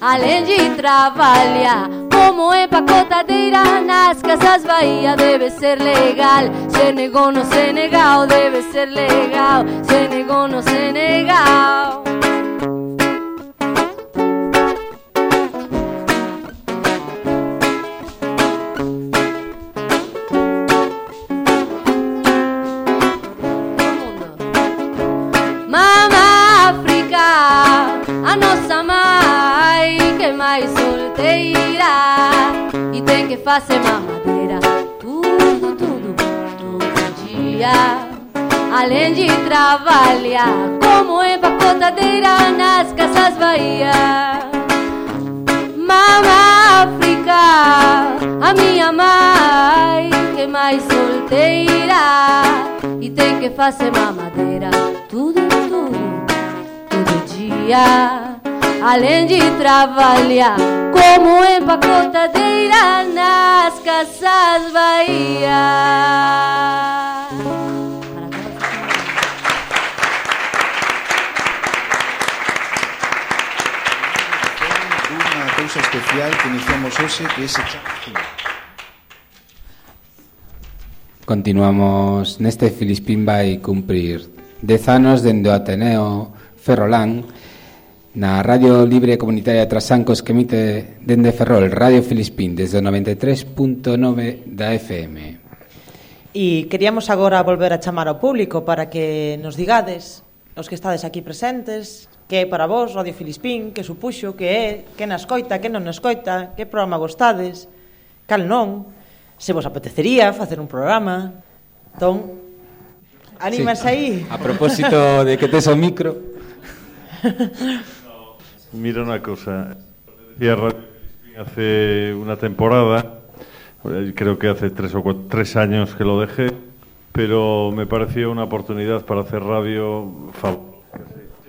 Além de trabalhar como empacotadeira nas casas Bahia, deve ser legal. Senegal no Senegal, deve ser legal. Senegal no Senegal. Facer mamadeira. Tudo, tudo, todo dia. Além de trabalhar como empacotadeira nas casas Bahia. Mama África, a minha mãe que é mais solteira. E tem que fazer mamadeira. Tudo, tudo, todo dia além de trabalhar como empacotadeira nas caças Bahia. Unha cousa especial que iniciamos hoxe que é ese Continuamos neste Filispín vai cumprir 10 anos dende o Ateneo Ferrolán na Radio Libre Comunitaria de Trasancos que emite dende Ferrol, Radio Filispín, desde o 93.9 da FM. E queríamos agora volver a chamar ao público para que nos digades, os que estades aquí presentes, que é para vos Radio Filispín, que supuxo, que é, que na escoita, que non na escoita, que programa gostades, cal non, se vos apetecería facer un programa. Entón, animas sí. aí. A propósito de que tes o micro. (laughs) Mira una cosa. Hace una temporada, eh, creo que hace tres o tres años que lo dejé, pero me pareció una oportunidad para hacer radio.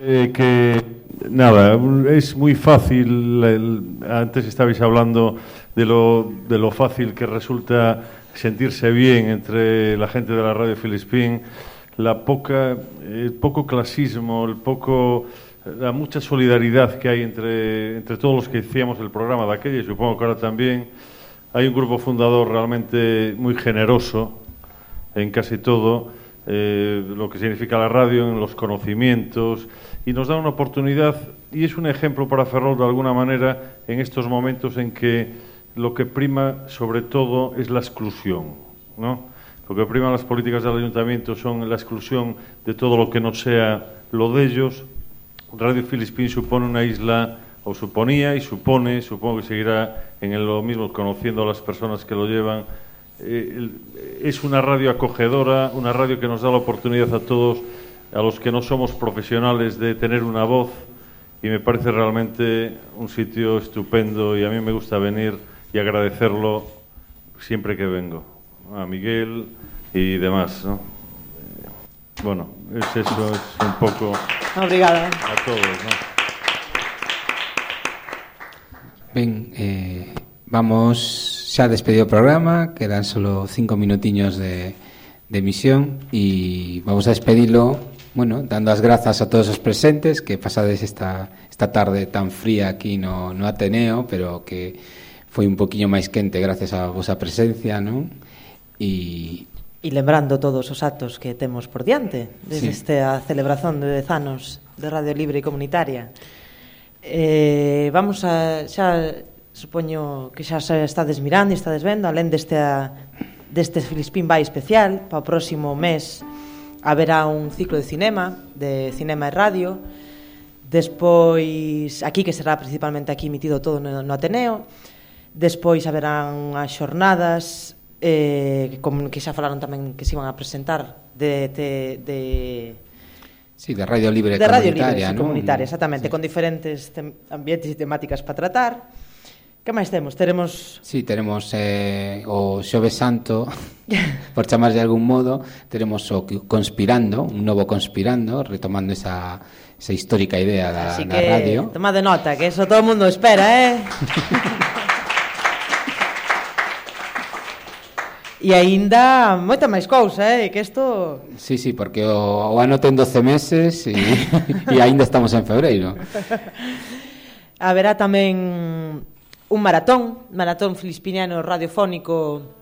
Eh, que nada, es muy fácil. el- antes estabais hablando de lo, de lo fácil que resulta sentirse bien entre la gente de la radio Filispín, la poca, el poco clasismo, el poco, la mucha solidaridad que hay entre, entre todos los que hacíamos el programa de aquella y supongo que ahora también. Hay un grupo fundador realmente muy generoso en casi todo, eh, lo que significa la radio, en los conocimientos, y nos da una oportunidad, y es un ejemplo para Ferrol de alguna manera en estos momentos en que lo que prima sobre todo es la exclusión, ¿no? Lo que prima las políticas del ayuntamiento son la exclusión de todo lo que no sea lo de ellos. Radio Filispín supone una isla, o suponía y supone, supongo que seguirá en lo mismo, conociendo a las personas que lo llevan, eh, es una radio acogedora, una radio que nos da la oportunidad a todos, a los que no somos profesionales, de tener una voz y me parece realmente un sitio estupendo y a mí me gusta venir y agradecerlo siempre que vengo. A Miguel y demás, ¿no? Bueno, es eso, es un poco Obrigada. a todos, ¿no? Ben, eh, vamos xa despedir o programa, quedan solo cinco minutiños de, de emisión e vamos a despedilo, bueno, dando as grazas a todos os presentes que pasades esta, esta tarde tan fría aquí no, no Ateneo, pero que foi un poquinho máis quente gracias a vosa presencia, non? E, E lembrando todos os actos que temos por diante, desde sí. esta celebración de 10 anos de Radio Libre e Comunitaria. Eh, vamos a xa supoño que xa se estades mirando e estades vendo, alén deste deste Filispín vai especial, para o próximo mes haberá un ciclo de cinema, de cinema e radio. Despois, aquí que será principalmente aquí emitido todo no, no Ateneo. Despois haberán as xornadas eh, como que xa falaron tamén que se iban a presentar de, de, de Sí, de Radio Libre de Radio Comunitaria, Libre, ¿no? comunitaria, exactamente, sí. con diferentes ambientes e temáticas para tratar. Que máis temos? Teremos... Sí, teremos eh, o Xove Santo, (laughs) por chamar de algún modo, teremos o Conspirando, un novo Conspirando, retomando esa, esa histórica idea da, Así da que, radio. Tomade nota, que eso todo o mundo espera, eh? (laughs) E aínda moita máis cousa, eh, que isto... Sí, sí, porque o, o ano ten 12 meses e, (laughs) e aínda estamos en febreiro. (laughs) Haberá tamén un maratón, maratón filispiniano radiofónico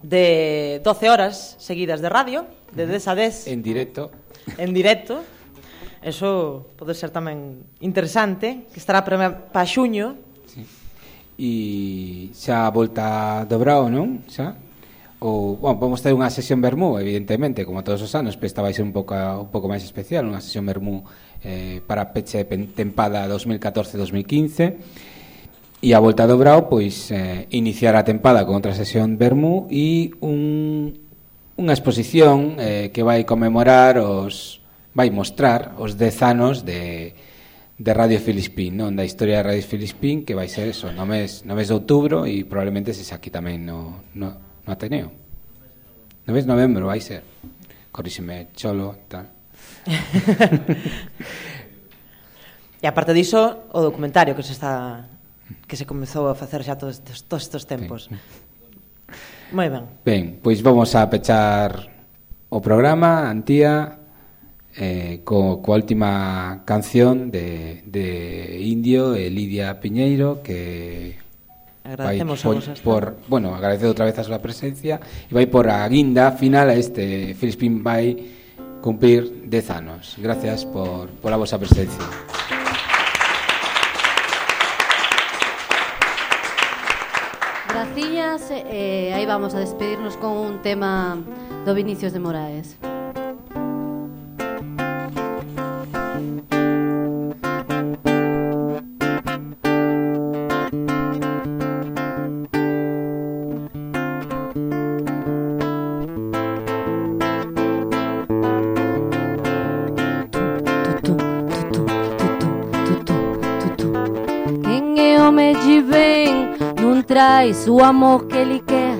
de 12 horas seguidas de radio, de 10 a 10. En directo. En directo. Eso pode ser tamén interesante, que estará para xuño. Sí. E xa a volta do Brao, non? Xa? ou, bueno, vamos ter unha sesión vermú, evidentemente, como todos os anos, pero esta vai ser un pouco, un pouco máis especial, unha sesión vermú eh, para peche tempada 2014-2015, e a volta do Brao, pois, eh, iniciar a tempada con outra sesión vermú e un, unha exposición eh, que vai conmemorar os vai mostrar os 10 anos de, de Radio Filispín, non da historia de Radio Filispín, que vai ser eso, no mes, no mes de outubro e probablemente se xa aquí tamén no, no, no Ateneo. No de novembro, vai ser. Corríxeme, cholo, tal. (laughs) e aparte diso, o documentario que se está que se comezou a facer xa todos, estes, todos estes tempos. Moi ben. Ben, pois vamos a pechar o programa, Antía, eh, co, coa última canción de, de Indio e Lidia Piñeiro que Agradecemos vai, a vosas. Por, bueno, agradecer outra vez a súa presencia e vai por a guinda final a este Filspin vai cumplir 10 anos. Gracias por, por a vosa presencia. Graciñas, eh, aí vamos a despedirnos con un tema do Vinicius de Moraes. Traz o amor que ele quer.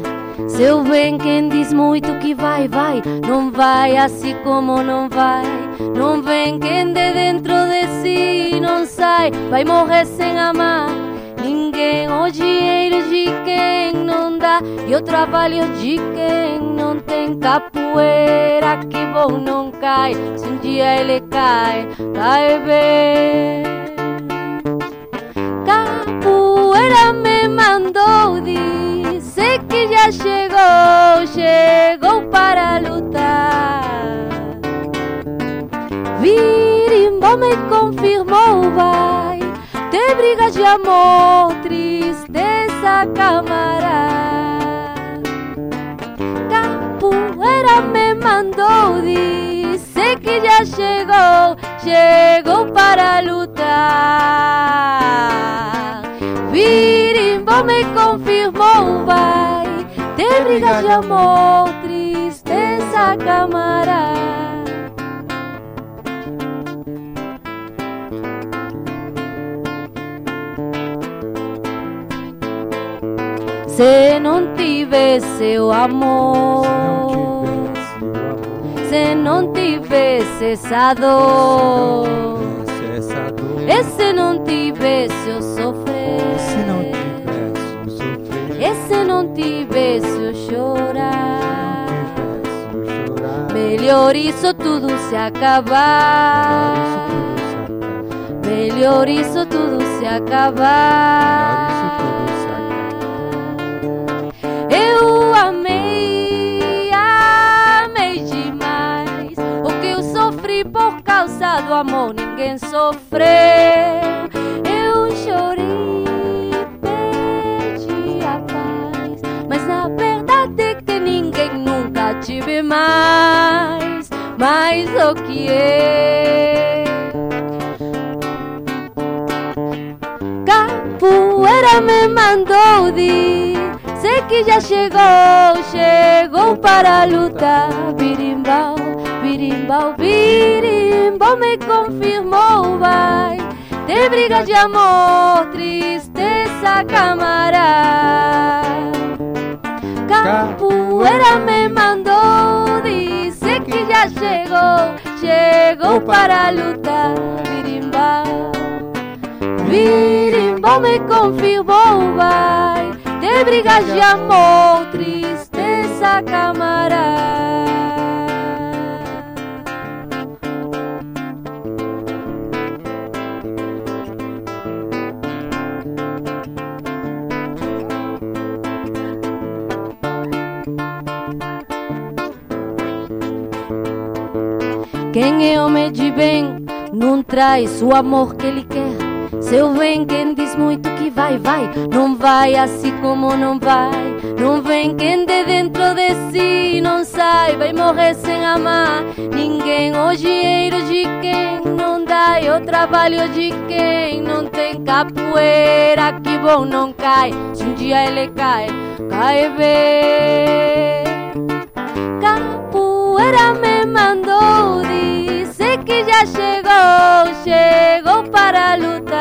Seu bem, quem diz muito que vai, vai, não vai assim como não vai. Não vem quem de dentro de si não sai, vai morrer sem amar. Ninguém, o dinheiro de quem não dá e o trabalho de quem não tem capoeira que bom não cai. Se um dia ele cai, cai bem. Mandou dizer que já chegou, chegou para lutar. Virimbó me confirmou, vai ter brigas de amor, tristeza, camarada. Capoeira me mandou dizer que já chegou, chegou para lutar. Virimbó me confirmou, vai ter brigas de amor, tristeza, camarada. Se não tivesse o amor, se não tivesse essa dor, e se não tivesse o sofrer, se não tivesse chorar, melhor isso tudo se acabar, melhor isso tudo se acabar. Eu amei, amei demais. O que eu sofri por causa do amor, ninguém sofreu. Eu chorei, tive mais. Mais o que eu. Capoeira me mandou dizer que já chegou, chegou para lutar. Birimbau, birimbau, birimbau me confirmou, vai ter briga de amor, tristeza, camarada. Capoeira me mandou dizer que já chegou, chegou para lutar. Birimbau, birimbau me confirmou, vai de brigas de amor, tristeza, camarada. Quem é homem de bem não traz o amor que ele quer. Seu vem quem diz muito que vai, vai, não vai assim como não vai. Não vem quem de dentro de si não sai, vai morrer sem amar ninguém. O dinheiro de quem não dá e o trabalho de quem não tem capoeira. Que bom não cai, se um dia ele cai, cai bem. Capoeira me mandou dizer que já chegou, chegou para lutar.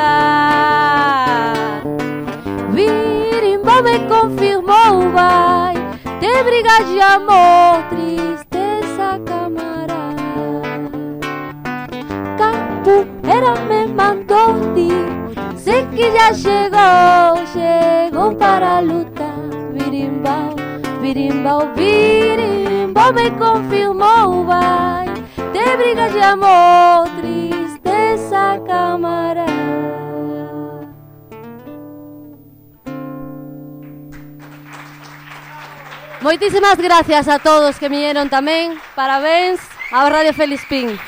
Virimba me confirmou, vai ter brigas de amor, tristeza, camarada. Capoeira me mandou dizer que já chegou, chegou para lutar. Virimbau, virimbau, virimbau me confirmou, vai ter brigas de amor, tristeza, camarada. Moitísimas gracias a todos que viñeron tamén. Parabéns a Radio Feliz Pin.